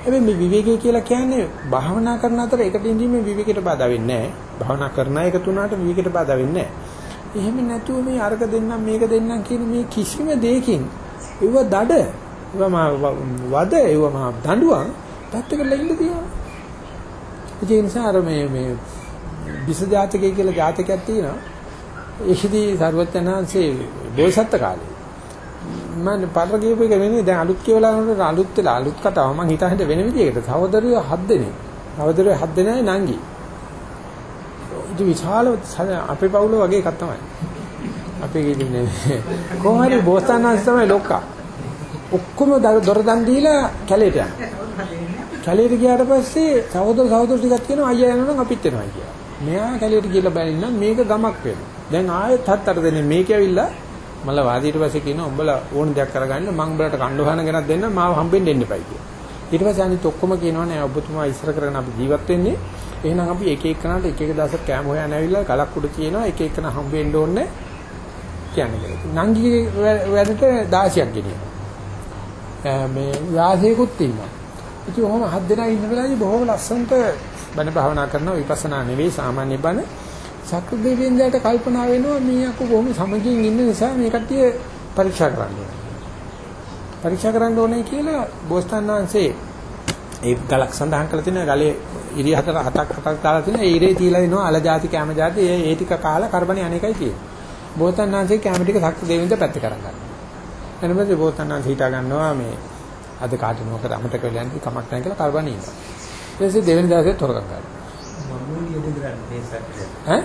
හැබැයි මේ විවේකය කියලා කියන්නේ භාවනා කරන අතර එකට ඉඳීමේ විවේකයට බාධා වෙන්නේ නෑ. භාවනා කරන එක තුනට විවේකයට බාධා වෙන්නේ නෑ. එහෙම නැතුව මේ අර්ග දෙන්නම් මේක දෙන්නම් කියන මේ කිසිම දෙයකින් ඒව දඩ ඒව මා වද ඒව මා දඬුවම් පැත්තකට ලෙන්න තියනවා. ඒ නිසා අර මේ මේ විස ජාතකය කියලා ජාතකයක් තියෙනවා. ඒකදී සර්වඥාන්සේ බෝසත්ත්ව කාලේ මම පතර කියපු එක වෙන්නේ දැන් අලුත් කියවලා යනකොට අලුත් වෙලා අලුත් කතාව මම හිතා හිතා වෙන විදිහකට සහෝදරයෝ හත් දෙනෙක්. සහෝදරයෝ හත් දෙනයි නංගි. ඉතින් විශාල අපේ පවුල වගේ එකක් තමයි. අපේ ගෙදින්නේ කොහොම හරි බෝසතාණන්ස් තමයි ලොක්කා. ඔක්කොම දොර දන් දීලා කැලේට යනවා. කැලේට ගියාට පස්සේ සහෝදර සහෝදර ටිකක් කියනවා අයියා යනවා නම් අපිත් එනවා කියලා. මෙයා කැලේට ගිහලා බැලින්නම් මේක ගමක් වෙනවා. දැන් ආයෙත් හත් අට දෙනේ මේක ඇවිල්ලා මල වාදීට පස්සේ කියනවා උඹලා ඕන දෙයක් කරගන්න මම උඹලට කණ්ඩ වහන ගෙනත් දෙන්න මාව හම්බෙන්න එන්න එපයි කියලා. ඊට පස්සේ අනිත් ඔක්කොම කියනවා නෑ ඔබතුමා ඉස්සර කරගෙන අපි ජීවත් වෙන්නේ. එහෙනම් අපි එක එකනට එක එක දවසක් කෑම හොයන්න ඇවිල්ලා ගලක් උඩ තියෙනවා එක එකන හම්බ වෙන්න ඕනේ කියන්නේ. නංගිගේ වැඩට 16ක් ගෙනියනවා. මේ 16කුත් ඉන්නවා. ඉතින් ඔහොම හත් දෙනා ඉන්න වෙලාවේදී බොහොම ලස්සනට බණ භාවනා කරනවා විපස්සනා නෙවෙයි සාමාන්‍ය බණ සක්‍ර දෙවියන්ට කල්පනා වෙනවා මේ අකු බොහොම සමගින් ඉන්න නිසා මේ කට්ටිය පරීක්ෂා කරන්න ඕනේ. පරීක්ෂා කරන්න ඕනේ කියලා බෝසතාන් වහන්සේ ඒ ගලක් සඳහන් කරලා තියෙනවා ගලේ ඉරි හතර හතක් හතක් දාලා තියෙනවා ඒ ඉරේ තියලා දෙනවා අල ಜಾති කැම ಜಾති ඒ ඒ ටික කාලා කරබනේ අනේකයි තියෙන්නේ. බෝසතාන් වහන්සේ කැම ටික සක්‍ර දෙවියන්ට පැත්ත කරන් ගන්නවා. එනකොට බෝසතාන් වහන්සේ හිතා ගන්නවා මේ අද කාට මොකද අමතක වෙලා යන්නේ කමක් නැහැ කියලා කරබනේ ඉන්නවා. ඊට පස්සේ දෙවෙනි දවසේ තොරගම් ගන්නවා. මම්මුලියට කරන්නේ මේ සක්‍රිය. ඈ?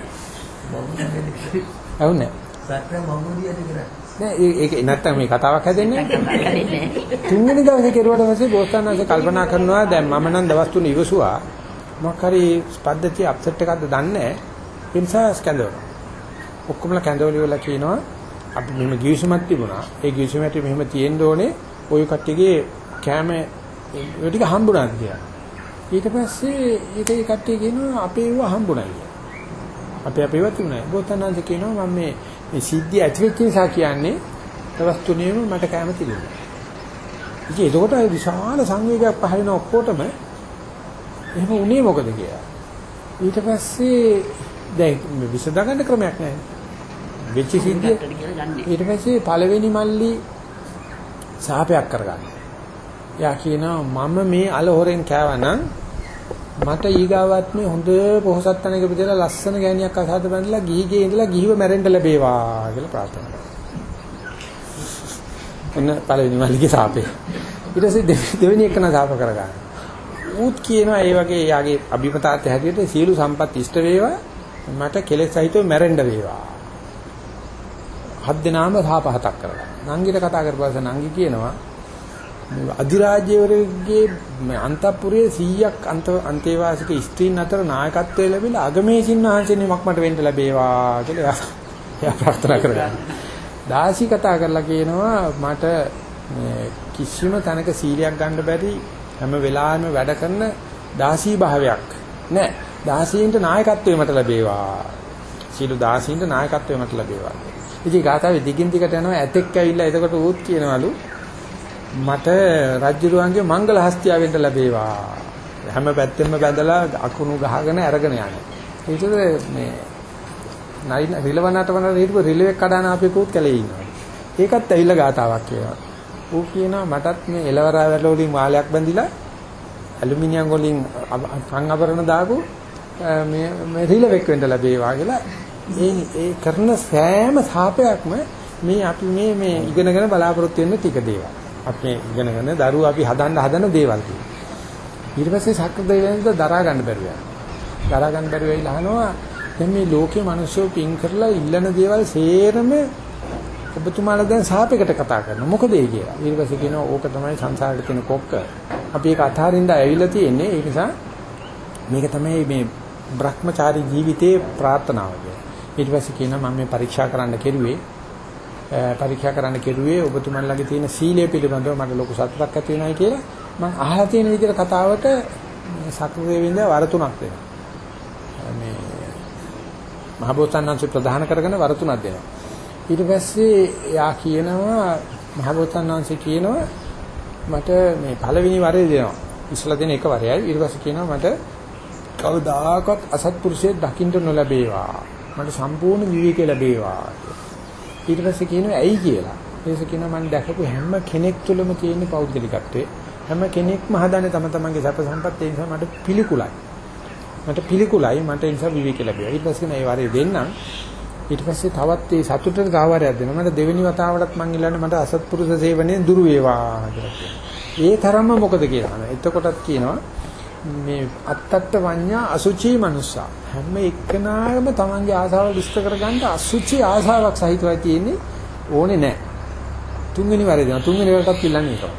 මම්මුලියට. අවුනේ. සක්‍රිය මම්මුලියට කරන්නේ. නෑ ඒක නැත්තම් මේ කතාවක් හැදෙන්නේ තුන්වෙනි දවසේ කෙරුවට පස්සේ බෝසතාණන්සේ කල්පනා කරනවා දැන් මම නම් දවස් තුන ඉවසුවා මොකක් හරි පද්ධතිය අප්සෙට් එකක්ද දන්නේ ඒ නිසා ස්කැන්ඩල් ඔක්කොමලා කැඳවලි වල කියනවා අපි මෙහෙම ගිවිසුමක් තිබුණා ඒ ගිවිසුමට මෙහෙම තියෙන්න ඕනේ ওই කට්ටියගේ කැම ඒ ටික හම්බුණාද කියලා ඊට පස්සේ ඒක ඒ කට්ටිය කියනවා අපේ ඒවා හම්බුණා කියලා අපේ අපේව තිබුණා බෝසතාණන්සේ කියනවා මම මේ මේ සිද්ධිය ඇති වෙච්ච නිසා කියන්නේ දවස් තුනේම මට කැම තිබුණා. ඉතින් එතකොට අය විශාල සංවේගයක් පහළ වෙන ඔක්කොටම එහෙම උනේ මොකද කියලා. ඊට පස්සේ දැන් විසඳගන්න ක්‍රමයක් නැහැ. වෙච්ච සිද්ධිය. ඊට පස්සේ පළවෙනි මල්ලි සාපයක් කරගන්න. යා කියනවා මම මේ අල හොරෙන් කෑවනම් මට ඊගාවත් මේ හොඳ පොහසත් තැනක විතර ලස්සන ගෑණියක් අසහද බඳලා ගිහිගේ ඉඳලා ගිහිව මැරෙන්න ලැබේවා කියලා ප්‍රාර්ථනා කරනවා. එන්න පළවෙනි මල්ලිගේ සාපේ. ඊට පස්සේ දෙවෙනි- දෙවෙනි එක නා සාප කරගන්න. ඌත් කියනවා ඒ වගේ යාගේ අභිමතාර්ථය හැටියට සියලු සම්පත් ඉෂ්ට වේවා මට කෙලෙස් සහිතව මැරෙන්න වේවා. හත් දෙනාම සාප හතක් කරගන්න. නංගිට කතා කරපුවාස නංගි කියනවා මේ අධිරාජ්‍යවරගේ මේ අන්තපුරයේ 100ක් අන්ත අන්තේවාසික ස්ත්‍රීන් අතර නායකත්වය ලැබිලා අගමේසින් වහන්සේනමක් මට වෙන්න ලැබේවා කියලා එයා- එයා ප්‍රාර්ථනා කරගන්නවා. දාසි කතා කරලා කියනවා මට මේ කිසිම තැනක සීලයක් ගන්න බැරි හැම වෙලාවෙම වැඩ කරන දාසී භාවයක් නෑ. දාසීන්ට නායකත්වය මට ලැබේවා. සීළු දාසීන්ට නායකත්වය මට ලැබේවා. ඉතින් ගාතාවේ දිගින් දිගට යනවා ඇතෙක් ඇවිල්ලා එතකොට ඌත් කියනවලු මට රජුරුවන්ගේ මංගල හස්තිය වෙන්න ලැබේවා. හැම පැත්තෙම බැඳලා අකුණු ගහගෙන අරගෙන යනවා. ඒකද මේ නයි රිලවන්නට වන හිටපු රිලෙවෙක් කඩන අපේකුත් කැලේ ඉන්නවා. ඒකත් ඇවිල්ලා ගාතාවක් කියනවා. ඌ කියනවා මටත් මේ එලවරා වැල වලින් මාලයක් බැඳිලා ඇලුමිනියම් වලින් කන් අබරණ දාපු අ, මේ මේ රිලෙවෙක් වෙන්න ලැබේවා කියලා ඒ ඒ කරන සෑම සාපයක්ම මේ අපි මේ මේ ඉගෙනගෙන බලාපොරොත්තු වෙන ටික දේවල්. අපි ඉගෙනගෙන දරුවෝ අපි හදන්න හදන දේවල් තියෙනවා. ඊට පස්සේ සක්‍ර දෙවියන්ට දරා ගන්න බැරුව යනවා. දරා ගන්න බැරුව වෙයිලා අහනවා දැන් මේ ලෝකේ මිනිස්සු පින් කරලා ඉල්ලන දේවල් සේරම ඔබතුමාලා දැන් සාපයකට කතා කරනවා. මොකද ඒ කියලා. ඊට පස්සේ කියනවා ඕක තමයි සංසාරේ තියෙන කොක්ක. අපි ඒක අතහරින්න ඇවිල්ලා තියෙන්නේ. ඒ නිසා මේක තමයි මේ Brahmachari ජීවිතයේ ප්‍රාර්ථනාව කියන්නේ. ඊට පස්සේ කියනවා මම මේ පරීක්ෂා කරන්න කෙරුවේ අ, පරීක්ෂා කරන්න කෙරුවේ ඔබතුමන්ලගේ තියෙන සීලය පිළිබඳව මට ලොකු සතුටක් ඇති වෙනයි කියලා මම අහලා තියෙන විදිහට කතාවට සක්‍රදේවින්ද වර තුනක් දෙනවා. මේ මහබෝසත්ණන්සේ ප්‍රධාන කරගෙන වර තුනක් දෙනවා. ඊට පස්සේ එයා කියනවා මහබෝසත්ණන්සේ කියනවා මට මේ පළවෙනි වරේ දෙනවා. ඉස්සලා දෙන එක වරයයි ඊට පස්සේ කියනවා මට කවදාකවත් අසත්පුරුෂයෙක් දකින්න නොලැබේවා. මට සම්පූර්ණ විවේකය ලැබේවා. ඊට පස්සේ කියනවා ඇයි කියලා. ඊටසේ කියනවා මම දැකපු හැම කෙනෙක් තුළම තියෙන පෞද්ගලිකත්වයේ හැම කෙනෙක්ම හදන්නේ තම තමන්ගේ සැප සම්පත් ඒ නිසා මට පිළිකුලයි. මට පිළිකුලයි මට ඒ නිසා විවේකී ලැබෙනවා. ඊට පස්සේ මේ වරේ දෙන්නම්. ඊට පස්සේ තවත් ඒ සතුටට තවරයක් දෙනවා. මට දෙවෙනි වතාවටත් මං ඉල්ලන්නේ මට අසත්පුරුෂ සේවනයෙන් දුරු වේවා කියලා කියනවා. ඒ තරම්ම මොකද කියලා. එතකොටත් කියනවා මේ අත්තත්ත වඤ්ඤා අසුචි මනුස්සා හැම එක්කනාම තමන්ගේ ආසාව විස්තර කරගන්න අසුචි ආසාවක් සහිතවයි තියෙන්නේ ඕනේ නැහැ. තුන්වෙනි වරේ දෙනවා. තුන්වෙනි වරටත් ඉල්ලන්නේ ඒක.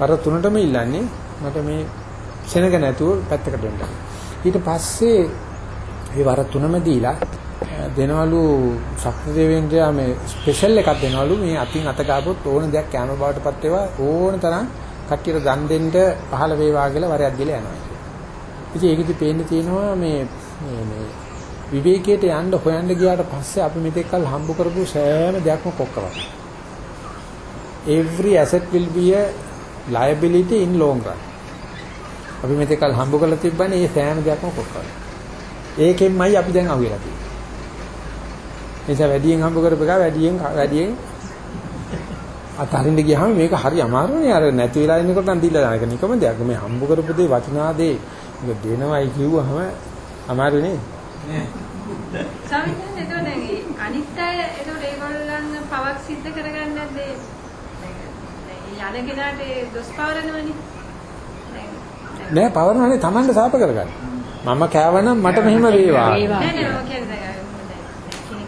වර තුනටම ඉල්ලන්නේ මට මේ සෙනග නැතුව පැත්තකට වෙන්න. ඊට පස්සේ ඒ වර තුනම දීලා අ, දෙනවලු ශක්තිදේවේන්ද්‍රයා මේ ස්පෙෂල් එකක් දෙනවලු මේ අතින් අත ගාපොත් ඕන දෙයක් කැම බවටපත් ඒවා ඕන තරම් කට්ටියට දන් දෙන්න පහළ වේවා කියලා වරයක් දීලා යනවා. ඉතින් ඒකෙදි පේන්න තියෙනවා මේ මේ මේ විවේකයට යන්න හොයන්න ගියාට පස්සේ අපි මෙතෙක් කල් හම්බ කරපු සෑම දෙයක්ම කොක්කවක්. every asset will be a liability in long run. අපි මෙතෙක් කල් හම්බ කරලා තිබ්බනේ මේ සෑම දෙයක්ම කොක්කවක්. ඒකෙන්මයි අපි දැන් අහුවෙලා තියෙන්නේ. ඒ නිසා වැඩියෙන් හම්බ කරපු එක වැඩියෙන් වැඩියෙන් අතහරින්න ගියාම මේක හරි අමාරුනේ. අර නැති වෙලා ඉන්නකොට නම් දීලා දාන එක නිකම දෙයක්. මේ හම්බ කරපු දේ වටිනා දේ මේක දෙනවයි කිව්වහම අමාරු නේ. ස්වාමීන් වහන්සේ එතකොට දැන් අනිත් අය එතකොට ඒගොල්ලන් පවක් සිද්ධ කරගන්නේ ඒ යන කෙනාට දොස් පවරනවනේ. නෑ පවරනනේ Tamanට සාප කරගන්න. මම කෑවනම් මට මෙහෙම වේවා. නෑ නෑ මම කියන්නේ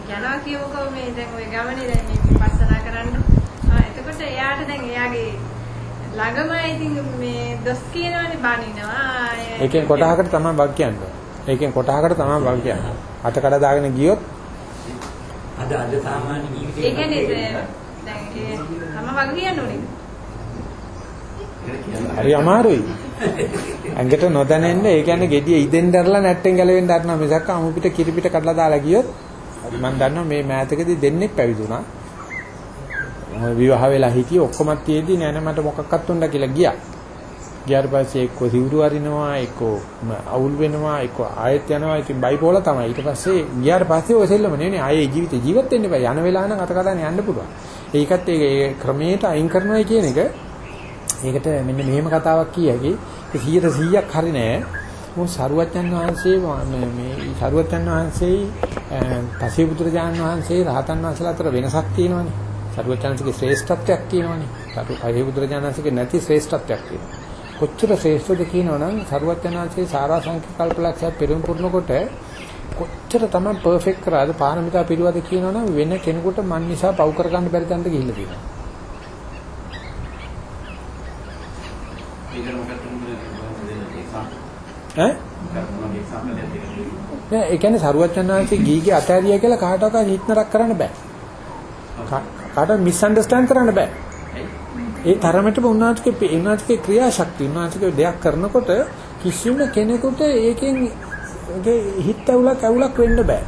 යනවා කියමුකෝ මේ දැන් ওই ගමනේ දැන්. එතකොට එයාට දැන් එයාගේ ළඟම ඉතින් මේ දොස් කියනවනේ බනිනවා. ඒකෙන් කොටහකට තමයි බග් කියන්නේ. ඒකෙන් කොටහකට තමයි බග් කියන්නේ. අත කඩ දාගෙන ගියොත් අද අද සාමාන්‍ය ජීවිතේ ඒ කියන්නේ දැන් ඒ තම වග කියන්න. හරි අමාරුයි. ඇඟට නොදැනෙන්න ඒ කියන්නේ gediya ඉදෙන් දැරලා නැට්ටෙන් ගැලවෙන්න හදනවා. මිසක් අමු පිට කිරි පිට කඩලා දාලා ගියොත් මම දන්නවා මේ මෑතකදී දෙන්නෙක් පැවිදුණා විවාහ වෙලා හිටියේ ඔක්කොමත් තියේදී නෑ නෑ මට මොකක්වත් උණ්ඩ කියලා ගියා. ගියාට පස්සේ එක්ක සිවුරු අරිනවා එක්ක අවුල් වෙනවා එක්ක ආයෙත් යනවා. ඉතින් බයිපෝලා තමයි. ඊට පස්සේ ගියාට පස්සේ ඔය සෙල්ලම නෙවෙයි ආයේ ජීවිත ජීවත් වෙන්න බෑ යන වෙලාව නම් අත කඩන යන්න පුළුවන්. ඒකත් ඒ ක්‍රමයට අයින් කරනවා කියන එක. ඒකට මෙන්න මෙහෙම කතාවක් කියකි 100%ක් හරි නෑ. මොකද සරුවච්චන් වහන්සේ මේ මේ සරුවච්චන් වහන්සේ පසේ බුදුරජාණන් වහන්සේ රහතන් වහන්සේලා අතර වෙනසක් තියෙනවනේ. සරුවච්චන්සේගේ ශ්‍රේෂ්ඨත්වයක් තියෙනවනේ පසේ බුදුරජාණන් වහන්සේගේ නැති ශ්‍රේෂ්ඨත්වයක් තියෙනවා කොච්චර ශ්‍රේෂ්ඨද කියනවනම් සරුවචනාංශයේ සාරාංශික කල්පලක්ෂය පෙරම් පුරනකොට කොච්චර තමයි පර්ෆෙක්ට් කරාද පාරමිතා පිළිවද කියනවනම් වෙන කෙනෙකුට මන් නිසා පව් කරගන්න බැරි තැනට ගිහිල්ලා තියෙනවා. ඈ? නෑ ඒ කියන්නේ සරුවචනාංශයේ ගීගේ අතෑරියා කියලා කාටවත් හිතනක් කරන්න බෑ. කාටවත් මිස් අන්ඩර්ස්ටෑන්ඩ් කරන්න බෑ. ඒ තරමටම උන්වහන්සේගේ උන්වහන්සේගේ ක්‍රියාශක්තිය උන්වහන්සේගේ දෙයක් කරනකොට කිසිම කෙනෙකුට ඒකෙන් ඒකේ හිත ඇවුලක් ඇවුලක් වෙන්න බෑ.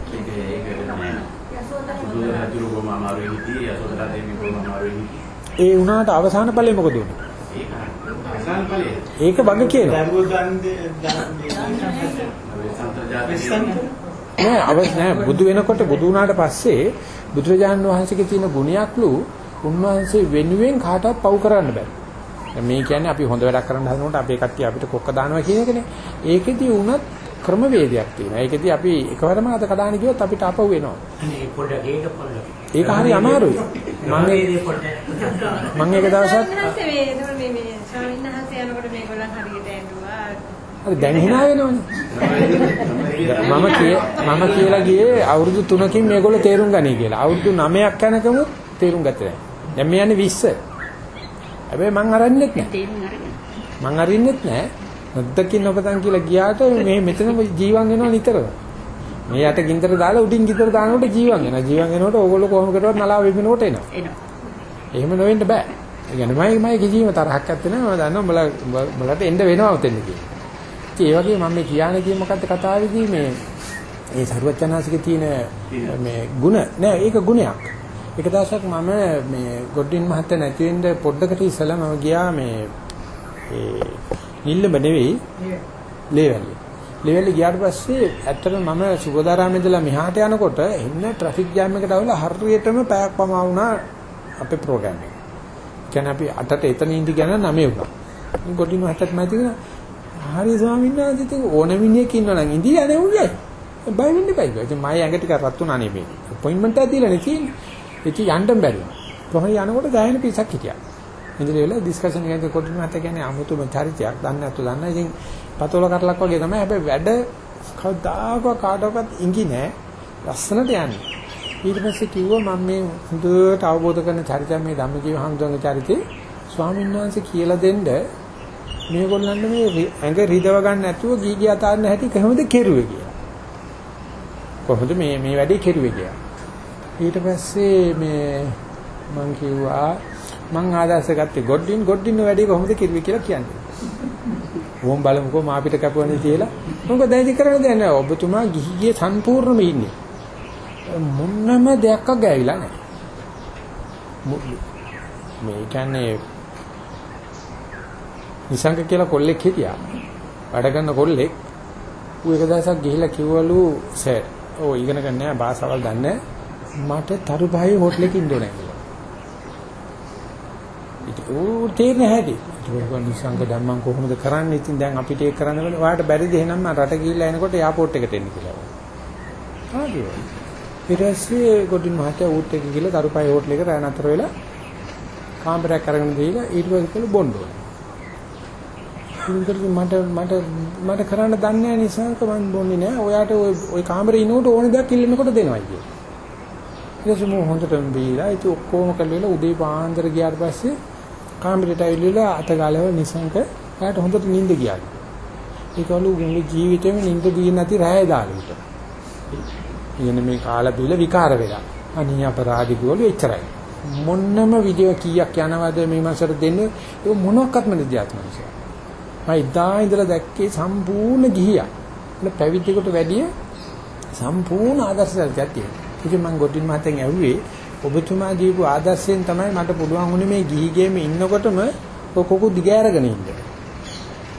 ඒ වුණාට අවසාන ඵලෙ මොකද උනේ? ඒක අසන් ඵලයේ ඒක වග කියනවා. නෑ අවශ්‍ය නෑ බුදු වෙනකොට බුදු වුණාට පස්සේ බුදුරජාණන් වහන්සේගේ තියෙන ගුණයක්ලු උන්වහන්සේ වෙනුවෙන් කාටවත් පව් කරන්න බෑ. දැන් මේ කියන්නේ අපි හොඳ වැඩක් කරන්න හදනකොට අපේ කට්ටිය අපිට කොක්ක දානවා කියන එකනේ. ඒකෙදි වුණත් ක්‍රමවේදයක් තියෙනවා. ඒකෙදි අපි එකවරම අද කඩාන ගියොත් අපිට අපව වෙනවා. ඒක හරි අමාරුයි. මම මේ පොඩ්ඩක්. මම ඒක දවසක් මේ මේ ස්වාමීන් වහන්සේ යනකොට මේගොල්ලන් හරියට. හරි දැන් hina වෙනවනේ. මම කිය මම කියලා ගියේ අවුරුදු 3කින් මේගොල්ලෝ තේරුම් ගනී කියලා. අවුරුදු 9ක් යනකම තේරුම් ගත්තේ නැහැ. දැන් මේ යන්නේ 20. හැබැයි මං අරන්නෙත් නැහැ. මං අරින්නෙත් නැහැ. නැද්දකින් ඔබතන් කියලා ගියාට මේ මෙතනම ජීවන් වෙනවා නිතරම. මේ යට ගින්දර දාලා උඩින් ගින්දර දානකොට ජීවන් වෙනවා. ජීවන් වෙනකොට ඕගොල්ලෝ කොහොම කරවත් නලාව විපිනකොට එනවා. එනවා. එහෙම නොවෙන්න බෑ. ඒ කියන්නේ මම මම කිසිම තරහක් නැත්තේ නෑ. මම දන්නවා උඹලා උඹලට එන්න වෙනවා උතෙන් කියලා. ඒ වගේ මම මේ කියන්න ගියේ මොකද්ද කතාවේදී මේ ඒ සරුවචනාසිකේ තියෙන මේ ಗುಣ නෑ ඒක ගුණයක්. එක දවසක් මම මේ ගොඩින් මහත්තයා නැති වෙන්න පොඩ්ඩකට ඉස්සලා මම ගියා මේ ඒ නිල්ලඹ නෙවෙයි ලේවැල්ලේ. ලේවැල්ලේ ගියාට පස්සේ ඇත්තටම මම සුබදාරාමේ ඉඳලා මෙහාට යනකොට එන්න ට්‍රැෆික් ජෑම් එකට આવලා හරියටම පැයක් පමා වුණා අපේ ප්‍රෝග්‍රෑම් එක. කියන්නේ අපි 8ට එතන ඉඳි ගන්න 9 වුණා. ගොඩින් මහත්තයාත් මම තිබුණා හරි ස්වාමීන් වහන්සේ ඉතින් ඕන මිනිහෙක් ඉන්නවනම් ඉඳී යන්නේ උයයි. බය වෙන්න එපා කියලා. ඉතින් මම ඇඟ ටික රත් වුණා නේ මේ. අපොයින්ට්මන්ට් එකක් දීලා නේ තියෙන්නේ. ඉතින් යන්න බැරි වුණා. කොහොමද යනකොට ගායන පිසක් හිටියා. ඉඳලා වෙලා ඩිස්කෂන් එකක් කොටින් මහත්තයා කියන්නේ අමුතුම චරිතයක්. දන්නේ නැතු දන්න. ඉතින් පතෝල කරලක් වගේ තමයි. හැබැයි වැඩ කවදාකවත් කාටවත් ඉඟි නෑ. ලස්සනට යන්නේ. ඊට පස්සේ කිව්වා මම මේ හොඳට අවබෝධ කරන චරිතය මේ ධම්මජීව හඳුනන චරිතේ ස්වාමීන් වහන්සේ කියලා දෙන්න මේගොල්ලන්ට මේ ඇඟ රිදව ගන්න නැතුව ගී ගිය අතාරින්න හැටි කොහොමද කෙරුවේ කියලා. කොහොමද මේ මේ වැඩේ කෙරුවේ කියලා. ඊට පස්සේ මේ මං කිව්වා මං ආදර්ශ ගත්තේ ගොඩින් ගොඩින් වැඩේ කොහොමද කෙරුවේ කියලා කියන්නේ. ඕම් බලමුකෝ මා පිට කැපුවනේ කියලා. මොකද දැන් ඉතින් කරන්න දෙයක් නැහැ. ඔබතුමා ගිහි ගියේ සම්පූර්ණම ඉන්නේ. මොන්නම දෙයක් ගෑවිලා නැහැ. මේ කියන්නේ නිසංග කියලා කොල්ලෙක් හිටියා. වැඩ කරන කොල්ලෙක්. ඌ එක දවසක් ගිහිල්ලා කිව්වලු සර් ඔය ඉගෙන ගන්න නෑ භාෂාවල් දන්නේ මට තරුභායි හෝටලෙක ඉන්න ඕනේ කියලා. ඉතින් ඌ තේරෙන්නේ නැහැටි. ඒක නිසංග ධම්මං කොහොමද කරන්නේ? ඉතින් දැන් අපිට ඒක කරන්න බෑ. ඔයාලට බැරිද එහෙනම් මම රට ගිහිල්ලා එනකොට එයාපෝට් එකට එන්න කියලා. ආදී. ඊට පස්සේ ගොඩින් මහත්තයා ඌත් එක්ක ගිහලා තරුභායි හෝටලෙක රැ නතර වෙලා කාමරයක් අරගෙන දීලා ඊට පස්සේ කළු බොන්න ඕනේ. ඉතින් මට මට මට කරන්න දන්නේ නැහැ නිසාක මම බොන්නේ නැහැ. ඔයාට ওই ওই කාමරේ ඉනකොට ඕන දෙයක් ඉල්ලනකොට දෙනවයි කිය. ඊට පස්සේ මම හොඳටම බීලා ඉතින් ඔක්කොම කළේලා උදේ පාන්දර ගියාට පස්සේ කාමරේට ඇවිල්ලා අත ගාලව නිසංක එයාට හොඳට නිින්ද ගියා. ඒකවලු මුළු ජීවිතේම නිින්ද ගියේ නැති රැය දාලා හිටා. ඉන්නේ මේ කාලා බිල විකාර වෙලා. අනිය අපරාධි ගෝලු එච්චරයි. මොන්නම වීඩියෝ කීයක් යනවද මේ මාසෙට දෙන්නේ ඒ මොනක්වත්ම නිදියාත් මනුස්සයා. මම ඉදා ඉඳලා දැක්කේ සම්පූර්ණ ගිහියා. ඒක පැවිද්දෙකුට වැඩිය සම්පූර්ණ ආදර්ශයක් තියෙනවා. ඉතින් මම ගොඩින් මහතෙන් ඇහුවේ ඔබතුමා දීපු ආදර්ශයෙන් තමයි මට පුළුවන් වුණේ මේ ගිහි ගෙම ඉන්නකොටම කොකු දිගෑරගෙන ඉන්න.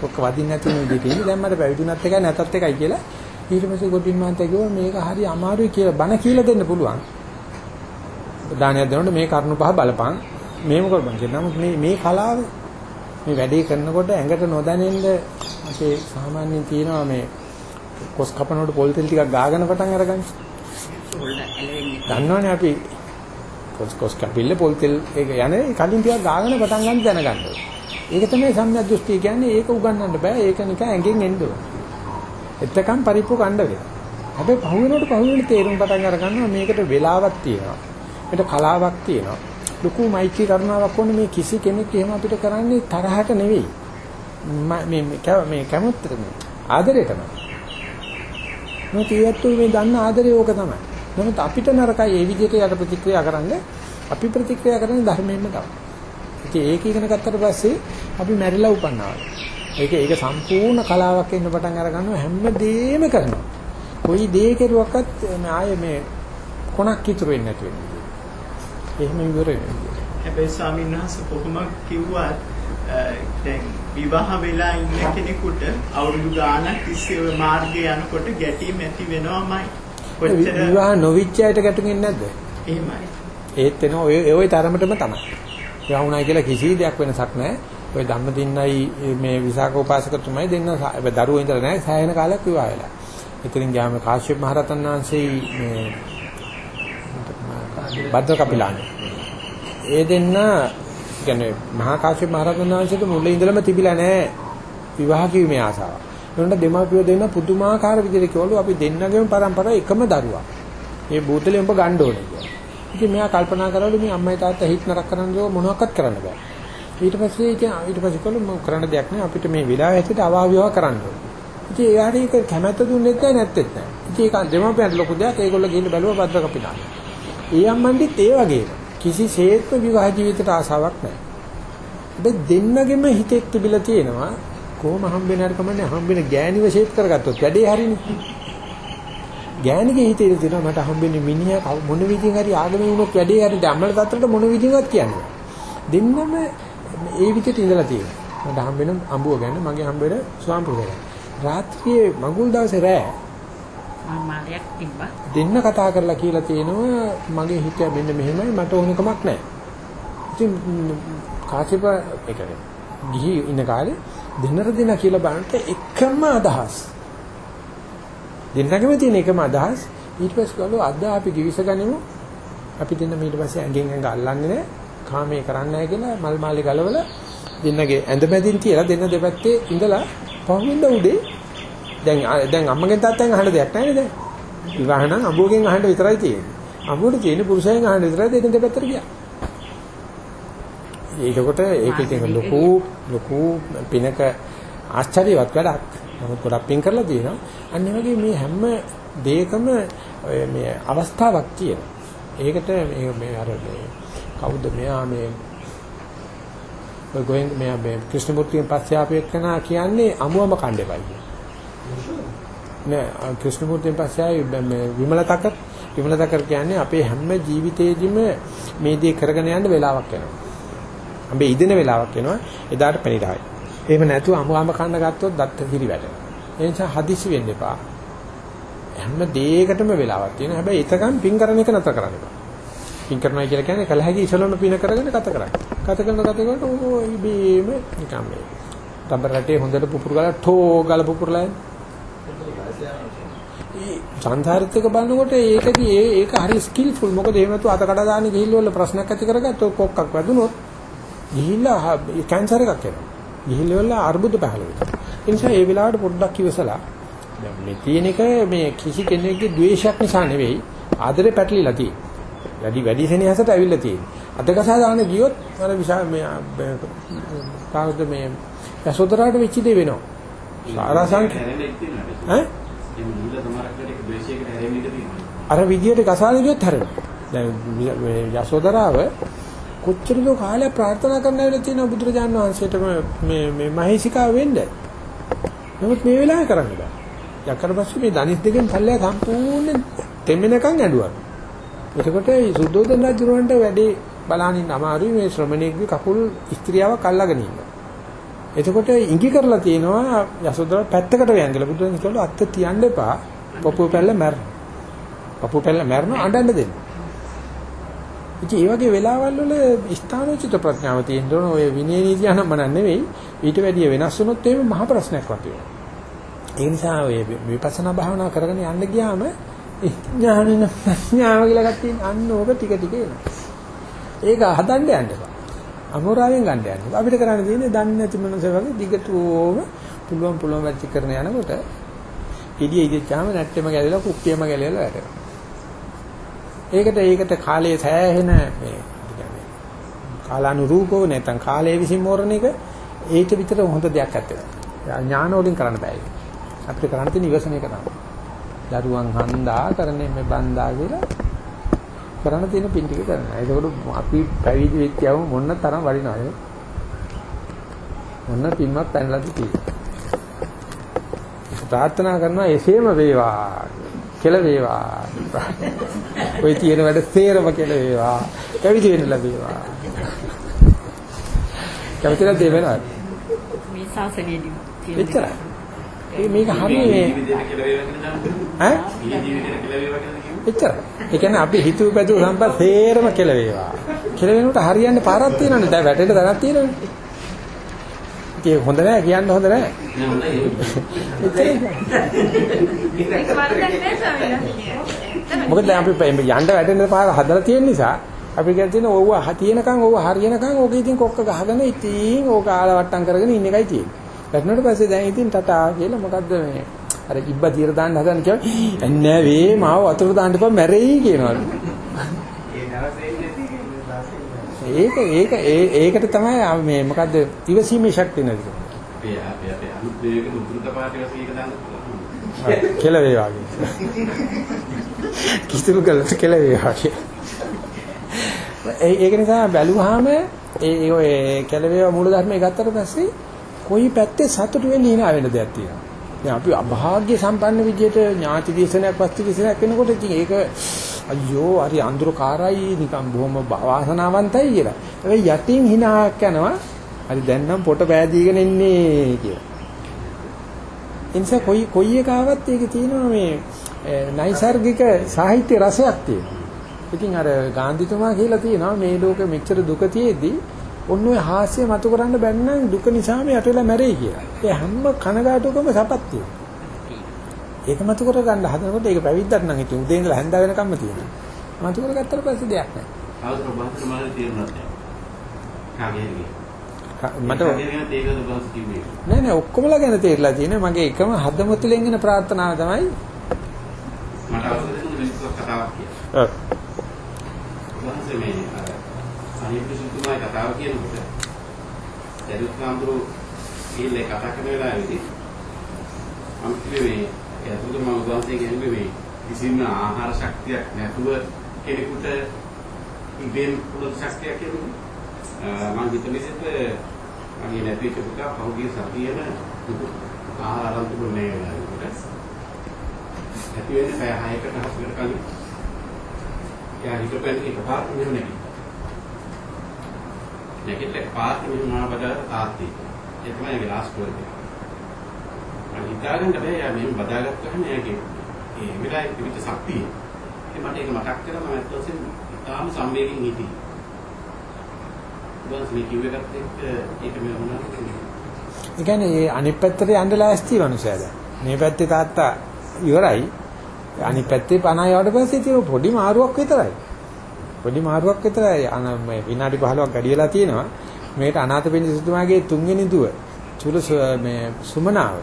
ඔක වදින්න නැති මේ දෙකේ ඉන්නේ. දැන් මට පැවිදුණත් එකයි නැතත් එකයි කියලා ඊට පස්සේ ගොඩින් මහතේ කිව්වා මේක හරි අමාරුයි කියලා බන කියලා දෙන්න පුළුවන්. දානයක් දෙනකොට මේ කරුණු පහ බලපන්. මේම කරපන් කියලා. නමුත් මේ මේ කලාවේ මේ වැඩේ කරනකොට ඇඟට නොදැනෙන්න අපේ සාමාන්‍යයෙන් තියෙනවා මේ කොස් කපනකොට පොල් තෙල් ටිකක් ගාගෙන පටන් අරගන්න. දන්නවනේ අපි කොස් කොස් කපිල්ල පොල් තෙල් ඒක යන්නේ කලින් ටිකක් ගාගෙන පටන් ගන්න දැනගන්න ඕනේ. ඒක තමයි සම්‍යක් දෘෂ්ටි කියන්නේ ඒක උගන්වන්න බෑ ඒක නිකන් ඇඟෙන් එන්න ඕනේ. එතකම් පරිප්පු කණ්ඩ වෙනවා. හැබැයි පහු වෙනකොට පහු වෙන තේරුම් පටන් අර ගන්නවා මේකට වෙලාවක් තියෙනවා. මේකට කලාවක් තියෙනවා. ලොකු මෛත්‍රී කරුණාවක් ඕනේ මේ කිසි කෙනෙක් එහෙම අපිට කරන්නේ තරහට නෙවෙයි. මේ මේ කැමොත්තට නෙවෙයි. ආදරයටම. මොකද ඒත් මේ දන්න ආදරේ ඕක තමයි. නමුත් අපිට නරකයි ඒ විදිහට යට ප්‍රතික්‍රියා කරන්නේ අපි ප්‍රතික්‍රියා කරන්නේ ධර්මයෙන්ම තමයි. ඉතින් ඒක ඉගෙන ගත්තට පස්සේ අපි මැරිලා උපන්නා. ඒක ඒක සම්පූර්ණ කලාවක් වෙන්න පටන් අර ගන්නවා හැමදේම කරනවා. කොයි දේ කෙරුවක්වත් ආයේ මේ කොනක් ඉතුරු වෙන්නේ නැති වෙන්නේ. එහෙම ඉවර වෙනවා. හැබැයි ස්වාමීන් වහන්සේ කොහොම කිව්වත් දැන් විවාහ වෙලා ඉන්න කෙනෙකුට අවුරුදු ගාණක් තිස්සේ මාර්ගය යනකොට ගැටීම් ඇති වෙනවමයි. කොච්චර විවාහ නොවිච්ච අයට ගැටුමින් නැද්ද? එහෙමයි. ඒත් එන ඔය ඔය තරමටම තමයි. විවාහ වුණා කියලා කිසි දෙයක් වෙනසක් නැහැ. ඔය ධම්මදින්නයි මේ විසාක උපාසකතුමයි දෙන්න දරුවෝ ඉඳලා නැහැ සෑහෙන කාලයක් විවාහ වෙලා. ඉතින් ගියාම කාශ්‍යප මහ රහතන් වහන්සේ මේ භද්‍ර කපිලානේ. ඒ දෙන්න කියන්නේ මහා කාශ්‍යප මහ රහතන් වහන්සේට මුලින් ඉඳලම තිබිලා නැහැ විවාහ කිරීමේ ආසාව. ඒනොට දෙමාපියෝ දෙන්න පුදුමාකාර විදිහට කිව්වලු අපි දෙන්නගේම පරම්පරාව එකම දරුවා. මේ බූතලේ උඹ ගන්න ඕනේ කියලා. ඉතින් මෙයා කල්පනා කරවලු මේ අම්මයි තාත්තා හිට නරක කරන්න දෝ මොනවක්වත් කරන්න බෑ. ඊට පස්සේ ඉතින් ඊට පස්සේ කළු මම කරන්න දෙයක් නෑ අපිට මේ විලාය ඇතුළත අවාවියව කරන්න ඕනේ. ඉතින් එයාට ඒක කැමැත්ත දුන්නෙත් නෑ නැත්තෙත් නෑ. ඉතින් ඒක දෙමාපියන්ට ලොකු දෙයක් ඒගොල්ලෝ ගිහින් බැලුවා භද්‍ර කපිනා. ඒ අම්මන්දිත් ඒ වගේම කිසිසේත්ම විවාහ ජීවිතයට ආසාවක් නෑ. හැබැයි දෙන්නගෙම හිතෙත් තිබිලා තියෙනවා කොහොම හම්බෙන්න හරි කමන්නේ හම්බෙන ගෑණිව ෂේප් කරගත්තොත් වැඩේ හරිනේ. ගෑණිගේ හිතේ තියෙනවා මට හම්බෙන්නේ මිනිහා මොන විදිහෙන් හරි ආගමේ වුණොත් වැඩේ හරි අම්මල තාත්තට මොන විදිහෙන්වත් කියන්නේ. දෙන්නම ඒ විදිහට ඉඳලා තියෙනවා. මට හම්බෙන අඹුව ගැන මගේ හම්බෙන ස්වාම්පුරුෂය. රාත්‍රියේ මඟුල් දවසේ රෑ මාලියක් තිබ්බා. දෙන්න කතා කරලා කියලා තියෙනවා මගේ හිත මෙන්න මෙහෙමයි මට ඕන කමක් නැහැ. ඉතින් කාසිප ඒ කියන්නේ ගිහි ඉන්න කාලේ දෙන්නර දෙන කියලා බලනට එකම අදහස්. දෙන්නගෙම තියෙන එකම අදහස් ඊට පස්සේ ගලෝ අද අපි givis ගනිමු. අපි දෙන්න ඊට පස්සේ ඇඟෙන් ඇඟ අල්ලන්නේ නැහැ. කාමයේ කරන්නේ නැහැ කියලා මල් මාලේ ගලවලා දෙන්නගේ ඇඳ මැදින් තියලා දෙන්න දෙපැත්තේ ඉඳලා පහුවෙන්ද උදේ දැන් දැන් අම්මගෙන් තාත්තගෙන් අහන්න දෙයක් නැහැ නේද? විවාහ නම් අඹුවගෙන් අහන්න විතරයි තියෙන්නේ. අඹුවට තියෙන්නේ පුරුෂයන් අහන්න විතරයි දෙන්න දෙපැත්තට ගියා. ඒකකොට ඒකේ තියෙන ලොකු ලොකු පිනක ආශ්චර්යවත් වැඩක්. නමුත් ගොඩක් පින් කරලා තියෙනවා. අන්න වගේ මේ හැම දෙයකම මේ අවස්ථාවක් තියෙනවා. ඒකට මේ මේ අර මේ කවුද මෙයා මේ ඔය ගෝයෙන් මෙයා මේ ක්‍රිෂ්ණමූර්තියෙන් පස්සේ ආපු එක්කනා කියන්නේ අමුවම කණ්ඩේපයි. නෑ ක්‍රිෂ්ණමූර්තියෙන් පස්සේ ආයි මේ විමලතකර් විමලතකර් කියන්නේ අපේ හැම ජීවිතේදීම මේ දේ කරගෙන යන්න වෙලාවක් යනවා. අඹේ ඉදෙන වෙලාවක් එනවා එදාට පණිදායි. එහෙම නැතුව අමු අම කන්න ගත්තොත් දත්ත හිරි වැටෙනවා. ඒ නිසා හදිසි වෙන්න එපා. හැම දෙයකටම වෙලාවක් තියෙනවා. හැබැයි එතකන් පින් කරන එක නතර කරන්න එපා. පින් කරනවා කියලා කියන්නේ කලහගේ ඉසලොන පින කරගෙන ගත කරන්නේ. ගත කරන ගත කරනකොට ඕ ඉබේම නිකම් මේ. රබර් රටේ හොඳට පුපුරු ගාලා ඨෝ ගාලා පුපුරලා ඒ සංසාරිත් එක බලනකොට ඒකදී ඒ ඒක හරි ස්කිල්ෆුල් මොකද එහෙම නැතු අත කඩ දාන්න ගිහිල්ලා වල ප්‍රශ්නයක් ඇති කරගත්තොත් කොක්කක් වැදුනොත් ගිහිල්ලා කැන්සර් එකක් එනවා. ගිහිල්ලා අර්බුද පහළ වෙනවා. ඒ නිසා ඒ වෙලාවට පොඩ්ඩක් ඉවසලා දැන් මේ තියෙන එක මේ කිසි කෙනෙකුගේ ද්වේෂයක් නිසා නෙවෙයි ආදරේ පැටලිලා තියෙන්නේ. වැඩි වැඩි සෙනෙහසට ඇවිල්ලා තියෙන්නේ. අදකසා දාන ගියොත් අර විශාල මේ කාවද මේ යසෝදරාට වෙච්ච දේ වෙනවා. සාරාංශ ඈ අර විදියට ගසාගෙන ගියොත් හැරෙනවා. දැන් යසෝදරාව කොච්චර දෝ කාලයක් ප්‍රාර්ථනා කරන්න ඇවිල්ලා තියෙනවා බුදුරජාණන් වහන්සේටම මේ මේ මහේසිකාව වෙන්න. නමුත් මේ වෙලාවේ කරන්න බෑ. යක්කර පස්සේ මේ ධනිස් දෙකෙන් පල්ලෙය සම්පූර්ණ තෙමෙනකන් ඇඬුවා. එතකොට සුද්ධෝදන රජුරවන්ට වැඩි බලහන් ඉන්න අමාරුයි මේ ශ්‍රමණේක්ගේ කකුල් ස්ත්‍රියාවක් අල්ලගෙන ඉන්නවා. එතකොට ඉඟි කරලා තියෙනවා යසෝදරා පැත්තකට වැංගලා බුදුන් කිව්වලු අත්ත තියන්න එපා. පපුව පැල්ල මැරෙන. පපුව පැල්ල මැරෙන අඬන්න දෙන්න. ඉතින් මේ වගේ වෙලාවල් වල ස්ථානෝචිත ප්‍රඥාව තියෙන්න ඕන ඔය විනය නීති අනම්මන නෙවෙයි ඊට වැඩිය වෙනස් වුණොත් එහෙම මහ ප්‍රශ්නයක් වතුවේ. ඒ නිසා ඔය විපස්සනා භාවනා කරගෙන යන්න ගියාම ඥානින ඥාන කියලා ගත්තින් අන්න ඕක ටික ටික එනවා. ඒක හදන්න යන්න එපා. අමෝරාවෙන් ගන්න යන්න. අපිට කරන්න තියෙන්නේ දන්නේ නැති මනස වගේ දිගටම පුළුවන් පුළුවන් වැඩි කරන යනකොට ඉදිය ඉදිච්චාම නැට්ටෙම ගැලවිලා කුක්කියම ගැලවිලා වැඩ. ඒකට ඒකට කාලයේ සෑහෙන මේ කියන්නේ කාලානුරූපව නැත්නම් කාලයේ විසින් මෝරණ එක ඒක විතර හොඳ දෙයක් ඇත්තේ. ඥාන වලින් කරන්න බෑ. අපිට කරන්න තියෙන ඉවසන එක තමයි. දරුවන් හන්දා කරන්නේ මේ බන්දා කියලා කරන්න තියෙන පින් ටික කරනවා. ඒකෝට අපි පැවිදි වෙච්ච යවම මොන්න තරම් වටිනවද? මොන්න පින්වත් පැනලාද තියෙන්නේ. ප්‍රාර්ථනා කරනවා එසේම වේවා. කෙල වේවා. ඔය තියෙන වැඩ තේරම කෙල වේවා. පැවිදි වෙන්න ලැබේවා. කැමතිද දෙවෙනවා? මේ ශාසනයේදී එච්චරයි. ඒ මේක හරිනේ ඈ එච්චරයි. ඒ කියන්නේ අපි හිතුව පැතුව සම්පත් තේරම කෙල වේවා. කෙල වෙනකොට හරියන්නේ පාරක් තියෙනවනේ. දැන් වැටෙන්න තරක් තියෙනවනේ. ඒක හොඳ නෑ කියන්න හොඳ නෑ. ඒක වරදක් නෑ ස්වාමීන් වහන්සේ. මොකද දැන් අපි යන්න වැටෙන පාර හදලා තියෙන නිසා අපි කියන තියෙන ඕව තියෙනකන් ඕව හරියනකන් ඕක ඉතින් කොක්ක ගහගෙන ඉතින් ඕක ආලවට්ටම් කරගෙන ඉන්න එකයි තියෙන්නේ. වැටෙනකොට පස්සේ දැන් ඉතින් ටටා කියලා මොකද්ද මේ අර ඉබ්බා තියර දාන්න හදන කියව නෑ වේ මාව වතුර දාන්න එපා මැරෙයි කියනවලු. ඒක ඒක ඒකට තමයි මේ මොකද්ද ඉවසීමේ ශක්තිය නැති. අපේ අපේ අපේ අලුත් වේගක උතුරු තපාටි එක දාන්න. කෙල වේවා වගේ. කිසිම කලට කෙල වේවා වගේ. ඒක නිසා බැලුවාම ඒ ඔය කෙල වේවා මූල ධර්මයේ ගත්තට පස්සේ කොයි පැත්තේ සතුට වෙන්න hina වෙන දෙයක් තියෙනවා. දැන් අපි අභාග්‍ය සම්පන්න විදියට ඥාති දේශනයක් වස්තු දේශනයක් වෙනකොට ඉතින් ඒක අයියෝ හරි අඳුරකාරයි නිකන් බොහොම වාසනාවන්තයි කියලා. හැබැයි යටින් hinaක් යනවා. හරි දැන් නම් පොට පෑදීගෙන ඉන්නේ කියලා. එනිසා කොයි කොයි එකාවත් ඒකේ තියෙනවා මේ නයිසර්ගික සාහිත්‍ය රසයක් තියෙනවා. ඉතින් අර ගාන්ධිතුමා කියලා තියෙනවා මේ ලෝකෙ මෙච්චර දුක තියේදී ඔන්න ඔය හාස්‍ය මතු කරන්න බැන්නම් දුක නිසාම යට වෙලා මැරෙයි කියලා. ඒ හැම කනගාටුවකම සපත් තියෙනවා. ඒක මතු කර ගන්න හදනකොට ඒක පැවිද්දක් නම් ඉතින් උදේ ඉඳලා හැන්ද වෙනකම්ම තියෙනවා. මතු කරගත්තට පස්සේ දෙයක් නැහැ. ආවද බාහිර මාළේ තේරුණාද? කාගේ මට. නෑ නෑ ඔක්කොමලා ගැන තේරිලා තියෙනවා. මගේ එකම හදමතුලෙන් එන ප්‍රාර්ථනාව තමයි මට අවශ්‍ය දෙන මිනිස්සු කතාවක් කියලා. ඔව්. උන්වහන්සේ මේ අර අනිත් සුතුමායි කතාව කියනකොට දරුත් කාමතුරු කීලේ කතා කරන වෙලාවේදී මම කිව්වේ මේ ඒකට මම උන්වහන්සේ කියන්නේ මේ කිසිම ආහාර ශක්තියක් නැතුව කෙනෙකුට ඉබේම පුළුවන් ශක්තියක් කියන්නේ මම හිතන විදිහට මගේ නැති චුට්ටක් පහුගිය සතියේම ආහාර අරන් තිබුණේ නේද ඇති වෙන්නේ පැය 6කට 7කට කලින් යා හිතපැන් එකපාරට මෙහෙම නැගි. නැගිටලා එකපාරට මෙහෙම මම බදා තාත්ති. ඒ තමයි ඒකේ ලාස්ට් වර්ඩ් එක. මම හිතාගන්න බෑ යා මෙහෙම බදාගත්තාම එයාගේ ඒ විලායි පිට ශක්තිය. ඒ මට ඒක මතක් කරලා මම ඇත්ත වශයෙන්ම තාම සම්වේගයෙන් හිටියේ. බස් මේ කිව්ව එකත් එක්ක ඒක මේ වුණා. ඒ කියන්නේ මේ අනිත් පැත්තට යන්න ලෑස්ති මනුස්සයා දැන්. මේ පැත්තේ තාත්තා ඉවරයි. අනිත් පැත්තේ 50 වට පස්සේ තියෙන පොඩි මාරුවක් විතරයි. පොඩි මාරුවක් විතරයි. අන මේ විනාඩි 15ක් වැඩි වෙලා තියෙනවා. මේකට අනාථපිණ්ඩ සිතුමාගේ තුන්වෙනි දුව චුල මේ සුමනාව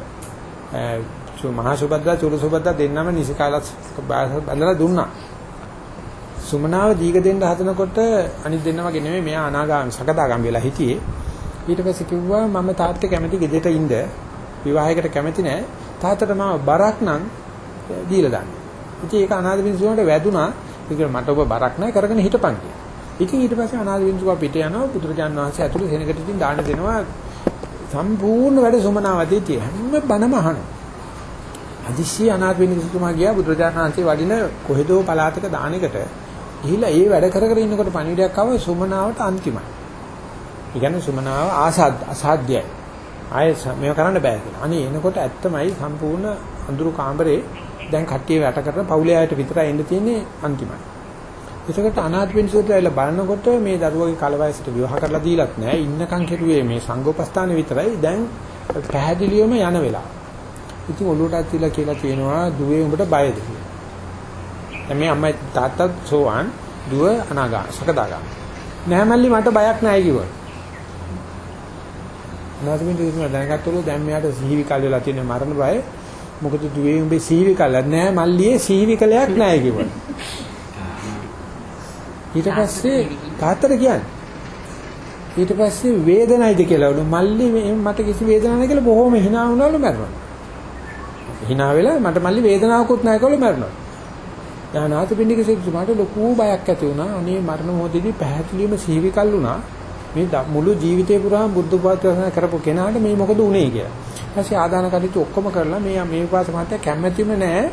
මහා සුබද්දා චුල සුබද්දා දෙන්නම නිසිකාලස් බඳලා දුන්නා. සුමනාව දීග දෙන්න හදනකොට අනිත් දෙන්න වගේ නෙමෙයි මෙයා අනාගාමී සකදාගාමී වෙලා හිටියේ. ඊට පස්සේ කිව්වා මම තාත්තේ කැමති ගෙදරට ඉන්න විවාහයකට කැමති නෑ. තාත්තට මම බරක් නම් දීලා දාන්න. ඉතින් ඒක අනාථ පින්සුවන්ට වැදුනා. ඒක මට ඔබ බරක් නැහැ කරගෙන හිටපන් කියලා. ඉතින් ඊට පස්සේ අනාථ පින්සුව පිට යනවා බුදුරජාන් වහන්සේ ඇතුළේ සෙනගට ඉතින් දාන දෙනවා. සම්පූර්ණ වැඩ සුමනාවදී තිය හැම බණම අහනවා. අදිශී අනාථ පින්සුතුමා ගියා බුදුරජාන් වහන්සේ වඩින කොහෙදෝ පළාතක දානෙකට ගිහිල්ලා ඒ වැඩ කර කර ඉන්නකොට පණිවිඩයක් ආව සුමනාවට අන්තිමයි. ඒ කියන්නේ සුමනාව ආසාද අසාධ්‍යයි. ආයෙ මේව කරන්න බෑ කියලා. අනේ එනකොට ඇත්තමයි සම්පූර්ණ අඳුරු කාමරේ දැන් කට්ටිය වට කරන පවුලේ අයට විතරයි එන්න තියෙන්නේ අන්තිමයි. ඒකට අනාථ පින්සුත් ඇවිල්ලා බලනකොට මේ දරුවගේ කලවයසට විවාහ කරලා දීලත් නෑ ඉන්නකම් කෙරුවේ මේ සංඝෝපස්ථාන විතරයි දැන් පැහැදිලිවම යන වෙලාව. ඉතින් ඔළුවටත් තියලා කියලා කියනවා දුවේ උඹට බයද කියලා. දැන් මේ අම්මයි තාත්තත් සෝවන් දුව අනාගා සකදාගා. නෑ මල්ලි මට බයක් නෑ කිව්වා. අනාථ පින්සුත් දැනගත්තලු දැන් මෙයාට සිහිවිකල් වෙලා තියෙන මරණ බය මොකද දුවේ උඹේ සිහිවිකල් නෑ මල්ලියේ සිහිවිකලයක් නෑ කිව්වා. ඊට පස්සේ තාත්තට කියන්නේ ඊට පස්සේ වේදනයිද කියලා උණු මල්ලි මට කිසි වේදනාවක් නැහැ කියලා බොහොම hina වුණාලු මැරෙනවා. hina වෙලා මට මල්ලි වේදනාවකුත් නැහැ කියලා මැරෙනවා. ඥානාත පින්ඩික සිතුමාට ලොකු බයක් ඇති වුණා. අනේ මරණ මොහොතේදී පැහැදිලිවම සිහිවිකල් වුණා. මේ මුළු ජීවිතේ පුරාම බුද්ධ උපාසනා කරපු කෙනාට මේ මොකද උනේ කියලා. ඊපස්සේ ආදාන කටයුතු ඔක්කොම කරලා මේ මේ උපාසක මහත්තයා කැමැතිම නැහැ.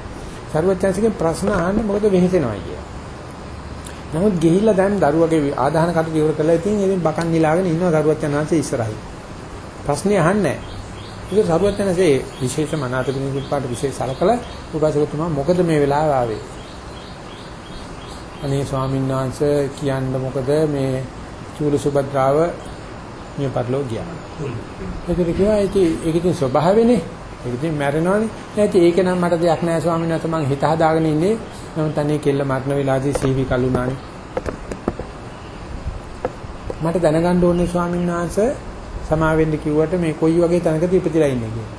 සරුවචන්සිකෙන් ප්‍රශ්න අහන්න මොකද වෙහෙසෙනවා කියලා. නමුත් ගිහිල්ලා දැන් දරුවගේ ආදාහන කටයුතු ඉවර කරලා ඉතින් ඉතින් බකන් නිලාගෙන ඉන්නවා දරුවත් යනවාසේ ඉස්සරහින්. ප්‍රශ්නේ අහන්නේ නැහැ. ඒක දරුවත් යනසේ විශේෂ මනාත පිළිපිට විශේෂ සලකලා උපාසකතුමා මොකද මේ වෙලාව ආවේ? අනේ ස්වාමීන් වහන්සේ කියන්න මොකද මේ චූල සුභද්‍රාව මේ පරිලෝ ගියා. ඒකට කිව්වා ඒක ඉතින් ස්වභාවයනේ. ඒක ඉතින් මැරෙනවනේ. නැති ඒක නම් මට දෙයක් නෑ ස්වාමීන් වහන්සේ මං හිත හදාගෙන ඉන්නේ. නමුත් අනේ කෙල්ල මරණ වෙලාවේදී සීවි කලුණානේ. මට දැනගන්න ඕනේ ස්වාමීන් වහන්සේ සමාවෙන්න කිව්වට මේ කොයි වගේ තැනකද ඉපදිලා ඉන්නේ කියලා.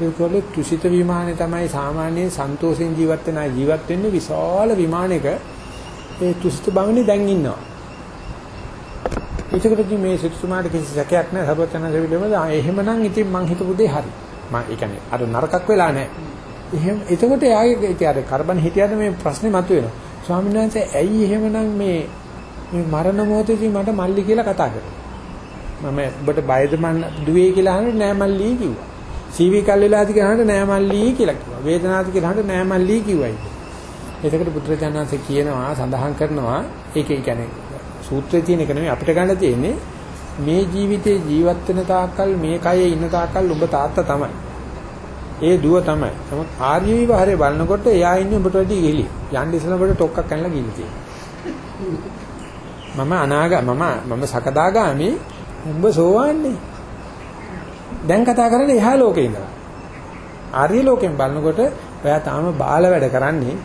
ඒකවල තුසිත විමානේ තමයි සාමාන්‍ය සන්තෝෂෙන් ජීවත් වෙන ජීවත් වෙන්නේ විශාල විමානයක ඒ තුසිත භවනේ දැන් ඉන්නවා. ඒකකටදී මේ සිතුමාට කිසි සැකයක් නැහැ සර්වචන සෙවිලෙමද එහෙමනම් ඉතින් මං හිතපු දේ හරි. මම ඒ කියන්නේ අර නරකක් වෙලා නැහැ. එහෙම එතකොට යාගේ ඉතින් අර කරබන් හිටියට මේ ප්‍රශ්නේ මතුවෙනවා. ස්වාමීන් වහන්සේ ඇයි එහෙමනම් මේ මේ මරණ මොහොතේදී මට මල්ලි කියලා කතා කරේ? මම ඔබට බයද මන් දුවේ කියලා අහන්නේ නෑ මල්ලි කිව්වා. සීවි කල් වෙලාද කියලා අහන්නේ නෑ මල්ලි කියලා කිව්වා. වේදනාද කියලා අහන්නේ නෑ මල්ලි කිව්වයි. එතකොට බුදුරජාණන්සේ කියනවා සඳහන් කරනවා ඒකේ කියන්නේ සූත්‍රයේ තියෙන එක නෙමෙයි අපිට ගන්න තියෙන්නේ මේ ජීවිතේ ජීවත් වෙන තාක්කල් මේ කයේ ඉන්න තාක්කල් ඔබ තාත්තා තමයි. ඒ දුව තමයි. නමුත් ආර්ය විවහාරය බලනකොට එයා ඉන්නේ ඔබට වැඩි ඉලි. යන්න ඉස්සෙල්ලා ඔබට ටොක්කක් කනලා ගිහින් තියෙනවා. මම අනාග මම මම සකදාගාමි උඹ සෝවන්නේ. දැන් කතා කරන්නේ එහා ලෝකේ ඉඳලා. ආර්ය ලෝකෙන් බලනකොට ඔයා තාම බාල වැඩ කරන්නේ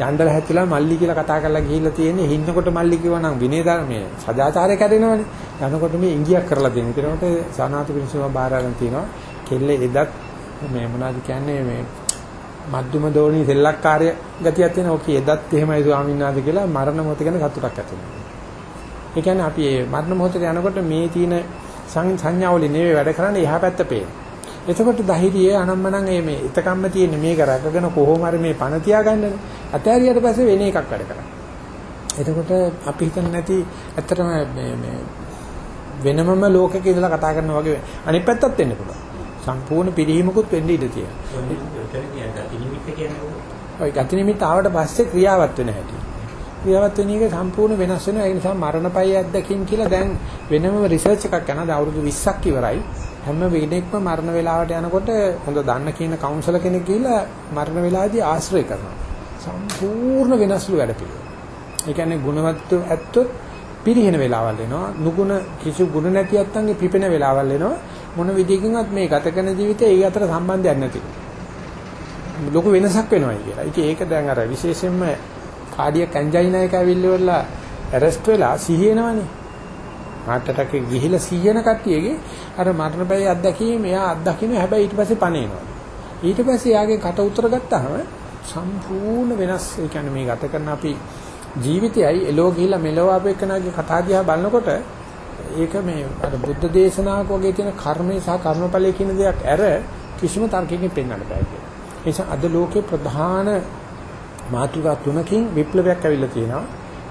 යණ්ඩල හැතිලා මල්ලි කියලා කතා කරලා ගිහිල්ලා තියෙන්නේ හින්නකොට මල්ලි කිව්වනම් විනය ධර්මයේ සදාචාරය කැඩෙනවනේ. යනකොට මේ ඉංගියක් කරලා දෙන. ඒකට සානාත පිරිසම බාර අරන් තිනවා. කෙල්ල එදත් මේ මොනවද කියන්නේ මේ මද්දුම දෝණි සෙල්ලක්කාරය ගතියක් තියෙන ඕකේ එදත් එහෙමයි ස්වාමීන් වහන්සේ කියලා මරණ මොහොත ගැන සතුටක් ඇති වෙනවා. ඒ කියන්නේ අපි මේ මරණ මොහොතේ යනකොට මේ තියෙන සංඥාවලින් නෙවෙයි වැඩ කරන්නේ එහා පැත්ත පේන. එතකොට ධෛර්යය අනම්මනම් මේ ඉතකම්ම තියෙන මේක රැකගෙන කොහොම හරි මේ පණ තියාගන්නනේ. අතෑරියට පස්සේ වෙන එකක් වැඩ කරන්නේ. එතකොට අපි හිතන්නේ නැති ඇත්තටම මේ මේ වෙනමම ලෝකයක ඉඳලා කතා කරනවා වගේ අනිත් පැත්තත් වෙන්න පුළුවන්. සම්පූර්ණ පිළිහිමකුත් වෙන්න ඉඩ තියෙනවා. ඔය ගති නිමිත්ත ආවට පස්සේ ක්‍රියාවත් වෙන හැටි. ක්‍රියාවත් වෙන එක සම්පූර්ණ වෙනස් වෙනවා. ඒ නිසා මරණපය අත්දැකීම් කියලා දැන් වෙනම රිසර්ච් එකක් කරනවා. අවුරුදු 20ක් ඉවරයි. හැම වෙලෙකම මරණ වේලාවට යනකොට හොඳ දන්න කියන කවුන්සලර් කෙනෙක් ගිහිල්ලා මරණ වේලාවේදී ආශ්‍රය කරනවා. සම්පූර්ණ වෙනස්ලු වැඩ පිළිවෙල. ඒ කියන්නේ ගුණවත් ඇත්තොත් පිරිහෙන වෙලාවල් එනවා. නුගුණ කිසි ගුණ නැති ඇත්තන්ගේ පිපෙන වෙලාවල් එනවා. මොන විදිහකින්වත් මේ ගත කරන ජීවිතේ ඒ අතර සම්බන්ධයක් නැති. ලොකු වෙනසක් වෙනවායි කියලා. ඉතින් ඒක දැන් අර විශේෂයෙන්ම කාඩියක් ඇන්ජයිනා එක ඇවිල්ලා ඇරෙස්ට් වෙලා සිහිනවනේ. Heart attack එක ගිහිලා සිහින කට්ටියගේ අර මරණ බය අත්දැකීම එයා අත්දකින්න හැබැයි ඊට පස්සේ පණේනවා. ඊට පස්සේ යාගේ කට උතර ගත්තාම සම්පූර්ණ වෙනස් ඒ කියන්නේ මේ ගත කරන අපි ජීවිතයයි එලෝ ගිහිලා මෙලෝ අපේකනාගේ කතා දිහා බලනකොට ඒක මේ අර බුද්ධ දේශනාවක වගේ තියෙන කර්මය සහ කර්මඵලය කියන දෙයක් ඇර කිසිම තර්කයකින් පෙන්වන්න බෑ කියලා. ඒ නිසා අද ලෝකේ ප්‍රධාන මාතෘකා තුනකින් විප්ලවයක් ඇවිල්ලා තියෙනවා.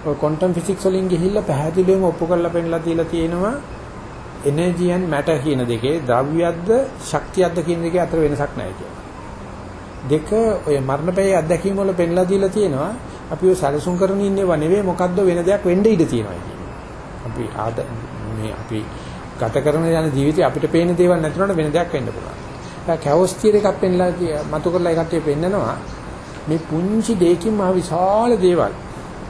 ඔය ක්වොන්ටම් ෆිසික්ස් වලින් ගිහිල්ලා පැහැදිලිවම ඔප්පු කරලා පෙන්නලා තියලා තියෙනවා එනර්ජි and මැටර් කියන දෙකේ ද්‍රව්‍යයක්ද ශක්තියක්ද කියන දෙකේ අතර වෙනසක් නැහැ කියලා. දෙක ඔය මරණපෑයේ අත්දැකීම් වල පෙන්ලා දීලා තියෙනවා අපි ඔය සැලසුම් කරන ඉන්නේව නෙවෙයි මොකද්ද වෙන දෙයක් වෙන්න ඉඩ තියෙනවා කියන්නේ. අපි ආද මේ අපි ගත කරන යන ජීවිතේ අපිට පේන දේවල් නැතුනට වෙන දෙයක් වෙන්න පුළුවන්. දැන් කැවොස් තියර එකක් පෙන්නලා මතු කරලා ඒ කට්ටිය පෙන්නනවා මේ පුංචි දෙයකින් මහ විශාල දේවල්.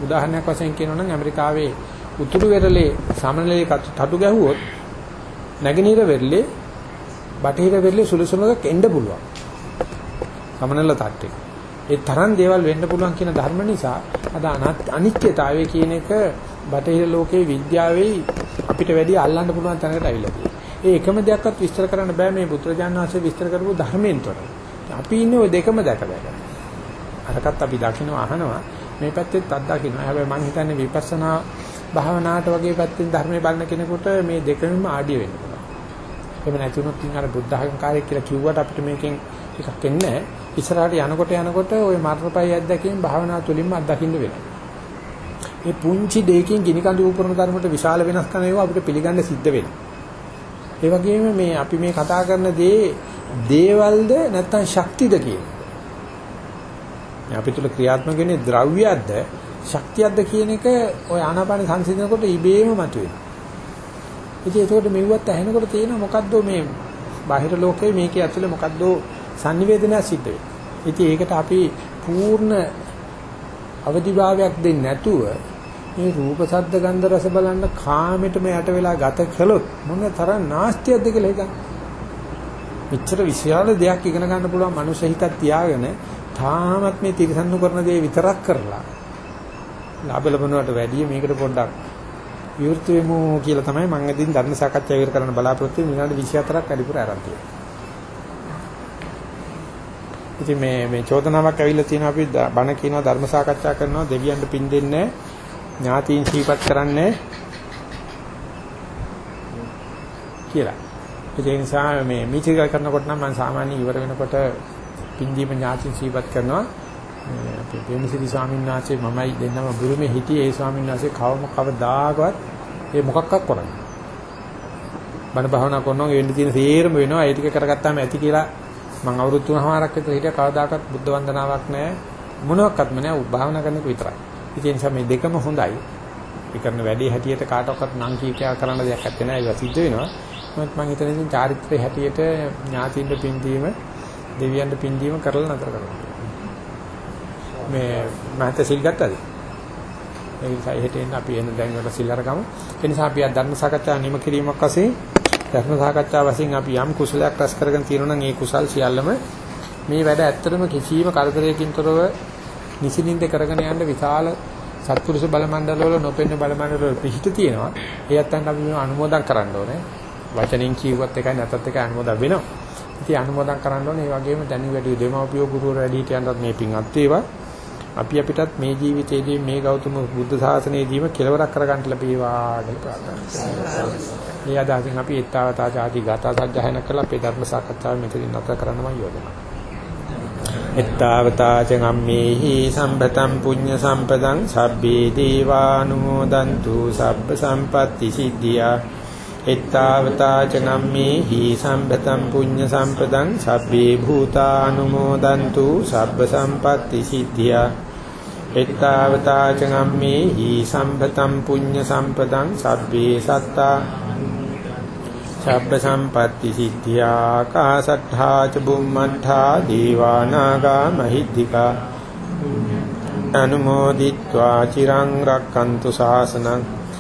උදාහරණයක් වශයෙන් කියනවා නම් ඇමරිකාවේ උතුරු වෙරළේ සමනලයේ තටු ගැහුවොත් නැගෙනහිර වෙරළේ බටහිර වෙරළේ සුළුසුළුක එන්න පුළුවන්. සමනල තට්ටේ. ඒ තරම් දේවල් වෙන්න පුළුවන් කියන ධර්ම නිසා අද අනිත්‍යතාවය කියන එක බටහිර ලෝකයේ විද්‍යාවේ අපිට වැඩි අල්ලන්න පුළුවන් තැනකට අවිලා තියෙනවා. ඒ එකම දෙයක්වත් විස්තර කරන්න බෑ මේ බුදුරජාණන් වහන්සේ විස්තර කරපු ධර්මයෙන් තොර. අපි ඉන්නේ ওই දෙකම දැක දැක. අරකට අපි දකින්න අහනවා මේ පැත්තෙත් අත්දකින්න. හැබැයි මම හිතන්නේ විපස්සනා භාවනාවට වගේ පැත්තෙන් ධර්මයේ බලන කෙනෙකුට මේ දෙකම ආඩිය වෙන්න පුළුවන්. එහෙම නැති වුණොත් ඉතින් අර බුද්ධ අහංකාරය කියලා කිව්වට අපිට මේකෙන් එකක් එන්නේ නැහැ. ඉස්සරහට යනකොට යනකොට ওই මරණපයි අත්දැකීම් භාවනා තුලින්ම අත්දකින්න වෙනවා. මේ පුංචි දෙයකින් ගිනි කඳු උපරන ධර්මයට විශාල වෙනස්කම් ඒවා අපිට පිළිගන්න සිද්ධ වෙනවා. ඒ වගේම මේ අපි මේ කතා කරන දේ දේවල්ද නැත්නම් ශක්තිද කියන. අපි තුල ක්‍රියාත්මක වෙන්නේ ද්‍රව්‍යයක්ද ශක්තියක්ද කියන එක ඔය ආනාපාන සංසිඳනකොට ඉබේම මතුවෙනවා. ඉතින් ඒකට මෙව්වත් ඇහෙනකොට තියෙන මොකද්ද මේ බාහිර ලෝකයේ මේකේ ඇතුලේ මොකද්ද sannivedana සිද්ධ වෙන්නේ. ඉතින් ඒකට අපි පූර්ණ අවදිභාවයක් දෙන්නේ නැතුව මේ රූප ශබ්ද ගන්ධ රස බලන්න කාමෙටම යට වෙලා ගත කළොත් මොන තරම් නාස්තියක්ද කියලා හිතන්න. මෙච්චර විශාල දෙයක් ඉගෙන ගන්න පුළුවන් මනුස්ස හිතක් තියාගෙන තාමත් මේ තිරසන්නු කරන දේ විතරක් කරලා ලාභ ලබනවට වැඩිය මේකට පොඩ්ඩක් විවෘත වෙමු කියලා තමයි මම අදින් ධර්ම සාකච්ඡා ඉවර කරන්න බලාපොරොත්තු වෙන්නේ විනාඩි 24ක් වැඩිපුර ආරම්භ තියෙනවා. ඉතින් මේ මේ චෝදනාවක් ඇවිල්ලා තියෙනවා අපි බණ කියනවා ධර්ම සාකච්ඡා කරනවා දෙවියන්ට පින් දෙන්නේ ඥාතීන් සීපත් කරන්නේ කියලා. ඒ නිසා මේ මීටිග කරනකොට නම් මම සාමාන්‍ය ඉවර වෙනකොට පින්දීම ඥාතීන් සීපත් කරනවා. අපේ දෙමසිරි ස්වාමීන් වහන්සේ මමයි දෙන්නම බුරුමේ හිටියේ ඒ ස්වාමීන් වහන්සේ කවම කවදාකවත් ඒ මොකක්වත් කරන්නේ. බණ භාවනා කරනවා වෙන්න තියෙන සේරම වෙනවා ඒ ටික කරගත්තාම ඇති කියලා මම අවුරුදු තුනමාරක් විතර හිටියා කවදාකවත් බුද්ධ වන්දනාවක් නැහැ මොනවත්ක්ම නැහැ භාවනා කරන එක විතරයි. ඒ නිසා මේ දෙකම හොඳයි. ඒ කරන වැඩේ හැටියට කාටවත් නම් කීකයා කරන්න දෙයක් නැත්තේ නෑ ඒක සිද්ධ වෙනවා. මොකද මම හිතන්නේ ඉතින් චාරිත්‍රයේ හැටියට ඥාතියින්ද පින්දීම දෙවියන්ට පින්දීම කරලා නතර කරනවා. මේ මහත සිල් ගත්තද? ඒ නිසා එහෙට එන්න අපි එන දැන් වල සිල් අරගමු. ඒ නිසා අපි අද ධර්ම සාකච්ඡා නිම කිරීමක් වශයෙන් ධර්ම සාකච්ඡා වශයෙන් අපි යම් කුසලයක් රැස් කරගෙන තියෙනවා නම් ඒ කුසල් සියල්ලම මේ වැඩ ඇත්තටම කිසියම් කරදරයකින් තොරව නිසින්ින්ද කරගෙන යන්න විශාල සත්පුරුෂ බල මණ්ඩල වල නොපෙන්න බල මණ්ඩල වල පිහිට තියෙනවා. ඒ අත්තන්ට අපි මේ අනුමෝදන් කරන්න ඕනේ. වචනෙන් කියුවත් එකයි නැතත් එකයි අනුමෝදන් වෙනවා. ඉතින් අනුමෝදන් කරන්න ඕනේ. ඒ වගේම දැනි වැඩි දෙමව්පියෝ ගුරුවරු වැඩි හිටියන්ටත් මේ පින් අත් වේවා. අපි අපිටත් මේ ජීවිතයේදී මේ ගෞතම බුද්ධ ශාසනයේදීම කෙලවරක් කරගන්න ලැබේවා කියලා ප්‍රාර්ථනා කරනවා. මේ අදහසින් අපි ඊත්තාවතා ආදී ගාථා සජ්ජායනා කරලා අපේ ධර්ම සාකච්ඡාව මෙතනින් නැවත කරන්නම යෝජනා එත්තාවතා ච ගම්මේහි සම්පතං පුඤ්ඤ සම්පතං සබ්බේ දීවානුමෝදන්තු සබ්බ සම්පatti සිද්ධියා එත්තාවතා ච නම්මේ හි සම්පතම් පුඤ්ඤ සම්පතං සබ්බේ භූතානුමෝදන්තු සබ්බ සම්පත්ති සිද්ධියා. එත්තාවතා ච නම්මේ හි සම්පතම් පුඤ්ඤ සම්පතං සබ්බේ සත්තා. සබ්බ සම්පත්ති සිද්ධියා. කාසට්ඨා ච බුම්මණ්ඨා දීවානාගා මහිද්దికා. අනුමෝදිත්වා චිරං රක්칸තු ශාසනං.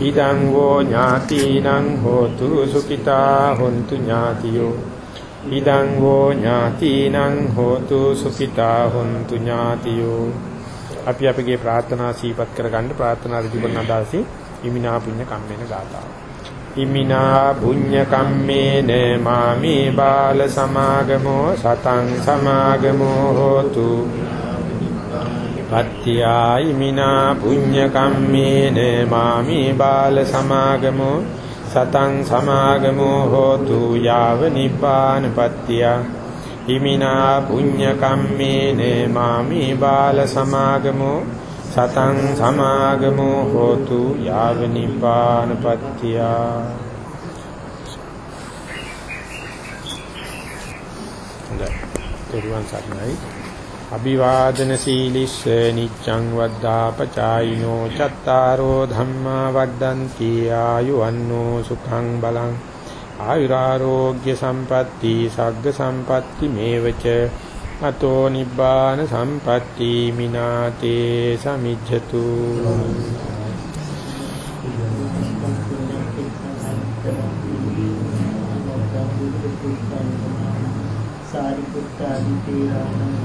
ඉදං වෝ ඥාතිනං හෝතු සුඛිතා හොන්තු ඥාතියෝ. ඉදං වෝ ඥාතිනං හෝතු සුඛිතා හොන්තු ඥාතියෝ. අපි අපගේ ප්‍රාර්ථනා සීපත් කරගන්න ප්‍රාර්ථනා ඍජු කරන අදාසි ඉමිනා පුඤ්ඤ කම්මේන ගාතාව ඉමිනා පුඤ්ඤ කම්මේන මාමේ බාල සමාගමෝ සතං සමාගමෝ හෝතු. පත්‍යා ඉමිනා පුඤ්ඤ කම්මේන මාමේ බාල සමාගමෝ සතං සමාගමෝ හෝතු යාව නිපාන පත්‍යා ඉමිනා පුඤ්ඤ කම්මේන මාමේ බාල සමාගමෝ සතං සමාගමෝ හෝතු යාව නිපානපත්තියා හොඳයි. දරුවන් සරණයි. අභිවාදන සීලිස්ස නිච්ඡං වද්දාපචායිනෝ චත්තාරෝ ධම්මා වද්දන්ති ආයුවන්නෝ සුඛං බලං ආයුරාෝග්‍ය සම්පatti සග්ග සම්පatti මේවච අතෝ නිබ්බාන සම්පatti මිනාතේ සමිජ්ජතු සාරිපුත්තාදී තේරාණං